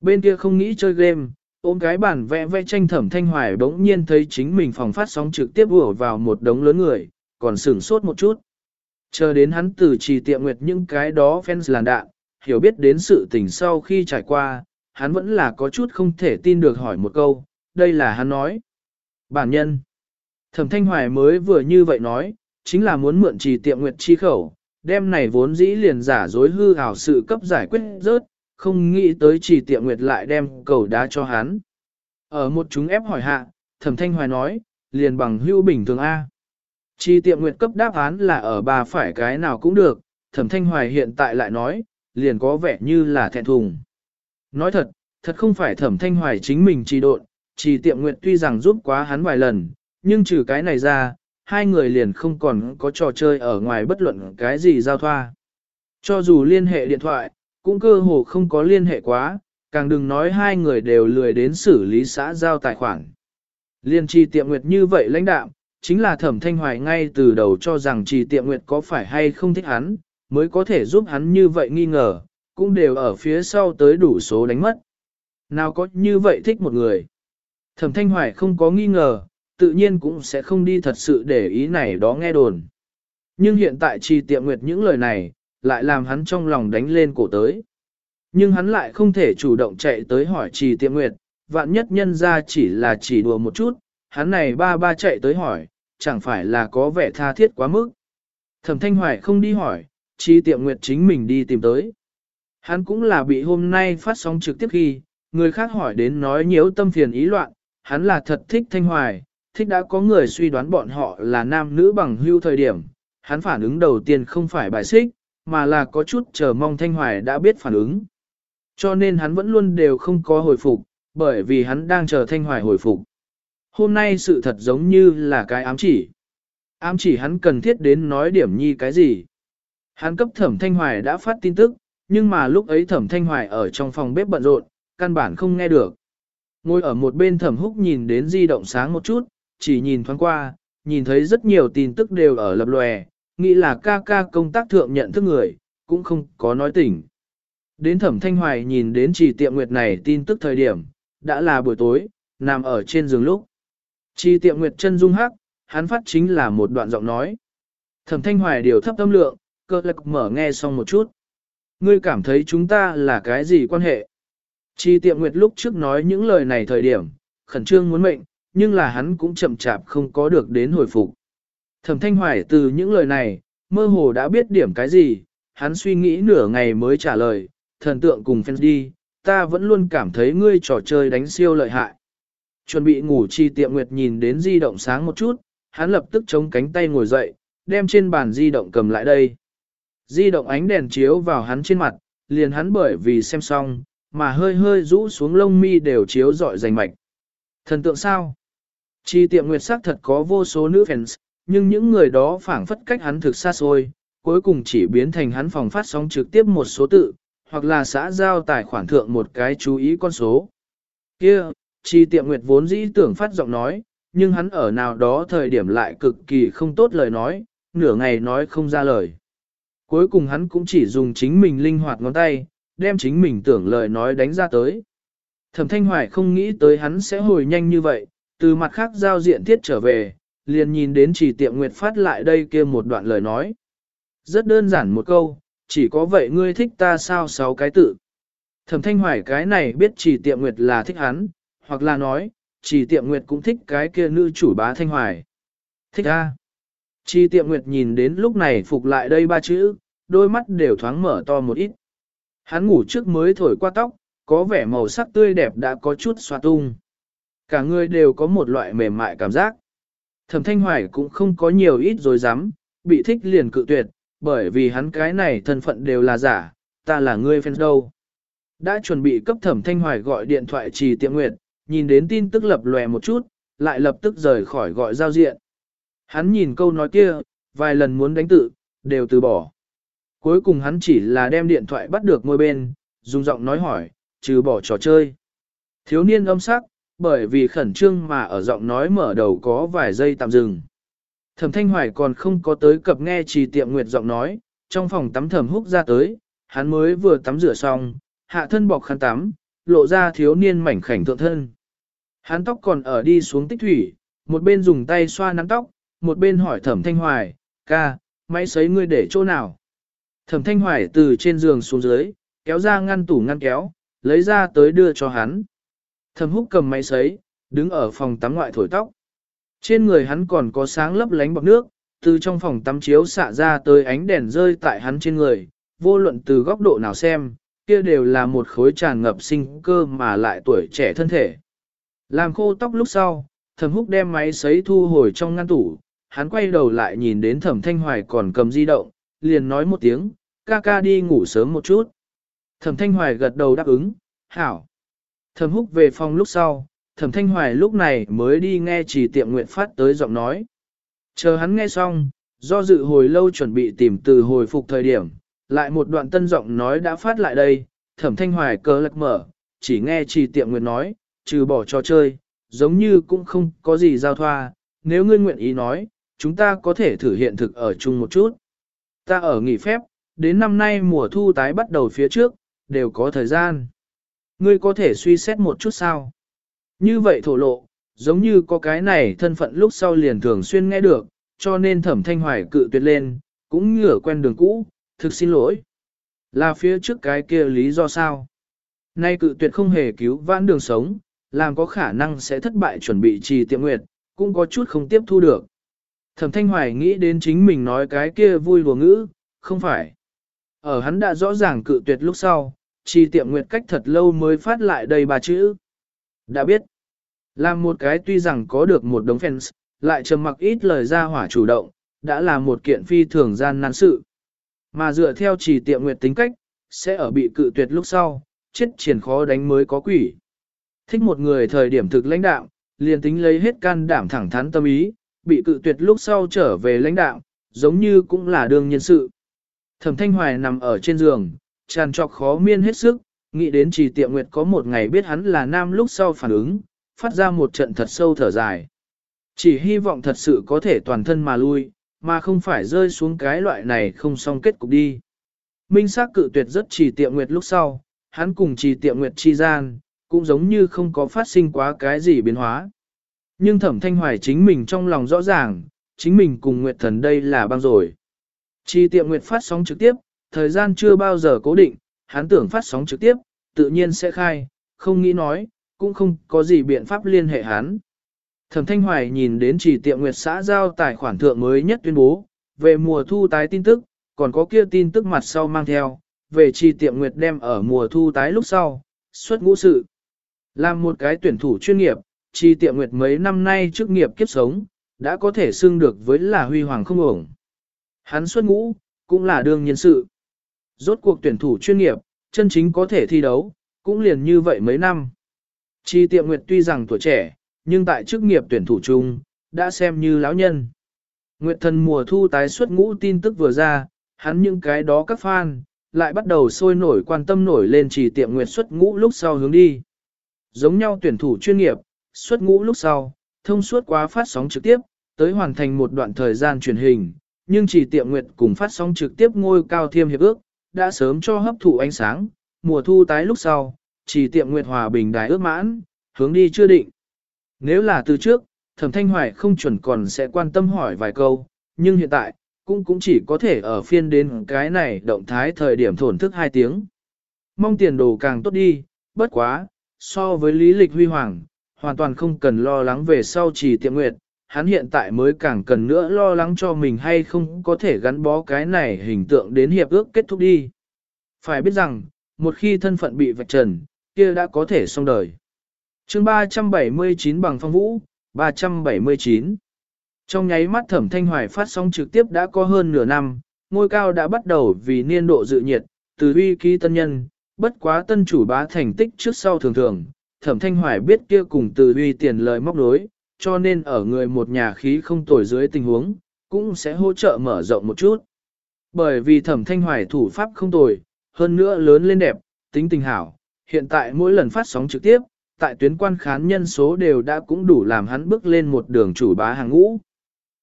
Speaker 1: Bên kia không nghĩ chơi game, ôm cái bản vẽ vẽ tranh thẩm thanh hoài bỗng nhiên thấy chính mình phòng phát sóng trực tiếp vừa vào một đống lớn người, còn sửng sốt một chút. Chờ đến hắn từ trì tiệm nguyệt những cái đó fans làn đạn, hiểu biết đến sự tình sau khi trải qua, hắn vẫn là có chút không thể tin được hỏi một câu, đây là hắn nói. Bản nhân, thẩm thanh hoài mới vừa như vậy nói, chính là muốn mượn trì tiệm nguyệt chi khẩu, đem này vốn dĩ liền giả dối hư ảo sự cấp giải quyết rớt, không nghĩ tới trì tiệm nguyệt lại đem cầu đá cho hắn. Ở một chúng ép hỏi hạ, thẩm thanh hoài nói, liền bằng hưu bình thường A. Trì tiệm nguyệt cấp đáp án là ở bà phải cái nào cũng được, thẩm thanh hoài hiện tại lại nói, liền có vẻ như là thẹn thùng. Nói thật, thật không phải thẩm thanh hoài chính mình trì độn, trì tiệm nguyệt tuy rằng giúp quá hắn vài lần, nhưng trừ cái này ra, hai người liền không còn có trò chơi ở ngoài bất luận cái gì giao thoa. Cho dù liên hệ điện thoại, cũng cơ hồ không có liên hệ quá, càng đừng nói hai người đều lười đến xử lý xã giao tài khoản. Liên trì tiệm nguyệt như vậy lãnh đạo, chính là thẩm thanh hoài ngay từ đầu cho rằng trì tiệm nguyệt có phải hay không thích hắn, mới có thể giúp hắn như vậy nghi ngờ, cũng đều ở phía sau tới đủ số đánh mất. Nào có như vậy thích một người. Thẩm thanh hoài không có nghi ngờ, tự nhiên cũng sẽ không đi thật sự để ý này đó nghe đồn. Nhưng hiện tại trì tiệm nguyệt những lời này, lại làm hắn trong lòng đánh lên cổ tới. Nhưng hắn lại không thể chủ động chạy tới hỏi trì tiệm nguyệt, vạn nhất nhân ra chỉ là chỉ đùa một chút, hắn này ba ba chạy tới hỏi, chẳng phải là có vẻ tha thiết quá mức. Thẩm thanh hoài không đi hỏi, trì tiệm nguyệt chính mình đi tìm tới. Hắn cũng là bị hôm nay phát sóng trực tiếp khi, người khác hỏi đến nói nhiễu tâm phiền ý loạn, hắn là thật thích thanh hoài, thích đã có người suy đoán bọn họ là nam nữ bằng hưu thời điểm, hắn phản ứng đầu tiên không phải bài xích, mà là có chút chờ mong thanh hoài đã biết phản ứng. Cho nên hắn vẫn luôn đều không có hồi phục, bởi vì hắn đang chờ thanh hoài hồi phục. Hôm nay sự thật giống như là cái ám chỉ. Ám chỉ hắn cần thiết đến nói điểm nhi cái gì. Hắn cấp thẩm thanh hoài đã phát tin tức, nhưng mà lúc ấy thẩm thanh hoài ở trong phòng bếp bận rộn, căn bản không nghe được. Ngồi ở một bên thẩm húc nhìn đến di động sáng một chút, chỉ nhìn thoáng qua, nhìn thấy rất nhiều tin tức đều ở lập lòe, nghĩ là ca ca công tác thượng nhận thức người, cũng không có nói tỉnh. Đến thẩm thanh hoài nhìn đến chỉ tiệm nguyệt này tin tức thời điểm, đã là buổi tối, nằm ở trên giường lúc. Chỉ tiệm nguyệt chân dung hắc, hắn phát chính là một đoạn giọng nói. Thẩm thanh hoài điều thấp tâm lượng, cơ lạc mở nghe xong một chút. Ngươi cảm thấy chúng ta là cái gì quan hệ? Chi tiệm nguyệt lúc trước nói những lời này thời điểm, khẩn trương muốn mệnh, nhưng là hắn cũng chậm chạp không có được đến hồi phục. Thẩm thanh hoài từ những lời này, mơ hồ đã biết điểm cái gì, hắn suy nghĩ nửa ngày mới trả lời, thần tượng cùng fans đi, ta vẫn luôn cảm thấy ngươi trò chơi đánh siêu lợi hại. Chuẩn bị ngủ chi tiệm nguyệt nhìn đến di động sáng một chút, hắn lập tức chống cánh tay ngồi dậy, đem trên bàn di động cầm lại đây. Di động ánh đèn chiếu vào hắn trên mặt, liền hắn bởi vì xem xong, mà hơi hơi rũ xuống lông mi đều chiếu rọi rành mạch. Thần tượng sao? Chi tiệm nguyệt sắc thật có vô số nữ fans, nhưng những người đó phảng phất cách hắn thực xa xôi, cuối cùng chỉ biến thành hắn phòng phát sóng trực tiếp một số tự, hoặc là xã giao tài khoản thượng một cái chú ý con số. Kia, chi tiệm nguyệt vốn dĩ tưởng phát giọng nói, nhưng hắn ở nào đó thời điểm lại cực kỳ không tốt lời nói, nửa ngày nói không ra lời. Cuối cùng hắn cũng chỉ dùng chính mình linh hoạt ngón tay, đem chính mình tưởng lời nói đánh ra tới. Thẩm Thanh Hoài không nghĩ tới hắn sẽ hồi nhanh như vậy, từ mặt khác giao diện thiết trở về, liền nhìn đến chỉ tiệm nguyệt phát lại đây kia một đoạn lời nói. Rất đơn giản một câu, chỉ có vậy ngươi thích ta sao sáu cái tự. Thẩm Thanh Hoài cái này biết chỉ tiệm nguyệt là thích hắn, hoặc là nói, chỉ tiệm nguyệt cũng thích cái kia nữ chủ bá Thanh Hoài. Thích a. Chi tiệm nguyệt nhìn đến lúc này phục lại đây ba chữ, đôi mắt đều thoáng mở to một ít. Hắn ngủ trước mới thổi qua tóc, có vẻ màu sắc tươi đẹp đã có chút xoa tung. Cả người đều có một loại mềm mại cảm giác. Thẩm Thanh Hoài cũng không có nhiều ít rồi dám, bị thích liền cự tuyệt, bởi vì hắn cái này thân phận đều là giả, ta là người fan đâu. Đã chuẩn bị cấp Thẩm Thanh Hoài gọi điện thoại trì tiệm nguyệt, nhìn đến tin tức lập lòe một chút, lại lập tức rời khỏi gọi giao diện. Hắn nhìn câu nói kia, vài lần muốn đánh tự, đều từ bỏ. Cuối cùng hắn chỉ là đem điện thoại bắt được ngôi bên, dùng giọng nói hỏi, trừ bỏ trò chơi. Thiếu niên âm sắc, bởi vì khẩn trương mà ở giọng nói mở đầu có vài giây tạm dừng. Thẩm Thanh Hoài còn không có tới cập nghe trì tiệm nguyệt giọng nói, trong phòng tắm thẩm húc ra tới, hắn mới vừa tắm rửa xong, hạ thân bọc khăn tắm, lộ ra thiếu niên mảnh khảnh thượng thân. Hắn tóc còn ở đi xuống tích thủy, một bên dùng tay xoa nắm tóc, một bên hỏi thẩm Thanh Hoài, ca, máy sấy ngươi để chỗ nào? Thẩm Thanh Hoài từ trên giường xuống dưới, kéo ra ngăn tủ ngăn kéo, lấy ra tới đưa cho hắn. Thẩm húc cầm máy sấy, đứng ở phòng tắm ngoại thổi tóc. Trên người hắn còn có sáng lấp lánh bọc nước, từ trong phòng tắm chiếu xạ ra tới ánh đèn rơi tại hắn trên người, vô luận từ góc độ nào xem, kia đều là một khối tràn ngập sinh cơ mà lại tuổi trẻ thân thể. Làm khô tóc lúc sau, thẩm húc đem máy sấy thu hồi trong ngăn tủ, hắn quay đầu lại nhìn đến thẩm thanh hoài còn cầm di động, liền nói một tiếng, ca ca đi ngủ sớm một chút. Thẩm thanh hoài gật đầu đáp ứng, hảo. Thẩm húc về phòng lúc sau, thẩm thanh hoài lúc này mới đi nghe chỉ tiệm nguyện phát tới giọng nói. Chờ hắn nghe xong, do dự hồi lâu chuẩn bị tìm từ hồi phục thời điểm, lại một đoạn tân giọng nói đã phát lại đây, thẩm thanh hoài cờ lật mở, chỉ nghe chỉ tiệm nguyện nói, trừ bỏ trò chơi, giống như cũng không có gì giao thoa, nếu ngươi nguyện ý nói, chúng ta có thể thử hiện thực ở chung một chút. Ta ở nghỉ phép, đến năm nay mùa thu tái bắt đầu phía trước, đều có thời gian. Ngươi có thể suy xét một chút sao? Như vậy thổ lộ, giống như có cái này thân phận lúc sau liền thường xuyên nghe được, cho nên thẩm thanh hoài cự tuyệt lên, cũng ngửa quen đường cũ, thực xin lỗi. Là phía trước cái kia lý do sao? Nay cự tuyệt không hề cứu vãn đường sống, làm có khả năng sẽ thất bại chuẩn bị trì tiệm nguyệt, cũng có chút không tiếp thu được. Thẩm Thanh Hoài nghĩ đến chính mình nói cái kia vui đùa ngữ, không phải. Ở hắn đã rõ ràng cự tuyệt lúc sau, chỉ tiệm nguyệt cách thật lâu mới phát lại đây ba chữ. Đã biết, làm một cái tuy rằng có được một đống fans, lại trầm mặc ít lời ra hỏa chủ động, đã là một kiện phi thường gian nan sự. Mà dựa theo chỉ tiệm nguyệt tính cách, sẽ ở bị cự tuyệt lúc sau, chết triển khó đánh mới có quỷ. Thích một người thời điểm thực lãnh đạo, liền tính lấy hết can đảm thẳng thắn tâm ý, bị cự tuyệt lúc sau trở về lãnh đạo, giống như cũng là đương nhân sự. Thẩm Thanh Hoài nằm ở trên giường, tràn trọc khó miên hết sức, nghĩ đến chỉ tiệm nguyệt có một ngày biết hắn là nam lúc sau phản ứng, phát ra một trận thật sâu thở dài. Chỉ hy vọng thật sự có thể toàn thân mà lui, mà không phải rơi xuống cái loại này không xong kết cục đi. Minh xác cự tuyệt rất chỉ tiệm nguyệt lúc sau, hắn cùng chỉ tiệm nguyệt chi gian, cũng giống như không có phát sinh quá cái gì biến hóa. Nhưng thẩm thanh hoài chính mình trong lòng rõ ràng, chính mình cùng Nguyệt Thần đây là băng rồi. trì tiệm Nguyệt phát sóng trực tiếp, thời gian chưa bao giờ cố định, hắn tưởng phát sóng trực tiếp, tự nhiên sẽ khai, không nghĩ nói, cũng không có gì biện pháp liên hệ hắn. Thẩm Thanh Hoài nhìn đến chỉ tiệm Nguyệt xã giao tài khoản thượng mới nhất tuyên bố, về mùa thu tái tin tức, còn có kia tin tức mặt sau mang theo, về chỉ tiệm Nguyệt đem ở mùa thu tái lúc sau, xuất ngũ sự. Làm một cái tuyển thủ chuyên nghiệp, chi tiệm nguyệt mấy năm nay trước nghiệp kiếp sống, đã có thể xưng được với là huy hoàng không ổng. Hắn xuất ngũ, cũng là đương nhiên sự. Rốt cuộc tuyển thủ chuyên nghiệp, chân chính có thể thi đấu, cũng liền như vậy mấy năm. Chi tiệm nguyệt tuy rằng tuổi trẻ, nhưng tại chức nghiệp tuyển thủ chung, đã xem như lão nhân. Nguyệt thần mùa thu tái xuất ngũ tin tức vừa ra, hắn những cái đó các fan, lại bắt đầu sôi nổi quan tâm nổi lên chỉ tiệm nguyệt xuất ngũ lúc sau hướng đi. Giống nhau tuyển thủ chuyên nghiệp, xuất ngũ lúc sau, thông suốt quá phát sóng trực tiếp, tới hoàn thành một đoạn thời gian truyền hình, nhưng chỉ tiệm nguyệt cùng phát sóng trực tiếp ngôi cao thiêm hiệp ước, đã sớm cho hấp thụ ánh sáng, mùa thu tái lúc sau, chỉ tiệm nguyệt hòa bình đài ước mãn, hướng đi chưa định. Nếu là từ trước, thẩm thanh hoài không chuẩn còn sẽ quan tâm hỏi vài câu, nhưng hiện tại, cũng cũng chỉ có thể ở phiên đến cái này động thái thời điểm thổn thức hai tiếng. Mong tiền đồ càng tốt đi, bất quá, so với lý lịch huy hoàng, hoàn toàn không cần lo lắng về sau chỉ tiệm nguyệt, hắn hiện tại mới càng cần nữa lo lắng cho mình hay không có thể gắn bó cái này hình tượng đến hiệp ước kết thúc đi. Phải biết rằng, một khi thân phận bị vạch trần, kia đã có thể xong đời. chương 379 bằng phong vũ, 379. Trong nháy mắt thẩm thanh hoài phát sóng trực tiếp đã có hơn nửa năm, ngôi cao đã bắt đầu vì niên độ dự nhiệt, từ uy ký tân nhân, bất quá tân chủ bá thành tích trước sau thường thường, thẩm thanh hoài biết kia cùng từ uy tiền lời móc đối, cho nên ở người một nhà khí không tồi dưới tình huống, cũng sẽ hỗ trợ mở rộng một chút. Bởi vì thẩm thanh hoài thủ pháp không tồi, hơn nữa lớn lên đẹp, tính tình hảo, hiện tại mỗi lần phát sóng trực tiếp, tại tuyến quan khán nhân số đều đã cũng đủ làm hắn bước lên một đường chủ bá hàng ngũ.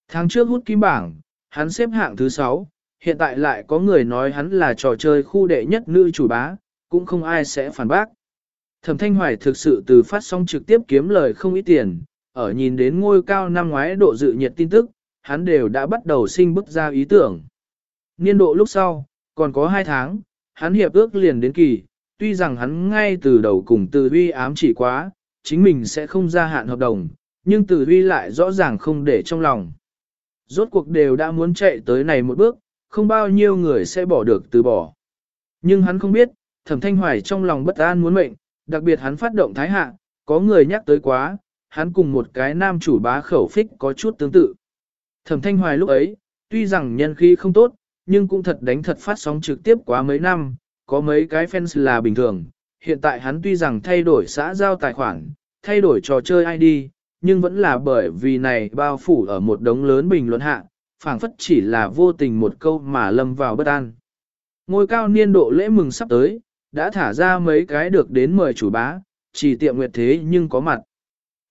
Speaker 1: Tháng trước hút kim bảng, hắn xếp hạng thứ 6, hiện tại lại có người nói hắn là trò chơi khu đệ nhất nữ chủ bá, cũng không ai sẽ phản bác. Thẩm Thanh Hoài thực sự từ phát sóng trực tiếp kiếm lời không ít tiền, ở nhìn đến ngôi cao năm ngoái độ dự nhiệt tin tức, hắn đều đã bắt đầu sinh bức ra ý tưởng. Niên độ lúc sau, còn có 2 tháng, hắn hiệp ước liền đến kỳ, tuy rằng hắn ngay từ đầu cùng từ huy ám chỉ quá, chính mình sẽ không gia hạn hợp đồng, nhưng từ huy lại rõ ràng không để trong lòng. rốt cuộc đều đã muốn chạy tới này một bước, không bao nhiêu người sẽ bỏ được từ bỏ. Nhưng hắn không biết, thẩm thanh hoài trong lòng bất an muốn mệnh, đặc biệt hắn phát động thái hạ, có người nhắc tới quá, hắn cùng một cái nam chủ bá khẩu phích có chút tương tự. Thẩm thanh hoài lúc ấy, tuy rằng nhân khí không tốt, nhưng cũng thật đánh thật phát sóng trực tiếp quá mấy năm, có mấy cái fans là bình thường. Hiện tại hắn tuy rằng thay đổi xã giao tài khoản, thay đổi trò chơi ID, nhưng vẫn là bởi vì này bao phủ ở một đống lớn bình luận hạ, phảng phất chỉ là vô tình một câu mà lâm vào bất an. Ngôi cao niên độ lễ mừng sắp tới, đã thả ra mấy cái được đến mời chủ bá, chỉ tiệm nguyệt thế nhưng có mặt.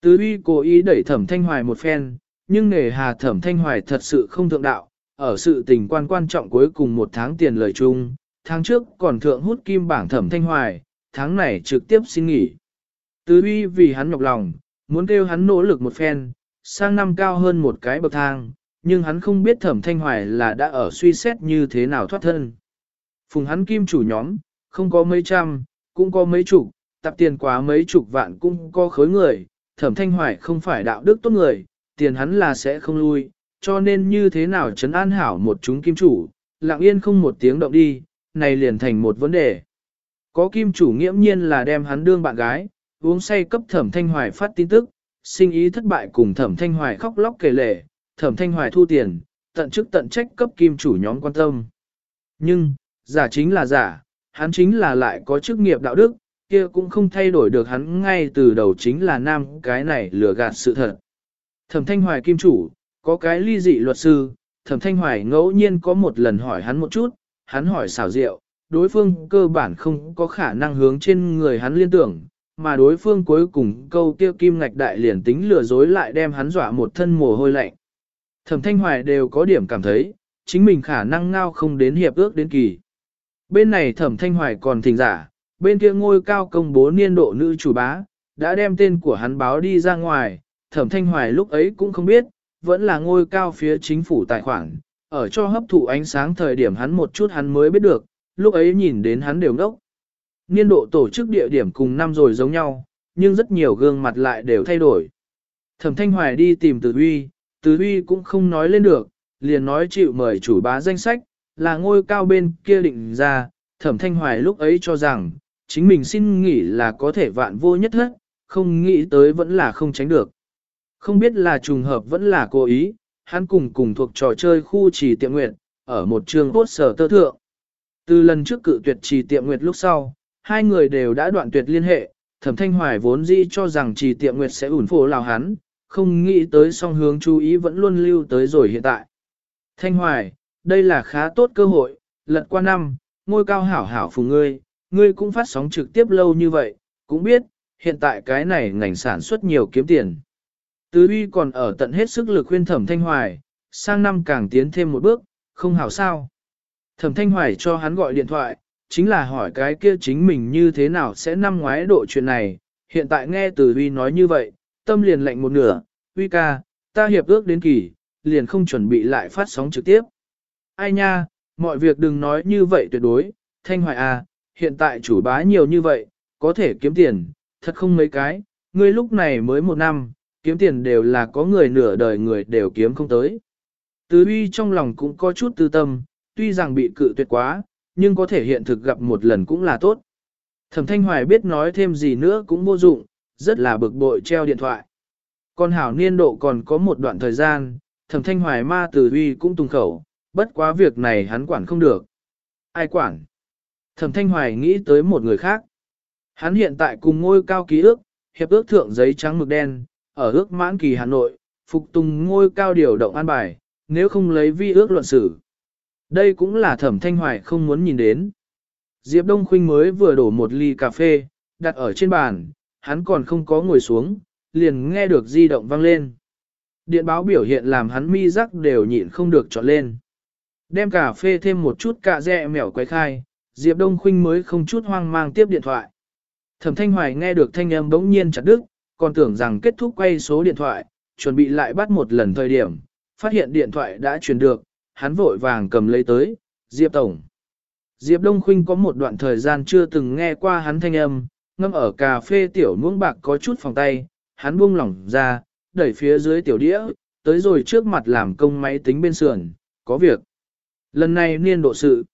Speaker 1: Tứ uy cố ý đẩy thẩm thanh hoài một phen, nhưng nghề hà thẩm thanh hoài thật sự không thượng đạo, ở sự tình quan quan trọng cuối cùng một tháng tiền lời chung, tháng trước còn thượng hút kim bảng thẩm thanh hoài, tháng này trực tiếp xin nghỉ. Tứ uy vì hắn nhọc lòng, muốn kêu hắn nỗ lực một phen, sang năm cao hơn một cái bậc thang, nhưng hắn không biết thẩm thanh hoài là đã ở suy xét như thế nào thoát thân. Phùng hắn kim chủ nhóm, không có mấy trăm, cũng có mấy chục, tập tiền quá mấy chục vạn cũng có khối người, thẩm thanh hoài không phải đạo đức tốt người, tiền hắn là sẽ không lui, cho nên như thế nào chấn an hảo một chúng kim chủ, lặng yên không một tiếng động đi, này liền thành một vấn đề. Có kim chủ nghiễm nhiên là đem hắn đương bạn gái, uống say cấp thẩm thanh hoài phát tin tức, sinh ý thất bại cùng thẩm thanh hoài khóc lóc kể lể, thẩm thanh hoài thu tiền, tận chức tận trách cấp kim chủ nhóm quan tâm. Nhưng, giả chính là giả, hắn chính là lại có chức nghiệp đạo đức, kia cũng không thay đổi được hắn ngay từ đầu chính là nam cái này lừa gạt sự thật. Thẩm thanh hoài kim chủ, có cái ly dị luật sư, thẩm thanh hoài ngẫu nhiên có một lần hỏi hắn một chút, hắn hỏi xảo diệu, đối phương cơ bản không có khả năng hướng trên người hắn liên tưởng, mà đối phương cuối cùng câu tiêu kim ngạch đại liền tính lừa dối lại đem hắn dọa một thân mồ hôi lạnh. Thẩm thanh hoài đều có điểm cảm thấy, chính mình khả năng ngao không đến hiệp ước đến kỳ. Bên này thẩm thanh hoài còn thỉnh giả, bên kia ngôi cao công bố niên độ nữ chủ bá, đã đem tên của hắn báo đi ra ngoài, thẩm thanh hoài lúc ấy cũng không biết, vẫn là ngôi cao phía chính phủ tài khoản, ở cho hấp thụ ánh sáng thời điểm hắn một chút hắn mới biết được, lúc ấy nhìn đến hắn đều ngốc. Niên độ tổ chức địa điểm cùng năm rồi giống nhau, nhưng rất nhiều gương mặt lại đều thay đổi. Thẩm Thanh Hoài đi tìm Từ Huy, Từ Huy cũng không nói lên được, liền nói chịu mời chủ bá danh sách, là ngôi cao bên kia định ra, Thẩm Thanh Hoài lúc ấy cho rằng, chính mình xin nghỉ là có thể vạn vô nhất hết, không nghĩ tới vẫn là không tránh được. Không biết là trùng hợp vẫn là cố ý, hắn cùng cùng thuộc trò chơi khu trì tiệm nguyệt, ở một trường cốt sở tơ thượng. Từ lần trước cự tuyệt trì tiệm nguyệt lúc sau, hai người đều đã đoạn tuyệt liên hệ, thẩm thanh hoài vốn dĩ cho rằng trì tiệm nguyệt sẽ ủn phổ lào hắn, không nghĩ tới song hướng chú ý vẫn luôn lưu tới rồi hiện tại. Thanh hoài, đây là khá tốt cơ hội, lật qua năm, ngôi cao hảo hảo phù ngươi, ngươi cũng phát sóng trực tiếp lâu như vậy, cũng biết, hiện tại cái này ngành sản xuất nhiều kiếm tiền. Tứ uy còn ở tận hết sức lực khuyên thẩm thanh hoài, sang năm càng tiến thêm một bước, không hảo sao. Thẩm thanh hoài cho hắn gọi điện thoại, chính là hỏi cái kia chính mình như thế nào sẽ năm ngoái độ chuyện này, hiện tại nghe từ uy nói như vậy, tâm liền lạnh một nửa, uy ca, ta hiệp ước đến kỳ, liền không chuẩn bị lại phát sóng trực tiếp. Ai nha, mọi việc đừng nói như vậy tuyệt đối, thanh hoài à, hiện tại chủ bá nhiều như vậy, có thể kiếm tiền, thật không mấy cái, ngươi lúc này mới một năm, kiếm tiền đều là có người nửa đời người đều kiếm không tới. Tứ uy trong lòng cũng có chút tư tâm, tuy rằng bị cự tuyệt quá, nhưng có thể hiện thực gặp một lần cũng là tốt. Thẩm Thanh Hoài biết nói thêm gì nữa cũng vô dụng, rất là bực bội treo điện thoại. Còn hảo niên độ còn có một đoạn thời gian, Thẩm Thanh Hoài ma từ uy cũng tung khẩu, bất quá việc này hắn quản không được. Ai quản? Thẩm Thanh Hoài nghĩ tới một người khác. Hắn hiện tại cùng ngôi cao ký ước, hiệp ước thượng giấy trắng mực đen, ở ước mãn kỳ Hà Nội, phục tùng ngôi cao điều động an bài, nếu không lấy vi ước luận xử. Đây cũng là thẩm thanh hoài không muốn nhìn đến. Diệp Đông Khuynh mới vừa đổ một ly cà phê, đặt ở trên bàn, hắn còn không có ngồi xuống, liền nghe được di động vang lên. Điện báo biểu hiện làm hắn mi rắc đều nhịn không được trọn lên. Đem cà phê thêm một chút cạ dẹ mèo quay khai, Diệp Đông Khuynh mới không chút hoang mang tiếp điện thoại. Thẩm Thanh Hoài nghe được thanh âm bỗng nhiên chặt đứt, còn tưởng rằng kết thúc quay số điện thoại, chuẩn bị lại bắt một lần thời điểm, phát hiện điện thoại đã truyền được, hắn vội vàng cầm lấy tới, Diệp Tổng. Diệp Đông Khuynh có một đoạn thời gian chưa từng nghe qua hắn thanh âm, ngâm ở cà phê tiểu muỗng bạc có chút phòng tay, hắn buông lỏng ra, đẩy phía dưới tiểu đĩa, tới rồi trước mặt làm công máy tính bên sườn, có việc. Lần này niên độ sự.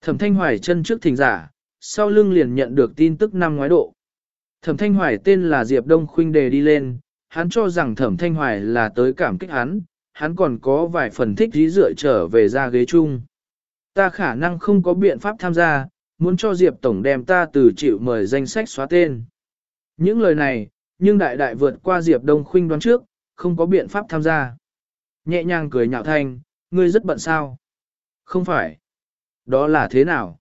Speaker 1: Thẩm Thanh Hoài chân trước thỉnh giả, sau lưng liền nhận được tin tức năm ngoái độ. Thẩm Thanh Hoài tên là Diệp Đông Khuynh đề đi lên, hắn cho rằng Thẩm Thanh Hoài là tới cảm kích hắn, hắn còn có vài phần thích dí dựa trở về ra ghế chung. Ta khả năng không có biện pháp tham gia, muốn cho Diệp Tổng đem ta từ chịu mời danh sách xóa tên. Những lời này, nhưng đại đại vượt qua Diệp Đông Khuynh đoán trước, không có biện pháp tham gia. Nhẹ nhàng cười nhạo thanh, ngươi rất bận sao? Không phải. Đó là thế nào?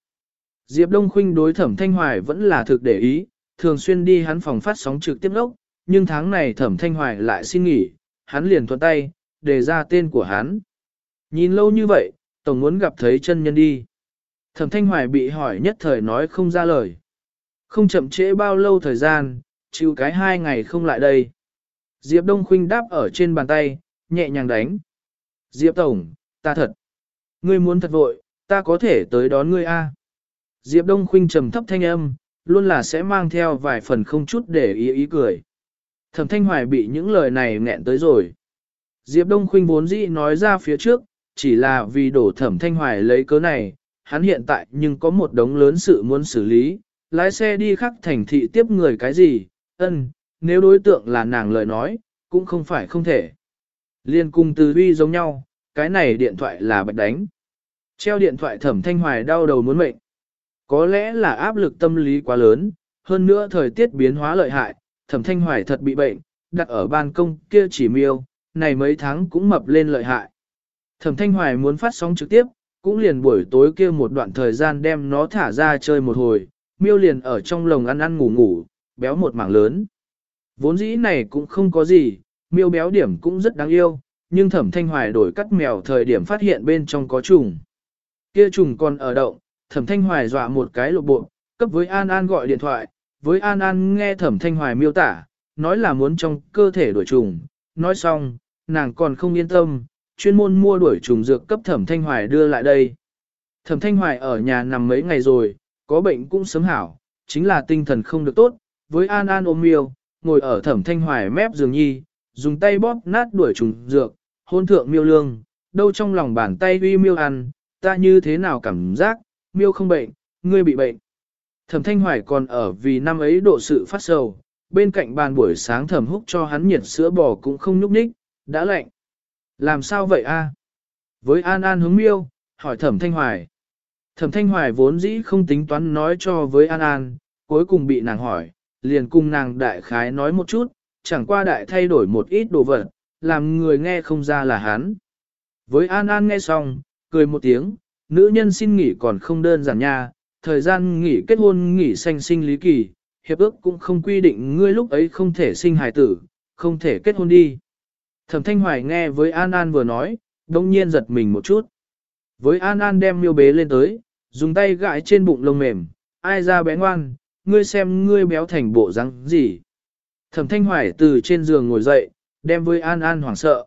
Speaker 1: Diệp Đông Khuynh đối thẩm thanh hoài vẫn là thực để ý, thường xuyên đi hắn phòng phát sóng trực tiếp lốc, nhưng tháng này thẩm thanh hoài lại xin nghỉ, hắn liền thuận tay, đề ra tên của hắn. Nhìn lâu như vậy, tổng muốn gặp thấy chân nhân đi. Thẩm thanh hoài bị hỏi nhất thời nói không ra lời. Không chậm trễ bao lâu thời gian, chịu cái hai ngày không lại đây. Diệp Đông Khuynh đáp ở trên bàn tay, nhẹ nhàng đánh. Diệp Tổng, ta thật. Ngươi muốn thật vội, ta có thể tới đón ngươi a. Diệp Đông Khuynh trầm thấp thanh âm, luôn là sẽ mang theo vài phần không chút để ý ý cười. Thẩm Thanh Hoài bị những lời này nghẹn tới rồi. Diệp Đông Khuynh vốn dĩ nói ra phía trước, chỉ là vì đổ Thẩm Thanh Hoài lấy cớ này, hắn hiện tại nhưng có một đống lớn sự muốn xử lý, lái xe đi khắc thành thị tiếp người cái gì, ân, nếu đối tượng là nàng lời nói, cũng không phải không thể. Liên cung từ huy giống nhau, cái này điện thoại là bạch đánh. Treo điện thoại thẩm thanh hoài đau đầu muốn mệnh. Có lẽ là áp lực tâm lý quá lớn, hơn nữa thời tiết biến hóa lợi hại, thẩm thanh hoài thật bị bệnh, đặt ở ban công kia chỉ miêu, này mấy tháng cũng mập lên lợi hại. Thẩm thanh hoài muốn phát sóng trực tiếp, cũng liền buổi tối kia một đoạn thời gian đem nó thả ra chơi một hồi, miêu liền ở trong lồng ăn ăn ngủ ngủ, béo một mảng lớn. Vốn dĩ này cũng không có gì, miêu béo điểm cũng rất đáng yêu, nhưng thẩm thanh hoài đổi cắt mèo thời điểm phát hiện bên trong có trùng. Kia trùng còn ở động, thẩm thanh hoài dọa một cái lộ bộ, cấp với An An gọi điện thoại, với An An nghe thẩm thanh hoài miêu tả, nói là muốn trong cơ thể đổi trùng, nói xong, nàng còn không yên tâm, chuyên môn mua đuổi trùng dược cấp thẩm thanh hoài đưa lại đây. Thẩm thanh hoài ở nhà nằm mấy ngày rồi, có bệnh cũng sớm hảo, chính là tinh thần không được tốt, với An An ôm miêu, ngồi ở thẩm thanh hoài mép giường nhi, dùng tay bóp nát đuổi trùng dược, hôn thượng miêu lương, đâu trong lòng bàn tay uy miêu ăn, ta như thế nào cảm giác, miêu không bệnh, ngươi bị bệnh. Thẩm thanh hoài còn ở vì năm ấy độ sự phát sầu, bên cạnh bàn buổi sáng thẩm húc cho hắn nhiệt sữa bò cũng không nhúc nhích, đã lạnh. Làm sao vậy a? Với An An hướng miêu, hỏi thẩm thanh hoài. Thẩm thanh hoài vốn dĩ không tính toán nói cho với An An, cuối cùng bị nàng hỏi, liền cùng nàng đại khái nói một chút, chẳng qua đại thay đổi một ít đồ vật, làm người nghe không ra là hắn. Với An An nghe xong, cười một tiếng, nữ nhân xin nghỉ còn không đơn giản nha, thời gian nghỉ kết hôn nghỉ sanh sinh lý kỳ, hiệp ước cũng không quy định ngươi lúc ấy không thể sinh hài tử, không thể kết hôn đi. Thẩm Thanh Hoài nghe với An An vừa nói, đông nhiên giật mình một chút. Với An An đem miêu bế lên tới, dùng tay gãi trên bụng lông mềm, ai ra bé ngoan, ngươi xem ngươi béo thành bộ răng gì. Thẩm Thanh Hoài từ trên giường ngồi dậy, đem với An An hoảng sợ.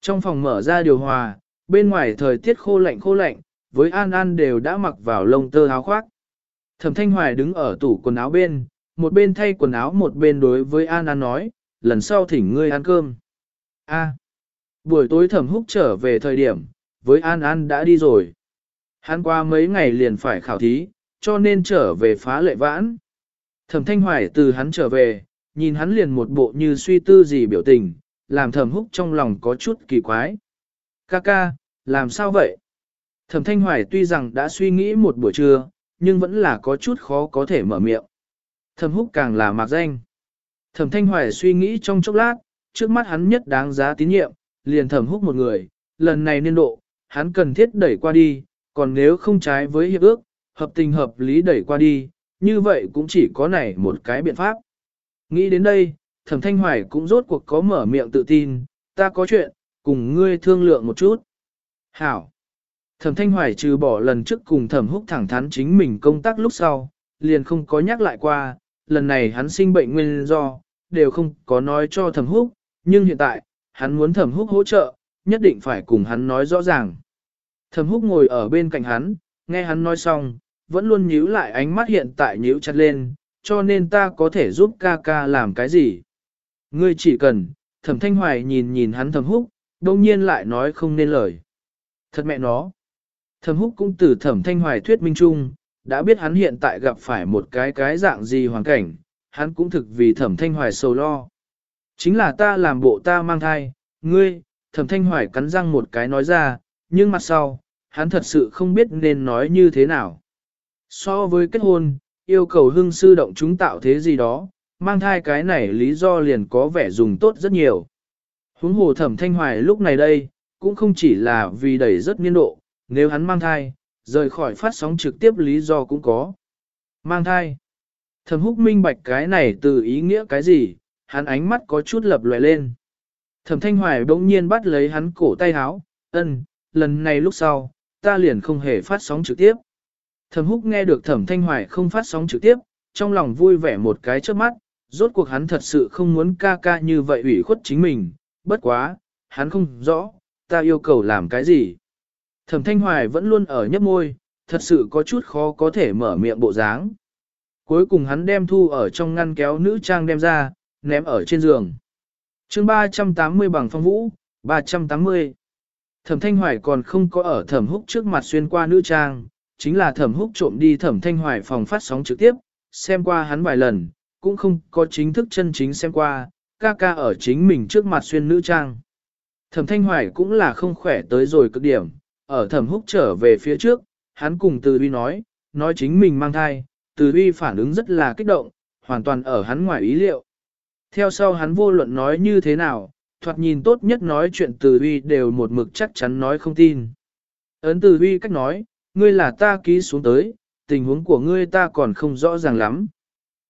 Speaker 1: Trong phòng mở ra điều hòa, bên ngoài thời tiết khô lạnh khô lạnh, với An An đều đã mặc vào lông tơ áo khoác. Thẩm Thanh Hoài đứng ở tủ quần áo bên, một bên thay quần áo một bên đối với An An nói, lần sau thỉnh ngươi ăn cơm. A. buổi tối thẩm húc trở về thời điểm, với An An đã đi rồi. Hắn qua mấy ngày liền phải khảo thí, cho nên trở về phá lệ vãn. Thẩm Thanh Hoài từ hắn trở về, nhìn hắn liền một bộ như suy tư gì biểu tình, làm thẩm húc trong lòng có chút kỳ quái. Ca ca, làm sao vậy? Thẩm Thanh Hoài tuy rằng đã suy nghĩ một buổi trưa, nhưng vẫn là có chút khó có thể mở miệng. Thẩm húc càng là mạc danh. Thẩm Thanh Hoài suy nghĩ trong chốc lát, trước mắt hắn nhất đáng giá tín nhiệm, liền thẩm húc một người, lần này niên độ, hắn cần thiết đẩy qua đi, còn nếu không trái với hiệp ước, hợp tình hợp lý đẩy qua đi, như vậy cũng chỉ có này một cái biện pháp. Nghĩ đến đây, thẩm thanh hoài cũng rốt cuộc có mở miệng tự tin, ta có chuyện, cùng ngươi thương lượng một chút. Hảo! Thẩm thanh hoài trừ bỏ lần trước cùng thẩm húc thẳng thắn chính mình công tác lúc sau, liền không có nhắc lại qua, lần này hắn sinh bệnh nguyên do, đều không có nói cho thẩm húc, nhưng hiện tại, hắn muốn thẩm húc hỗ trợ, nhất định phải cùng hắn nói rõ ràng. Thẩm húc ngồi ở bên cạnh hắn, nghe hắn nói xong, vẫn luôn nhíu lại ánh mắt hiện tại nhíu chặt lên, cho nên ta có thể giúp ca ca làm cái gì. Ngươi chỉ cần, thẩm thanh hoài nhìn nhìn hắn thẩm húc, đông nhiên lại nói không nên lời. Thật mẹ nó. Thẩm húc cũng từ thẩm thanh hoài thuyết minh chung, đã biết hắn hiện tại gặp phải một cái cái dạng gì hoàn cảnh, hắn cũng thực vì thẩm thanh hoài sầu lo. Chính là ta làm bộ ta mang thai, ngươi, thẩm thanh hoài cắn răng một cái nói ra, nhưng mặt sau, hắn thật sự không biết nên nói như thế nào. So với kết hôn, yêu cầu hưng sư động chúng tạo thế gì đó, mang thai cái này lý do liền có vẻ dùng tốt rất nhiều. Huống hồ thẩm thanh hoài lúc này đây, cũng không chỉ là vì đẩy rất niên độ, nếu hắn mang thai, rời khỏi phát sóng trực tiếp lý do cũng có. Mang thai. Thẩm húc minh bạch cái này từ ý nghĩa cái gì, hắn ánh mắt có chút lập lòe lên. Thẩm thanh hoài bỗng nhiên bắt lấy hắn cổ tay háo, ân, lần này lúc sau, ta liền không hề phát sóng trực tiếp. Thẩm húc nghe được thẩm thanh hoài không phát sóng trực tiếp, trong lòng vui vẻ một cái trước mắt, rốt cuộc hắn thật sự không muốn ca ca như vậy ủy khuất chính mình, bất quá, hắn không rõ, ta yêu cầu làm cái gì. Thẩm thanh hoài vẫn luôn ở nhấp môi, thật sự có chút khó có thể mở miệng bộ dáng. Cuối cùng hắn đem thu ở trong ngăn kéo nữ trang đem ra, ném ở trên giường. chương 380 bằng phong vũ, 380. Thẩm thanh hoài còn không có ở thẩm húc trước mặt xuyên qua nữ trang, chính là thẩm húc trộm đi thẩm thanh hoài phòng phát sóng trực tiếp, xem qua hắn vài lần, cũng không có chính thức chân chính xem qua, ca ca ở chính mình trước mặt xuyên nữ trang. Thẩm thanh hoài cũng là không khỏe tới rồi cực điểm, ở thẩm húc trở về phía trước, hắn cùng từ uy nói, nói chính mình mang thai, từ uy phản ứng rất là kích động, hoàn toàn ở hắn ngoài ý liệu. Theo sau hắn vô luận nói như thế nào, thoạt nhìn tốt nhất nói chuyện từ uy đều một mực chắc chắn nói không tin. Ấn từ uy cách nói, ngươi là ta ký xuống tới, tình huống của ngươi ta còn không rõ ràng lắm.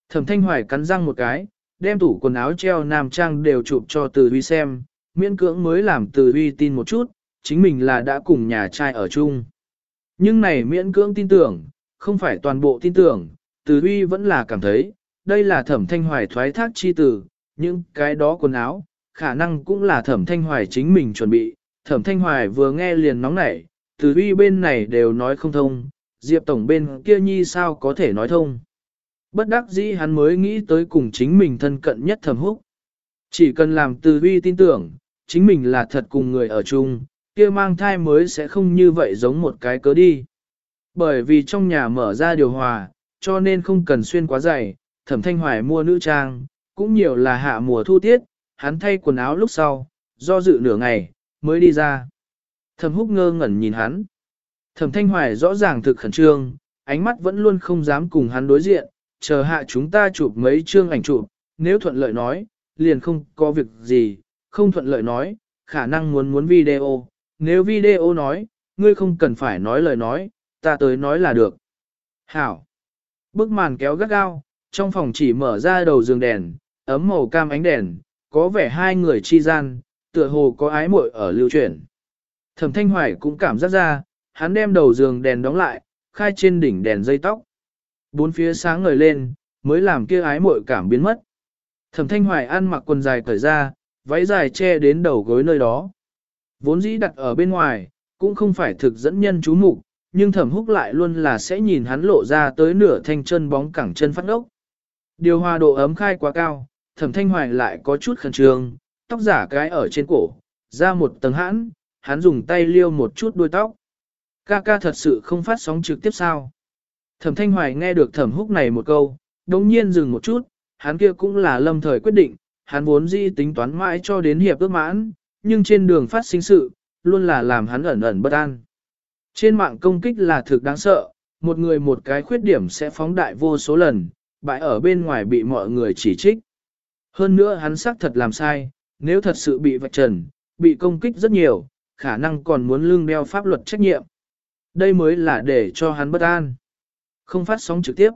Speaker 1: Thẩm thanh hoài cắn răng một cái, đem tủ quần áo treo nam trang đều chụp cho từ Huy xem, miễn cưỡng mới làm từ Huy tin một chút, chính mình là đã cùng nhà trai ở chung. Nhưng này miễn cưỡng tin tưởng, không phải toàn bộ tin tưởng, từ Huy vẫn là cảm thấy, đây là thẩm thanh hoài thoái thác chi tử, những cái đó quần áo, khả năng cũng là thẩm thanh hoài chính mình chuẩn bị, thẩm thanh hoài vừa nghe liền nóng nảy, từ Huy bên này đều nói không thông, diệp tổng bên kia nhi sao có thể nói thông. Bất đắc dĩ hắn mới nghĩ tới cùng chính mình thân cận nhất thẩm húc. Chỉ cần làm từ vi tin tưởng, chính mình là thật cùng người ở chung, kia mang thai mới sẽ không như vậy giống một cái cớ đi. Bởi vì trong nhà mở ra điều hòa, cho nên không cần xuyên quá dày, thẩm thanh hoài mua nữ trang, cũng nhiều là hạ mùa thu tiết, hắn thay quần áo lúc sau, do dự nửa ngày, mới đi ra. Thẩm húc ngơ ngẩn nhìn hắn. Thẩm thanh hoài rõ ràng thực khẩn trương, ánh mắt vẫn luôn không dám cùng hắn đối diện, chờ hạ chúng ta chụp mấy chương ảnh chụp, nếu thuận lợi nói, liền không có việc gì, không thuận lợi nói, khả năng muốn muốn video, nếu video nói, ngươi không cần phải nói lời nói, ta tới nói là được. Hảo. Bức màn kéo gắt gao, trong phòng chỉ mở ra đầu giường đèn, ấm màu cam ánh đèn, có vẻ hai người chi gian, tựa hồ có ái muội ở lưu chuyển. Thẩm Thanh Hoài cũng cảm giác ra, hắn đem đầu giường đèn đóng lại, khai trên đỉnh đèn dây tóc. Bốn phía sáng ngời lên, mới làm kia ái muội cảm biến mất. Thẩm Thanh Hoài ăn mặc quần dài cởi ra, váy dài che đến đầu gối nơi đó. Vốn dĩ đặt ở bên ngoài, cũng không phải thực dẫn nhân chú mục, nhưng thẩm húc lại luôn là sẽ nhìn hắn lộ ra tới nửa thanh chân bóng cẳng chân phát ốc. Điều hòa độ ấm khai quá cao, thẩm thanh hoài lại có chút khẩn trương, tóc giả cái ở trên cổ, ra một tầng hãn, hắn dùng tay liêu một chút đuôi tóc. Ca ca thật sự không phát sóng trực tiếp sao. Thẩm thanh hoài nghe được thẩm húc này một câu, đồng nhiên dừng một chút, hắn kia cũng là lâm thời quyết định, hắn vốn di tính toán mãi cho đến hiệp ước mãn, nhưng trên đường phát sinh sự, luôn là làm hắn ẩn ẩn bất an. Trên mạng công kích là thực đáng sợ, một người một cái khuyết điểm sẽ phóng đại vô số lần, bại ở bên ngoài bị mọi người chỉ trích. Hơn nữa hắn xác thật làm sai, nếu thật sự bị vạch trần, bị công kích rất nhiều, khả năng còn muốn lương đeo pháp luật trách nhiệm. Đây mới là để cho hắn bất an. Không phát sóng trực tiếp.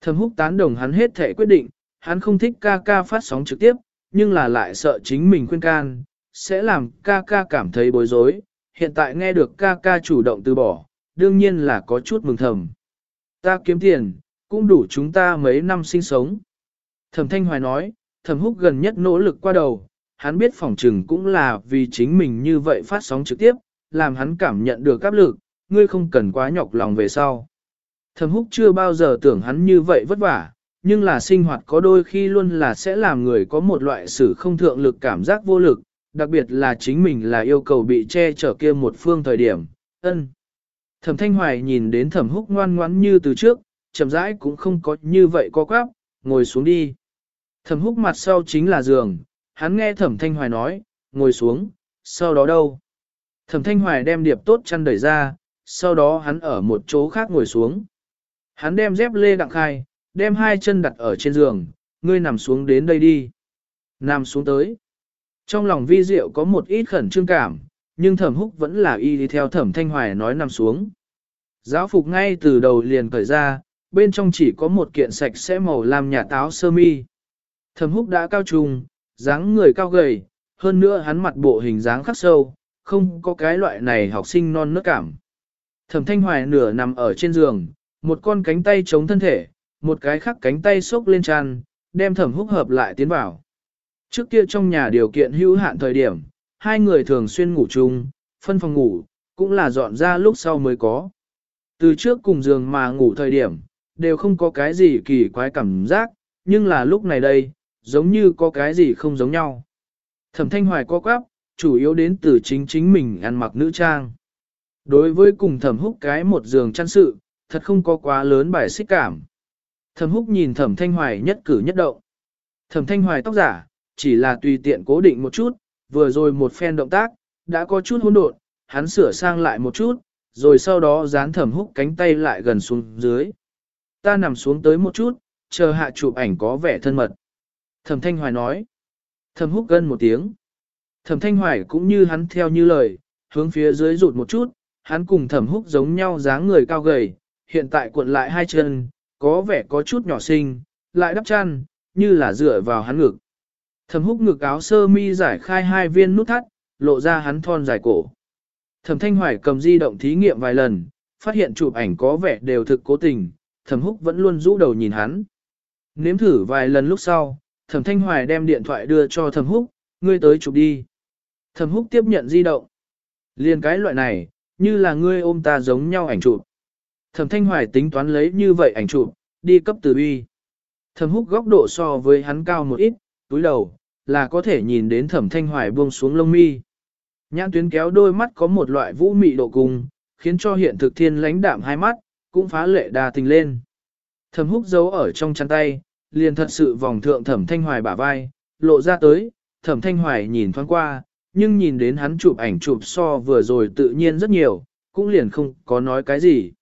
Speaker 1: Thầm húc tán đồng hắn hết thể quyết định, hắn không thích ca ca phát sóng trực tiếp, nhưng là lại sợ chính mình khuyên can, sẽ làm ca ca cảm thấy bối rối. Hiện tại nghe được ca ca chủ động từ bỏ, đương nhiên là có chút mừng thầm. Ta kiếm tiền, cũng đủ chúng ta mấy năm sinh sống. Thẩm Thanh Hoài nói, Thẩm Húc gần nhất nỗ lực qua đầu, hắn biết phòng trừng cũng là vì chính mình như vậy phát sóng trực tiếp, làm hắn cảm nhận được áp lực, ngươi không cần quá nhọc lòng về sau. Thẩm Húc chưa bao giờ tưởng hắn như vậy vất vả, nhưng là sinh hoạt có đôi khi luôn là sẽ làm người có một loại sự không thượng lực cảm giác vô lực, đặc biệt là chính mình là yêu cầu bị che chở kia một phương thời điểm, ân. Thẩm Thanh Hoài nhìn đến thẩm húc ngoan ngoãn như từ trước, chậm rãi cũng không có như vậy có quáp, ngồi xuống đi. Thẩm húc mặt sau chính là giường, hắn nghe thẩm Thanh Hoài nói, ngồi xuống, sau đó đâu? Thẩm Thanh Hoài đem điệp tốt chăn đẩy ra, sau đó hắn ở một chỗ khác ngồi xuống. Hắn đem dép lê đặng khai, đem hai chân đặt ở trên giường, ngươi nằm xuống đến đây đi. Nằm xuống tới. Trong lòng vi diệu có một ít khẩn trương cảm, nhưng thẩm húc vẫn là y đi theo thẩm thanh hoài nói nằm xuống. Giáo phục ngay từ đầu liền cởi ra, bên trong chỉ có một kiện sạch sẽ màu làm nhà táo sơ mi. Thẩm húc đã cao trùng, dáng người cao gầy, hơn nữa hắn mặt bộ hình dáng khắc sâu, không có cái loại này học sinh non nớt cảm. Thẩm thanh hoài nửa nằm ở trên giường, một con cánh tay chống thân thể, một cái khác cánh tay xốc lên tràn, đem thẩm húc hợp lại tiến vào. Trước kia trong nhà điều kiện hữu hạn thời điểm, hai người thường xuyên ngủ chung, phân phòng ngủ, cũng là dọn ra lúc sau mới có. Từ trước cùng giường mà ngủ thời điểm, đều không có cái gì kỳ quái cảm giác, nhưng là lúc này đây, giống như có cái gì không giống nhau. Thẩm thanh hoài co quáp, chủ yếu đến từ chính chính mình ăn mặc nữ trang. Đối với cùng thẩm húc cái một giường chăn sự, thật không có quá lớn bài xích cảm. Thẩm húc nhìn thẩm thanh hoài nhất cử nhất động. Thẩm thanh hoài tóc giả, chỉ là tùy tiện cố định một chút, vừa rồi một phen động tác, đã có chút hỗn độn, hắn sửa sang lại một chút, rồi sau đó dán thẩm húc cánh tay lại gần xuống dưới. Ta nằm xuống tới một chút, chờ hạ chụp ảnh có vẻ thân mật. Thẩm thanh hoài nói. Thẩm húc gân một tiếng. Thẩm thanh hoài cũng như hắn theo như lời, hướng phía dưới rụt một chút, hắn cùng thẩm húc giống nhau dáng người cao gầy, hiện tại cuộn lại hai chân, có vẻ có chút nhỏ xinh, lại đắp chăn, như là dựa vào hắn ngực. Thẩm húc ngực áo sơ mi giải khai hai viên nút thắt, lộ ra hắn thon dài cổ. Thẩm thanh hoài cầm di động thí nghiệm vài lần, phát hiện chụp ảnh có vẻ đều thực cố tình, thẩm húc vẫn luôn rũ đầu nhìn hắn. Nếm thử vài lần lúc sau, thẩm thanh hoài đem điện thoại đưa cho thẩm húc, ngươi tới chụp đi. Thẩm húc tiếp nhận di động. Liên cái loại này, như là ngươi ôm ta giống nhau ảnh chụp. Thẩm thanh hoài tính toán lấy như vậy ảnh chụp, đi cấp từ uy. Thẩm húc góc độ so với hắn cao một ít, túi đầu, là có thể nhìn đến thẩm thanh hoài buông xuống lông mi. Nhãn tuyến kéo đôi mắt có một loại vũ mị độ cùng, khiến cho hiện thực thiên lãnh đạm hai mắt, cũng phá lệ đa tình lên. Thẩm húc giấu ở trong chăn tay, liền thật sự vòng thượng thẩm thanh hoài bả vai, lộ ra tới, thẩm thanh hoài nhìn thoáng qua, nhưng nhìn đến hắn chụp ảnh chụp so vừa rồi tự nhiên rất nhiều, cũng liền không có nói cái gì.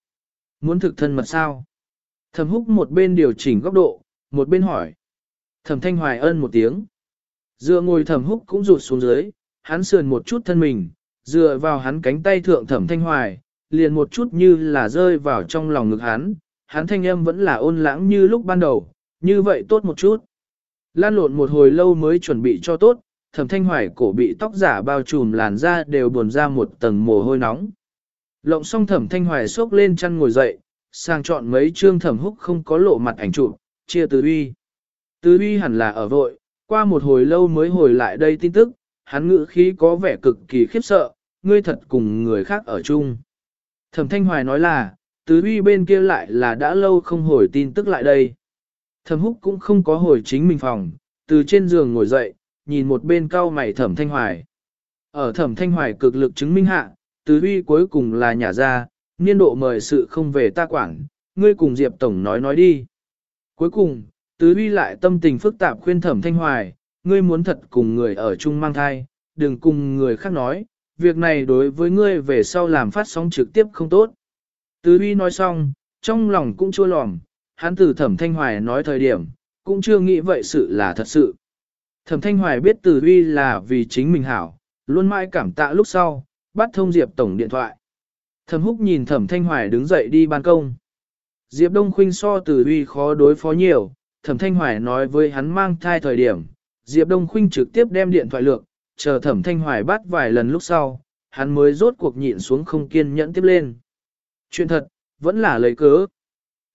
Speaker 1: Muốn thực thân mật sao? Thẩm húc một bên điều chỉnh góc độ, một bên hỏi. Thẩm thanh hoài ân một tiếng. Dựa ngồi thẩm húc cũng rụt xuống dưới, hắn sườn một chút thân mình, dựa vào hắn cánh tay thượng thẩm thanh hoài, liền một chút như là rơi vào trong lòng ngực hắn, hắn thanh âm vẫn là ôn lãng như lúc ban đầu, như vậy tốt một chút. Lan lộn một hồi lâu mới chuẩn bị cho tốt, thẩm thanh hoài cổ bị tóc giả bao trùm làn da đều buồn ra một tầng mồ hôi nóng. Lộng xong thẩm thanh hoài xốc lên chăn ngồi dậy, sang chọn mấy chương thẩm húc không có lộ mặt ảnh chụp, chia từ uy. Từ uy hẳn là ở vội, qua một hồi lâu mới hồi lại đây tin tức, hắn ngữ khí có vẻ cực kỳ khiếp sợ, ngươi thật cùng người khác ở chung. Thẩm thanh hoài nói là, từ uy bên kia lại là đã lâu không hồi tin tức lại đây. Thẩm húc cũng không có hồi chính mình phòng, từ trên giường ngồi dậy, nhìn một bên cao mày thẩm thanh hoài. Ở thẩm thanh hoài cực lực chứng minh hạ, từ huy cuối cùng là nhà ra, niên độ mời sự không về ta quản, ngươi cùng Diệp Tổng nói nói đi. Cuối cùng, từ huy lại tâm tình phức tạp khuyên thẩm thanh hoài, ngươi muốn thật cùng người ở chung mang thai, đừng cùng người khác nói, việc này đối với ngươi về sau làm phát sóng trực tiếp không tốt. Từ huy nói xong, trong lòng cũng chua lòm, hắn từ thẩm thanh hoài nói thời điểm, cũng chưa nghĩ vậy sự là thật sự. Thẩm Thanh Hoài biết Từ Huy là vì chính mình hảo, luôn mãi cảm tạ lúc sau, bắt thông Diệp Tổng điện thoại. Thẩm Húc nhìn Thẩm Thanh Hoài đứng dậy đi ban công. Diệp Đông Khuynh so Từ Huy khó đối phó nhiều, Thẩm Thanh Hoài nói với hắn mang thai thời điểm, Diệp Đông Khuynh trực tiếp đem điện thoại lược, chờ Thẩm Thanh Hoài bắt vài lần lúc sau, hắn mới rốt cuộc nhịn xuống không kiên nhẫn tiếp lên. Chuyện thật, vẫn là lấy cớ.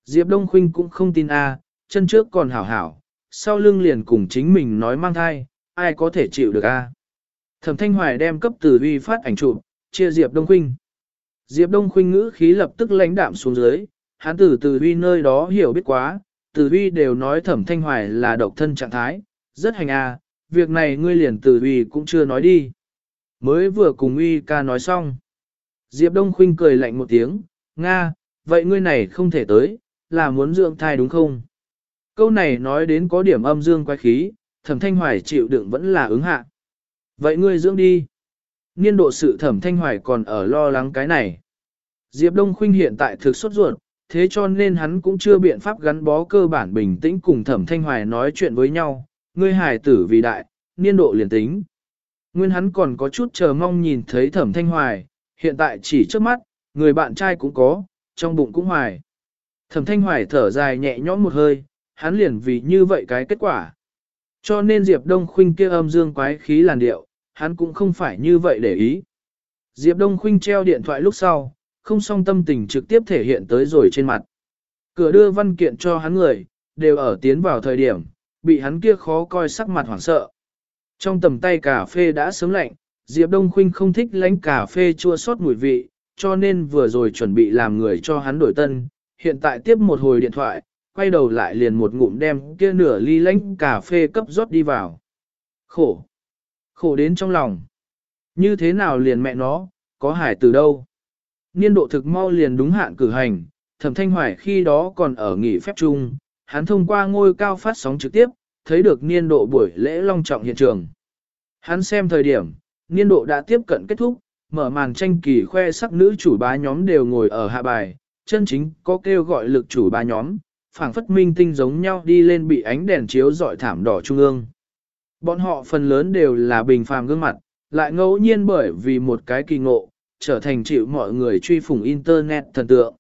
Speaker 1: Diệp Đông Khuynh cũng không tin a, chân trước còn hảo hảo, sau lưng liền cùng chính mình nói mang thai, ai có thể chịu được a? Thẩm Thanh Hoài đem cấp Tử uy phát ảnh chụp, chia Diệp Đông Khuynh. Diệp Đông Khuynh ngữ khí lập tức lãnh đạm xuống dưới, hắn từ Tử uy nơi đó hiểu biết quá, Tử uy đều nói Thẩm Thanh Hoài là độc thân trạng thái, rất hành a, việc này ngươi liền Tử uy cũng chưa nói đi. Mới vừa cùng uy ca nói xong. Diệp Đông Khuynh cười lạnh một tiếng, Nga, vậy ngươi này không thể tới, là muốn dưỡng thai đúng không? Câu này nói đến có điểm âm dương quái khí, thẩm thanh hoài chịu đựng vẫn là ứng hạ. Vậy ngươi dưỡng đi. Niên độ sự thẩm thanh hoài còn ở lo lắng cái này. Diệp Đông Khuynh hiện tại thực xuất ruột, thế cho nên hắn cũng chưa biện pháp gắn bó cơ bản bình tĩnh cùng thẩm thanh hoài nói chuyện với nhau, ngươi hài tử vì đại, niên độ liền tính. Nguyên hắn còn có chút chờ mong nhìn thấy thẩm thanh hoài, hiện tại chỉ trước mắt, người bạn trai cũng có, trong bụng cũng hoài. Thẩm thanh hoài thở dài nhẹ nhõm một hơi, hắn liền vì như vậy cái kết quả. Cho nên Diệp Đông Khuynh kia âm dương quái khí làn điệu, hắn cũng không phải như vậy để ý. Diệp Đông Khuynh treo điện thoại lúc sau, không song tâm tình trực tiếp thể hiện tới rồi trên mặt. Cửa đưa văn kiện cho hắn người, đều ở tiến vào thời điểm, bị hắn kia khó coi sắc mặt hoảng sợ. Trong tầm tay cà phê đã sớm lạnh, Diệp Đông Khuynh không thích lánh cà phê chua sót mùi vị, cho nên vừa rồi chuẩn bị làm người cho hắn đổi tân, hiện tại tiếp một hồi điện thoại, quay đầu lại liền một ngụm đem kia nửa ly lánh cà phê cấp rót đi vào. Khổ! Khổ đến trong lòng. Như thế nào liền mẹ nó, có hải từ đâu? Niên độ thực mau liền đúng hạn cử hành, thẩm thanh hoài khi đó còn ở nghỉ phép chung, hắn thông qua ngôi cao phát sóng trực tiếp, thấy được niên độ buổi lễ long trọng hiện trường. Hắn xem thời điểm, niên độ đã tiếp cận kết thúc, mở màn tranh kỳ khoe sắc nữ chủ bá nhóm đều ngồi ở hạ bài, chân chính có kêu gọi lực chủ bá nhóm, phảng phất minh tinh giống nhau đi lên bị ánh đèn chiếu dọi thảm đỏ trung ương. Bọn họ phần lớn đều là bình phàm gương mặt, lại ngẫu nhiên bởi vì một cái kỳ ngộ, trở thành chịu mọi người truy phủng internet thần tượng.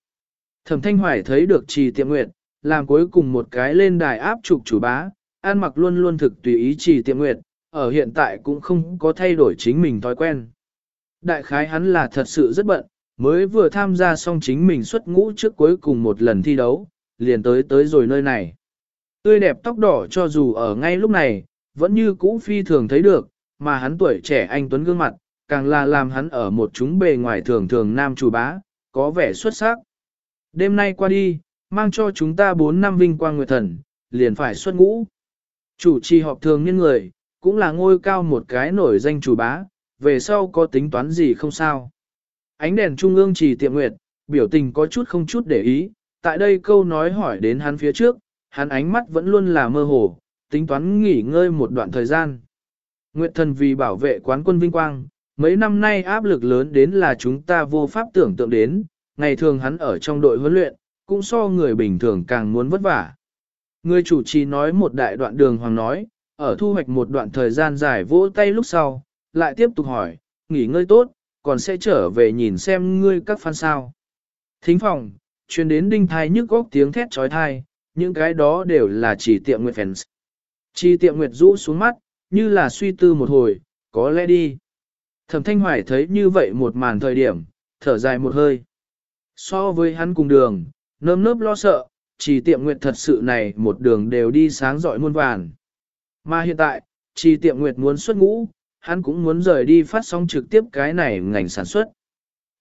Speaker 1: Thẩm Thanh Hoài thấy được trì tiệm nguyệt, làm cuối cùng một cái lên đài áp trục chủ bá, an mặc luôn luôn thực tùy ý trì tiệm nguyệt, ở hiện tại cũng không có thay đổi chính mình thói quen. Đại khái hắn là thật sự rất bận, mới vừa tham gia xong chính mình xuất ngũ trước cuối cùng một lần thi đấu, liền tới tới rồi nơi này. Tươi đẹp tóc đỏ cho dù ở ngay lúc này, vẫn như cũ phi thường thấy được, mà hắn tuổi trẻ anh tuấn gương mặt, càng là làm hắn ở một chúng bề ngoài thường thường nam chủ bá, có vẻ xuất sắc. Đêm nay qua đi, mang cho chúng ta 4 năm vinh quang nguyệt thần, liền phải xuất ngũ. Chủ trì họp thường nhân người, cũng là ngôi cao một cái nổi danh chủ bá, về sau có tính toán gì không sao. Ánh đèn trung ương trì tiệm nguyệt, biểu tình có chút không chút để ý, tại đây câu nói hỏi đến hắn phía trước, hắn ánh mắt vẫn luôn là mơ hồ, tính toán nghỉ ngơi một đoạn thời gian. Nguyệt thần vì bảo vệ quán quân vinh quang, mấy năm nay áp lực lớn đến là chúng ta vô pháp tưởng tượng đến, ngày thường hắn ở trong đội huấn luyện, cũng so người bình thường càng muốn vất vả. Người chủ trì nói một đại đoạn đường hoàng nói, ở thu hoạch một đoạn thời gian dài vỗ tay lúc sau, lại tiếp tục hỏi, nghỉ ngơi tốt, còn sẽ trở về nhìn xem ngươi các fan sao. Thính phòng, truyền đến đinh thai nhức góc tiếng thét trói thai, những cái đó đều là chỉ tiệm nguyệt fans. Chỉ tiệm nguyệt rũ xuống mắt, như là suy tư một hồi, có lẽ đi. Thẩm thanh hoài thấy như vậy một màn thời điểm, thở dài một hơi. So với hắn cùng đường, nơm nớp lo sợ, chỉ tiệm nguyệt thật sự này một đường đều đi sáng giỏi muôn vàn. Mà hiện tại, chỉ tiệm nguyệt muốn xuất ngũ, hắn cũng muốn rời đi phát sóng trực tiếp cái này ngành sản xuất.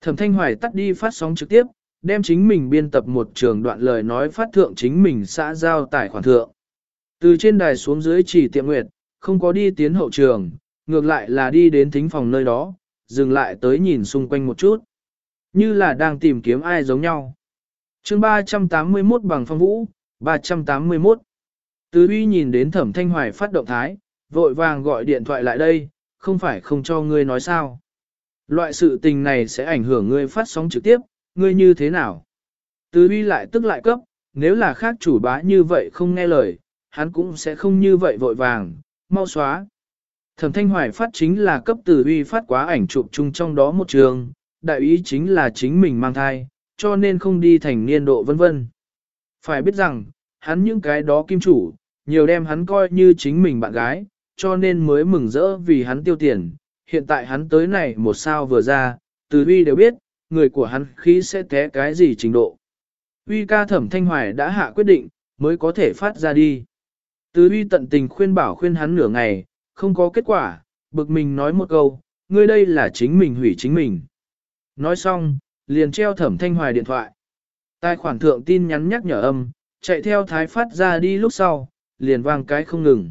Speaker 1: Thẩm Thanh Hoài tắt đi phát sóng trực tiếp, đem chính mình biên tập một trường đoạn lời nói phát thượng chính mình xã giao tài khoản thượng. Từ trên đài xuống dưới chỉ tiệm nguyệt, không có đi tiến hậu trường, ngược lại là đi đến thính phòng nơi đó, dừng lại tới nhìn xung quanh một chút. Như là đang tìm kiếm ai giống nhau. chương 381 bằng phong vũ, 381. Từ uy nhìn đến thẩm thanh hoài phát động thái, vội vàng gọi điện thoại lại đây, không phải không cho ngươi nói sao. Loại sự tình này sẽ ảnh hưởng ngươi phát sóng trực tiếp, ngươi như thế nào? Từ uy lại tức lại cấp, nếu là khác chủ bá như vậy không nghe lời, hắn cũng sẽ không như vậy vội vàng, mau xóa. Thẩm thanh hoài phát chính là cấp từ uy phát quá ảnh chụp chung trong đó một trường, đại ý chính là chính mình mang thai, cho nên không đi thành niên độ vân vân. Phải biết rằng, hắn những cái đó kim chủ, nhiều đem hắn coi như chính mình bạn gái, cho nên mới mừng rỡ vì hắn tiêu tiền. Hiện tại hắn tới này một sao vừa ra, từ uy đều biết, người của hắn khí sẽ té cái gì trình độ. Uy ca thẩm thanh hoài đã hạ quyết định, mới có thể phát ra đi. Tứ uy tận tình khuyên bảo khuyên hắn nửa ngày, không có kết quả, bực mình nói một câu, ngươi đây là chính mình hủy chính mình. Nói xong, liền treo thẩm thanh hoài điện thoại. Tài khoản thượng tin nhắn nhắc nhở âm, chạy theo thái phát ra đi lúc sau, liền vang cái không ngừng.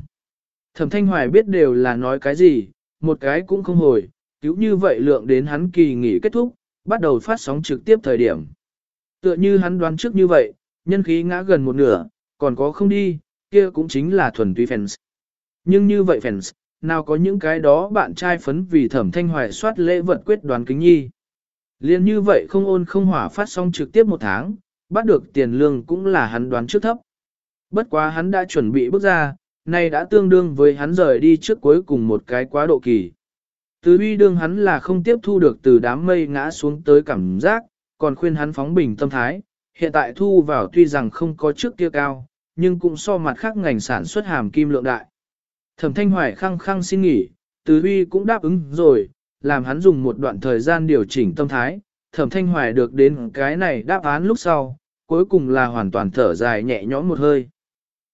Speaker 1: Thẩm Thanh Hoài biết đều là nói cái gì, một cái cũng không hồi, cứu như vậy lượng đến hắn kỳ nghỉ kết thúc, bắt đầu phát sóng trực tiếp thời điểm. Tựa như hắn đoán trước như vậy, nhân khí ngã gần một nửa, còn có không đi, kia cũng chính là thuần túy fans. Nhưng như vậy fans, nào có những cái đó bạn trai phấn vì thẩm thanh hoài soát lễ vật quyết đoán kính nhi. Liên như vậy không ôn không hỏa phát xong trực tiếp một tháng, bắt được tiền lương cũng là hắn đoán trước thấp. Bất quá hắn đã chuẩn bị bước ra, này đã tương đương với hắn rời đi trước cuối cùng một cái quá độ kỳ. Từ uy đương hắn là không tiếp thu được từ đám mây ngã xuống tới cảm giác, còn khuyên hắn phóng bình tâm thái, hiện tại thu vào tuy rằng không có trước kia cao, nhưng cũng so mặt khác ngành sản xuất hàm kim lượng đại. Thẩm Thanh Hoài khăng khăng xin nghỉ, Từ Huy cũng đáp ứng rồi, làm hắn dùng một đoạn thời gian điều chỉnh tâm thái. Thẩm Thanh Hoài được đến cái này đáp án lúc sau, cuối cùng là hoàn toàn thở dài nhẹ nhõm một hơi.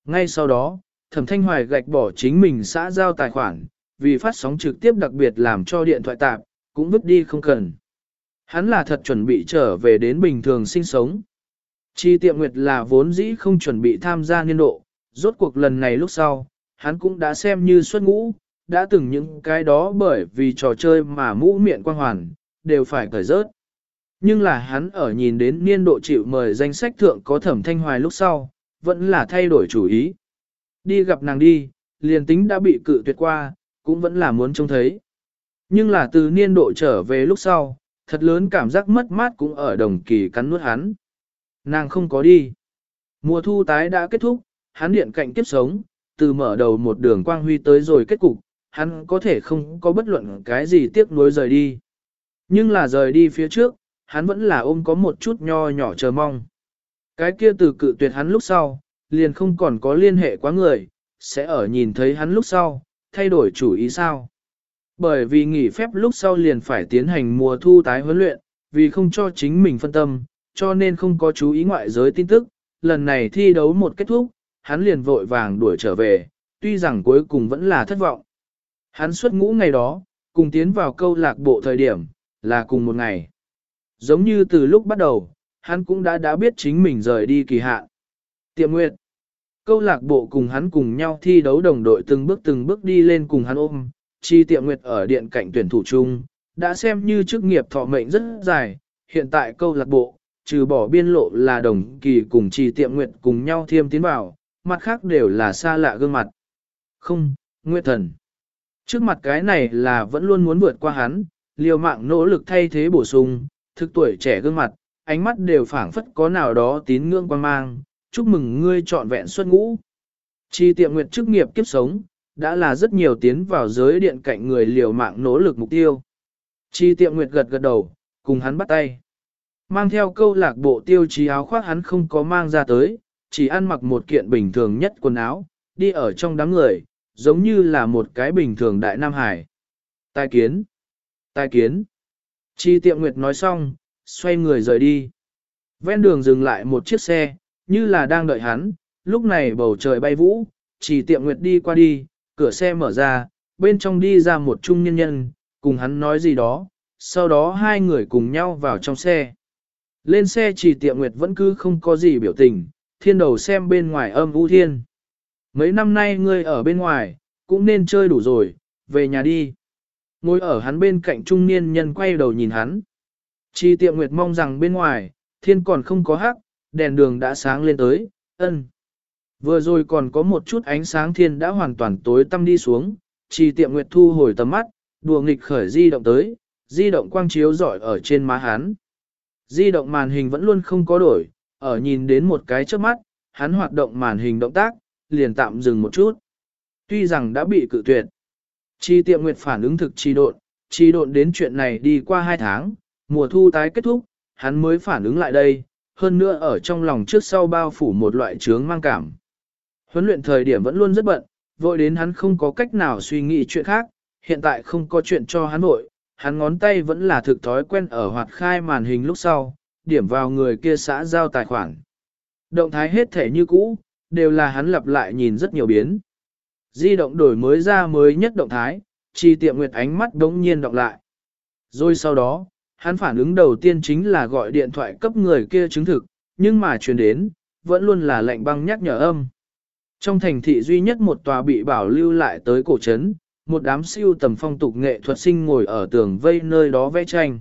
Speaker 1: Ngay sau đó, Thẩm Thanh Hoài gạch bỏ chính mình xã giao tài khoản, vì phát sóng trực tiếp đặc biệt làm cho điện thoại tạp, cũng vứt đi không cần. Hắn là thật chuẩn bị trở về đến bình thường sinh sống. Chi tiệm nguyệt là vốn dĩ không chuẩn bị tham gia niên độ, rốt cuộc lần này lúc sau, hắn cũng đã xem như xuất ngũ, đã từng những cái đó bởi vì trò chơi mà mũ miệng quan hoàn, đều phải cởi rớt. Nhưng là hắn ở nhìn đến niên độ chịu mời danh sách thượng có thẩm thanh hoài lúc sau, vẫn là thay đổi chủ ý. Đi gặp nàng đi, liền tính đã bị cự tuyệt qua, cũng vẫn là muốn trông thấy. Nhưng là từ niên độ trở về lúc sau, thật lớn cảm giác mất mát cũng ở đồng kỳ cắn nuốt hắn. Nàng không có đi. Mùa thu tái đã kết thúc, hắn điện cạnh kiếp sống, từ mở đầu một đường quang huy tới rồi kết cục, hắn có thể không có bất luận cái gì tiếc nuối rời đi. Nhưng là rời đi phía trước, hắn vẫn là ôm có một chút nho nhỏ chờ mong. Cái kia từ cự tuyệt hắn lúc sau, liền không còn có liên hệ quá người, sẽ ở nhìn thấy hắn lúc sau, thay đổi chủ ý sao. Bởi vì nghỉ phép lúc sau liền phải tiến hành mùa thu tái huấn luyện, vì không cho chính mình phân tâm, cho nên không có chú ý ngoại giới tin tức, lần này thi đấu một kết thúc, hắn liền vội vàng đuổi trở về, tuy rằng cuối cùng vẫn là thất vọng. Hắn xuất ngũ ngày đó, cùng tiến vào câu lạc bộ thời điểm, là cùng một ngày. Giống như từ lúc bắt đầu, hắn cũng đã đã biết chính mình rời đi kỳ hạn. Tiệm Nguyệt Câu lạc bộ cùng hắn cùng nhau thi đấu đồng đội từng bước từng bước đi lên cùng hắn ôm, chi tiệm Nguyệt ở điện cạnh tuyển thủ chung, đã xem như chức nghiệp thọ mệnh rất dài, hiện tại câu lạc bộ, trừ bỏ biên lộ là đồng kỳ cùng chi tiệm Nguyệt cùng nhau thiêm tiến vào, mặt khác đều là xa lạ gương mặt. Không, Nguyệt Thần. Trước mặt cái này là vẫn luôn muốn vượt qua hắn, liều mạng nỗ lực thay thế bổ sung, thực tuổi trẻ gương mặt, ánh mắt đều phảng phất có nào đó tín ngưỡng quan mang, chúc mừng ngươi trọn vẹn xuất ngũ. Chi tiệm nguyệt chức nghiệp kiếp sống, đã là rất nhiều tiến vào giới điện cạnh người liều mạng nỗ lực mục tiêu. Chi tiệm nguyệt gật gật đầu, cùng hắn bắt tay. Mang theo câu lạc bộ tiêu chí áo khoác hắn không có mang ra tới, chỉ ăn mặc một kiện bình thường nhất quần áo, đi ở trong đám người, giống như là một cái bình thường đại Nam Hải. Tai kiến! Tai kiến! Chi tiệm nguyệt nói xong, xoay người rời đi. Ven đường dừng lại một chiếc xe, như là đang đợi hắn, lúc này bầu trời bay vũ, chỉ tiệm nguyệt đi qua đi, cửa xe mở ra, bên trong đi ra một trung nhân nhân, cùng hắn nói gì đó, sau đó hai người cùng nhau vào trong xe. Lên xe chỉ tiệm nguyệt vẫn cứ không có gì biểu tình, thiên đầu xem bên ngoài âm u thiên. Mấy năm nay ngươi ở bên ngoài, cũng nên chơi đủ rồi, về nhà đi. Ngồi ở hắn bên cạnh trung niên nhân quay đầu nhìn hắn. Chi tiệm nguyệt mong rằng bên ngoài, thiên còn không có hắc, đèn đường đã sáng lên tới, ân. Vừa rồi còn có một chút ánh sáng thiên đã hoàn toàn tối tăm đi xuống, chi tiệm nguyệt thu hồi tầm mắt, đùa nghịch khởi di động tới, di động quang chiếu giỏi ở trên má hắn. Di động màn hình vẫn luôn không có đổi, ở nhìn đến một cái trước mắt, hắn hoạt động màn hình động tác, liền tạm dừng một chút. Tuy rằng đã bị cự tuyệt, chi tiệm nguyệt phản ứng thực trì độn, trì độn đến chuyện này đi qua hai tháng, mùa thu tái kết thúc, hắn mới phản ứng lại đây, hơn nữa ở trong lòng trước sau bao phủ một loại chướng mang cảm. Huấn luyện thời điểm vẫn luôn rất bận, vội đến hắn không có cách nào suy nghĩ chuyện khác, hiện tại không có chuyện cho hắn vội, hắn ngón tay vẫn là thực thói quen ở hoạt khai màn hình lúc sau, điểm vào người kia xã giao tài khoản. Động thái hết thể như cũ, đều là hắn lặp lại nhìn rất nhiều biến. Di động đổi mới ra mới nhất động thái, chi tiệm nguyệt ánh mắt đống nhiên đọc lại. Rồi sau đó, hắn phản ứng đầu tiên chính là gọi điện thoại cấp người kia chứng thực, nhưng mà truyền đến, vẫn luôn là lệnh băng nhắc nhở âm. Trong thành thị duy nhất một tòa bị bảo lưu lại tới cổ trấn, một đám siêu tầm phong tục nghệ thuật sinh ngồi ở tường vây nơi đó vẽ tranh.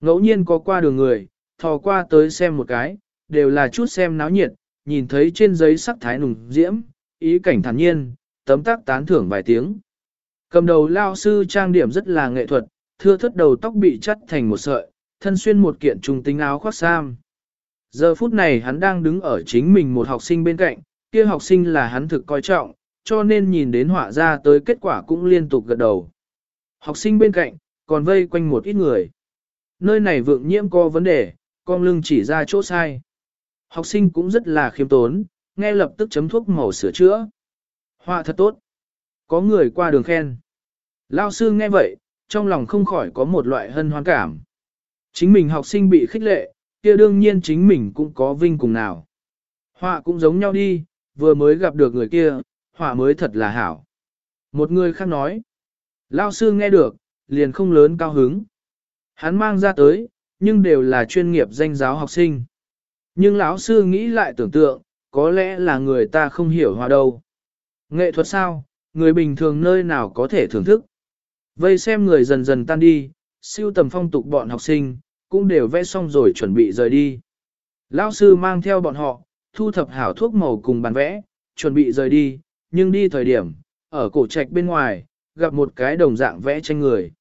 Speaker 1: Ngẫu nhiên có qua đường người, thò qua tới xem một cái, đều là chút xem náo nhiệt, nhìn thấy trên giấy sắc thái nùng diễm, ý cảnh thản nhiên, tấm tác tán thưởng vài tiếng. Cầm đầu lao sư trang điểm rất là nghệ thuật, thưa thất đầu tóc bị chắt thành một sợi, thân xuyên một kiện trùng tính áo khoác sam. Giờ phút này hắn đang đứng ở chính mình một học sinh bên cạnh, kia học sinh là hắn thực coi trọng, cho nên nhìn đến họa ra tới kết quả cũng liên tục gật đầu. Học sinh bên cạnh, còn vây quanh một ít người. Nơi này vượng nhiễm có vấn đề, con lưng chỉ ra chỗ sai. Học sinh cũng rất là khiêm tốn, nghe lập tức chấm thuốc màu sửa chữa. Họa thật tốt. Có người qua đường khen. Lao sư nghe vậy, trong lòng không khỏi có một loại hân hoan cảm. Chính mình học sinh bị khích lệ, kia đương nhiên chính mình cũng có vinh cùng nào. Họa cũng giống nhau đi, vừa mới gặp được người kia, họa mới thật là hảo. Một người khác nói, Lao sư nghe được, liền không lớn cao hứng. Hắn mang ra tới, nhưng đều là chuyên nghiệp danh giáo học sinh. Nhưng lão sư nghĩ lại tưởng tượng, có lẽ là người ta không hiểu hòa đâu. Nghệ thuật sao, người bình thường nơi nào có thể thưởng thức. Vây xem người dần dần tan đi, siêu tầm phong tục bọn học sinh, cũng đều vẽ xong rồi chuẩn bị rời đi. Lão sư mang theo bọn họ, thu thập hảo thuốc màu cùng bàn vẽ, chuẩn bị rời đi, nhưng đi thời điểm, ở cổ trạch bên ngoài, gặp một cái đồng dạng vẽ tranh người.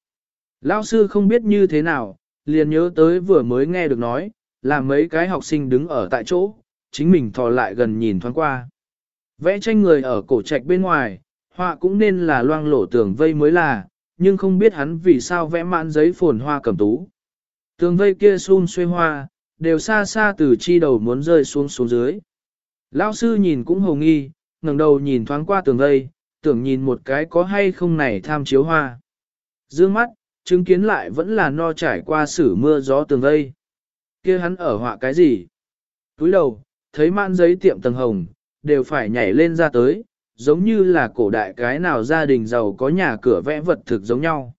Speaker 1: Lão sư không biết như thế nào, liền nhớ tới vừa mới nghe được nói, là mấy cái học sinh đứng ở tại chỗ, chính mình thò lại gần nhìn thoáng qua. Vẽ tranh người ở cổ trạch bên ngoài, họa cũng nên là loang lổ tường vây mới là, nhưng không biết hắn vì sao vẽ mãn giấy phồn hoa cẩm tú. Tường vây kia xun xuê hoa, đều xa xa từ chi đầu muốn rơi xuống xuống dưới. Lão sư nhìn cũng hồng nghi, ngẩng đầu nhìn thoáng qua tường vây, tưởng nhìn một cái có hay không này tham chiếu hoa. Dương mắt, chứng kiến lại vẫn là no trải qua sử mưa gió tường vây. kia hắn ở họa cái gì? Túi đầu, thấy mãn giấy tiệm tầng hồng, đều phải nhảy lên ra tới, giống như là cổ đại cái nào gia đình giàu có nhà cửa vẽ vật thực giống nhau.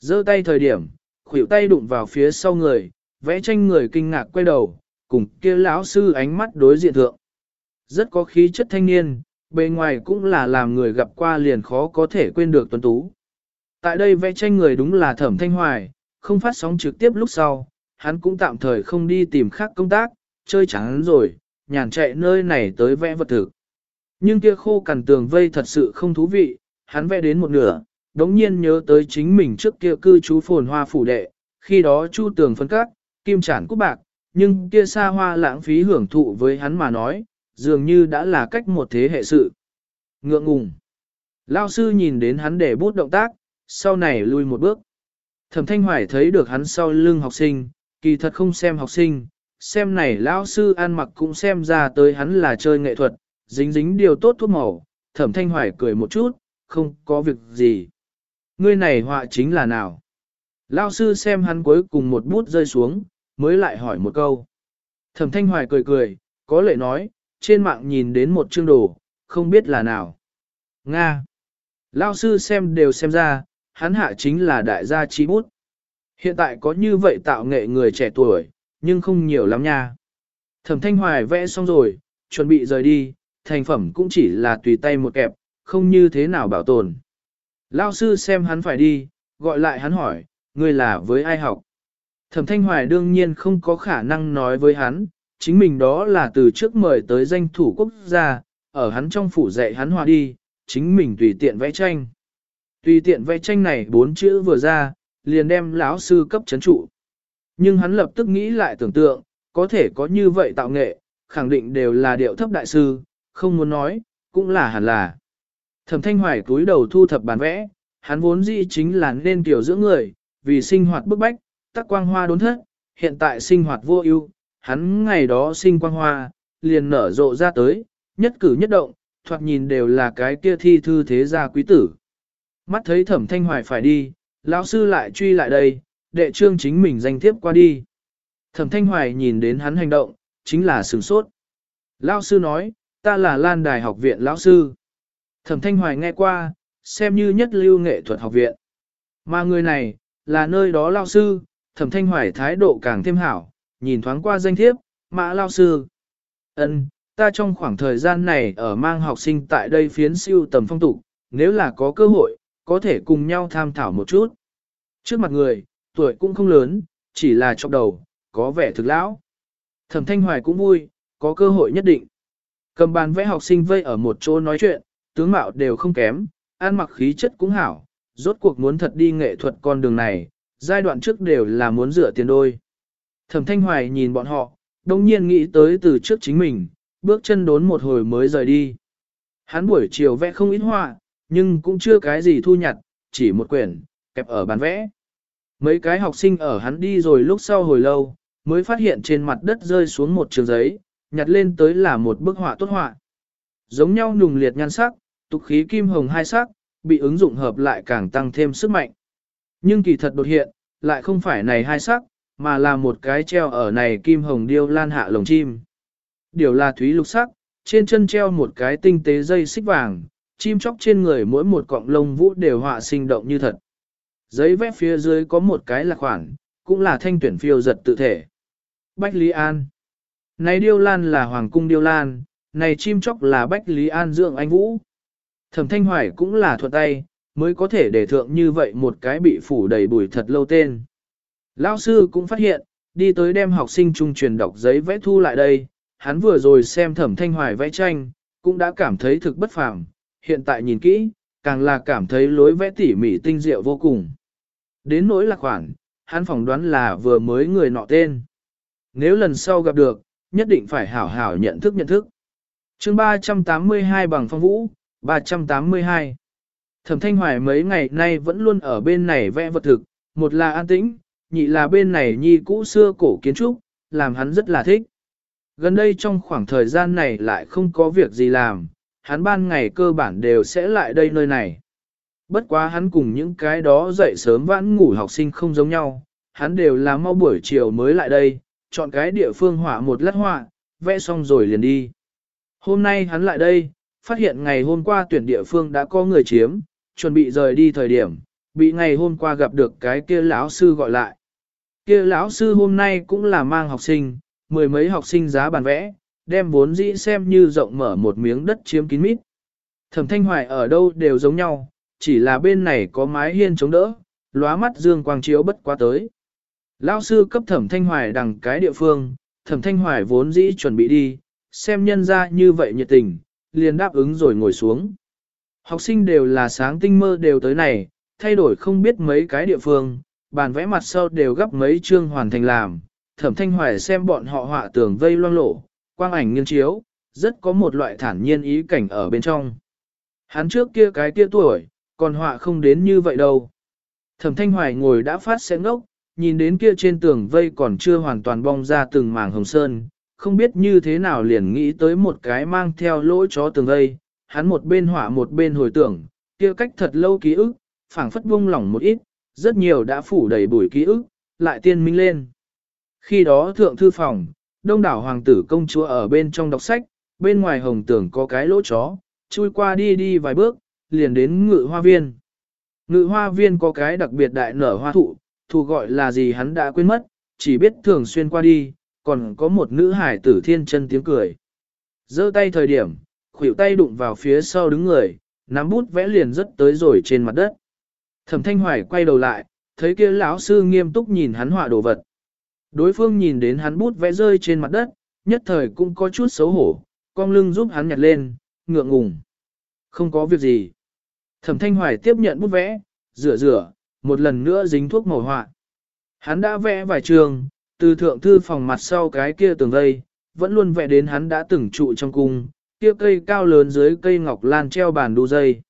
Speaker 1: giơ tay thời điểm, khuỷu tay đụng vào phía sau người, vẽ tranh người kinh ngạc quay đầu, cùng kia lão sư ánh mắt đối diện thượng. Rất có khí chất thanh niên, bề ngoài cũng là làm người gặp qua liền khó có thể quên được tuấn tú. Tại đây vẽ tranh người đúng là thẩm thanh hoài, không phát sóng trực tiếp lúc sau, hắn cũng tạm thời không đi tìm khác công tác, chơi chẳng rồi, nhàn chạy nơi này tới vẽ vật thực. Nhưng kia khô cằn tường vây thật sự không thú vị, hắn vẽ đến một nửa, đống nhiên nhớ tới chính mình trước kia cư trú phồn hoa phủ đệ, khi đó chu tường phân cát, kim chản cúc bạc, nhưng kia xa hoa lãng phí hưởng thụ với hắn mà nói, dường như đã là cách một thế hệ sự. Ngượng ngùng. Lao sư nhìn đến hắn để bút động tác, sau này lui một bước. Thẩm Thanh Hoài thấy được hắn sau lưng học sinh, kỳ thật không xem học sinh, xem này lão sư ăn mặc cũng xem ra tới hắn là chơi nghệ thuật, dính dính điều tốt thuốc màu, Thẩm Thanh Hoài cười một chút, không có việc gì. Ngươi này họa chính là nào? lao sư xem hắn cuối cùng một bút rơi xuống, mới lại hỏi một câu. Thẩm Thanh Hoài cười cười, có lệ nói, trên mạng nhìn đến một chương đồ, không biết là nào. Nga. lao sư xem đều xem ra, hắn hạ chính là đại gia trí bút. Hiện tại có như vậy tạo nghệ người trẻ tuổi, nhưng không nhiều lắm nha. Thẩm Thanh Hoài vẽ xong rồi, chuẩn bị rời đi, thành phẩm cũng chỉ là tùy tay một kẹp, không như thế nào bảo tồn. Lao sư xem hắn phải đi, gọi lại hắn hỏi, ngươi là với ai học? Thẩm Thanh Hoài đương nhiên không có khả năng nói với hắn, chính mình đó là từ trước mời tới danh thủ quốc gia, ở hắn trong phủ dạy hắn hòa đi, chính mình tùy tiện vẽ tranh. Tùy tiện vẽ tranh này bốn chữ vừa ra, liền đem lão sư cấp chấn trụ. Nhưng hắn lập tức nghĩ lại tưởng tượng, có thể có như vậy tạo nghệ, khẳng định đều là điệu thấp đại sư, không muốn nói, cũng là hẳn là. Thẩm thanh hoài cúi đầu thu thập bản vẽ, hắn vốn dĩ chính là nên tiểu giữa người, vì sinh hoạt bức bách, tắc quang hoa đốn thất, hiện tại sinh hoạt vô ưu, hắn ngày đó sinh quang hoa, liền nở rộ ra tới, nhất cử nhất động, thoạt nhìn đều là cái kia thi thư thế gia quý tử. Mắt thấy thẩm thanh hoài phải đi, lão sư lại truy lại đây, đệ trương chính mình danh thiếp qua đi. Thẩm thanh hoài nhìn đến hắn hành động, chính là sửng sốt. Lão sư nói, ta là Lan Đài học viện lão sư. Thẩm thanh hoài nghe qua, xem như nhất lưu nghệ thuật học viện. Mà người này, là nơi đó lão sư, thẩm thanh hoài thái độ càng thêm hảo, nhìn thoáng qua danh thiếp, mã lão sư. ân Ta trong khoảng thời gian này ở mang học sinh tại đây phiến siêu tầm phong tục, nếu là có cơ hội, có thể cùng nhau tham thảo một chút. Trước mặt người, tuổi cũng không lớn, chỉ là trong đầu, có vẻ thực lão. Thẩm Thanh Hoài cũng vui, có cơ hội nhất định. Cầm bàn vẽ học sinh vây ở một chỗ nói chuyện, tướng mạo đều không kém, ăn mặc khí chất cũng hảo, rốt cuộc muốn thật đi nghệ thuật con đường này, giai đoạn trước đều là muốn rửa tiền đôi. Thẩm Thanh Hoài nhìn bọn họ, đồng nhiên nghĩ tới từ trước chính mình, bước chân đốn một hồi mới rời đi. Hắn buổi chiều vẽ không ít họa, nhưng cũng chưa cái gì thu nhặt, chỉ một quyển, kẹp ở bàn vẽ. Mấy cái học sinh ở hắn đi rồi lúc sau hồi lâu, mới phát hiện trên mặt đất rơi xuống một trường giấy, nhặt lên tới là một bức họa tốt họa. Giống nhau nùng liệt nhan sắc, tục khí kim hồng hai sắc, bị ứng dụng hợp lại càng tăng thêm sức mạnh. Nhưng kỳ thật đột hiện, lại không phải này hai sắc, mà là một cái treo ở này kim hồng điêu lan hạ lồng chim. Điều là thúy lục sắc, trên chân treo một cái tinh tế dây xích vàng, chim chóc trên người mỗi một cọng lông vũ đều họa sinh động như thật. Giấy vẽ phía dưới có một cái là khoản, cũng là thanh tuyển phiêu giật tự thể. Bách Lý An này điêu lan là hoàng cung điêu lan, này chim chóc là Bách Lý An dưỡng anh Vũ. Thẩm Thanh Hoài cũng là thuận tay, mới có thể để thượng như vậy một cái bị phủ đầy bụi thật lâu tên. Lão sư cũng phát hiện, đi tới đem học sinh trung truyền đọc giấy vẽ thu lại đây, hắn vừa rồi xem thẩm thanh hoài vẽ tranh, cũng đã cảm thấy thực bất phàm, hiện tại nhìn kỹ, càng là cảm thấy lối vẽ tỉ mỉ tinh diệu vô cùng. Đến nỗi là khoản, hắn phỏng đoán là vừa mới người nọ tên. Nếu lần sau gặp được, nhất định phải hảo hảo nhận thức nhận thức. chương 382 bằng phong vũ, 382. Thẩm Thanh Hoài mấy ngày nay vẫn luôn ở bên này vẽ vật thực, một là an tĩnh, nhị là bên này nhi cũ xưa cổ kiến trúc, làm hắn rất là thích. Gần đây trong khoảng thời gian này lại không có việc gì làm, hắn ban ngày cơ bản đều sẽ lại đây nơi này. Bất quá hắn cùng những cái đó dậy sớm vãn ngủ học sinh không giống nhau, hắn đều là mau buổi chiều mới lại đây, chọn cái địa phương họa một lát họa, vẽ xong rồi liền đi. Hôm nay hắn lại đây, phát hiện ngày hôm qua tuyển địa phương đã có người chiếm, chuẩn bị rời đi thời điểm, bị ngày hôm qua gặp được cái kia lão sư gọi lại. Kia lão sư hôm nay cũng là mang học sinh, mười mấy học sinh giá bàn vẽ, đem vốn dĩ xem như rộng mở một miếng đất chiếm kín mít. Thẩm thanh hoài ở đâu đều giống nhau, chỉ là bên này có mái hiên chống đỡ, lóa mắt dương quang chiếu bất quá tới. Lão sư cấp thẩm thanh hoài đằng cái địa phương, thẩm thanh hoài vốn dĩ chuẩn bị đi, xem nhân ra như vậy nhiệt tình, liền đáp ứng rồi ngồi xuống. Học sinh đều là sáng tinh mơ đều tới này, thay đổi không biết mấy cái địa phương, bàn vẽ mặt sau đều gấp mấy chương hoàn thành làm, thẩm thanh hoài xem bọn họ họa tường vây loang lộ, quang ảnh nghiêng chiếu, rất có một loại thản nhiên ý cảnh ở bên trong. Hắn trước kia cái kia tuổi, còn họa không đến như vậy đâu. Thẩm thanh hoài ngồi đã phát sẽ ngốc, nhìn đến kia trên tường vây còn chưa hoàn toàn bong ra từng mảng hồng sơn, không biết như thế nào liền nghĩ tới một cái mang theo lỗ chó tường vây, hắn một bên họa một bên hồi tưởng, kia cách thật lâu ký ức, phảng phất buông lỏng một ít, rất nhiều đã phủ đầy bụi ký ức, lại tiên minh lên. Khi đó thượng thư phòng, đông đảo hoàng tử công chúa ở bên trong đọc sách, bên ngoài hồng tường có cái lỗ chó, chui qua đi đi vài bước, liền đến ngự hoa viên. Ngự hoa viên có cái đặc biệt đại nở hoa thụ, Thu gọi là gì hắn đã quên mất, chỉ biết thường xuyên qua đi, còn có một nữ hải tử thiên chân tiếng cười. giơ tay thời điểm, khuỷu tay đụng vào phía sau đứng người, nắm bút vẽ liền rất tới rồi trên mặt đất. Thẩm Thanh Hoài quay đầu lại, thấy kia lão sư nghiêm túc nhìn hắn họa đồ vật. Đối phương nhìn đến hắn bút vẽ rơi trên mặt đất, nhất thời cũng có chút xấu hổ, con lưng giúp hắn nhặt lên, ngượng ngùng. Không có việc gì. Thẩm Thanh Hoài tiếp nhận bút vẽ, rửa rửa, một lần nữa dính thuốc màu họa. Hắn đã vẽ vài trường, từ thượng thư phòng mặt sau cái kia tường vây, vẫn luôn vẽ đến hắn đã từng trụ trong cung, kia cây cao lớn dưới cây ngọc lan treo bàn đu dây.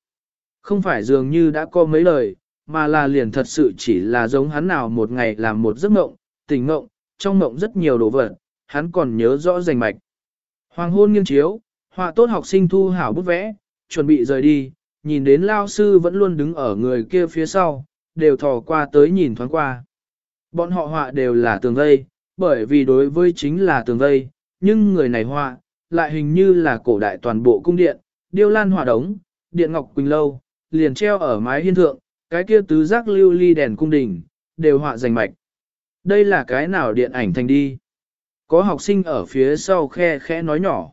Speaker 1: Không phải dường như đã có mấy lời, mà là liền thật sự chỉ là giống hắn nào một ngày làm một giấc mộng, tỉnh mộng, trong mộng rất nhiều đồ vật, hắn còn nhớ rõ rành mạch. Hoàng hôn nghiêng chiếu, họa tốt học sinh thu hảo bút vẽ, chuẩn bị rời đi, nhìn đến lao sư vẫn luôn đứng ở người kia phía sau, đều thò qua tới nhìn thoáng qua. Bọn họ họa đều là tường vây, bởi vì đối với chính là tường vây, nhưng người này họa, lại hình như là cổ đại toàn bộ cung điện, điêu lan họa đống, điện ngọc quỳnh lâu, liền treo ở mái hiên thượng, cái kia tứ giác lưu ly đèn cung đình, đều họa rành mạch. Đây là cái nào điện ảnh thành đi. Có học sinh ở phía sau khe khẽ nói nhỏ.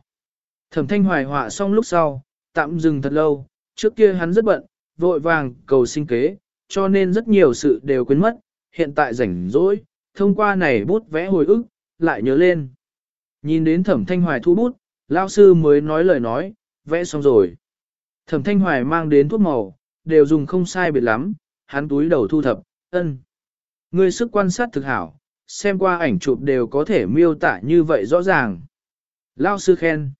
Speaker 1: Thẩm thanh hoài họa xong lúc sau, tạm dừng thật lâu, trước kia hắn rất bận, vội vàng cầu sinh kế, cho nên rất nhiều sự đều quên mất, hiện tại rảnh rỗi, thông qua này bút vẽ hồi ức, lại nhớ lên. Nhìn đến thẩm thanh hoài thu bút, lao sư mới nói lời nói, vẽ xong rồi. Thẩm thanh hoài mang đến thuốc màu, đều dùng không sai biệt lắm, hắn túi đầu thu thập, ân. Ngươi sức quan sát thực hảo, xem qua ảnh chụp đều có thể miêu tả như vậy rõ ràng. Lao sư khen.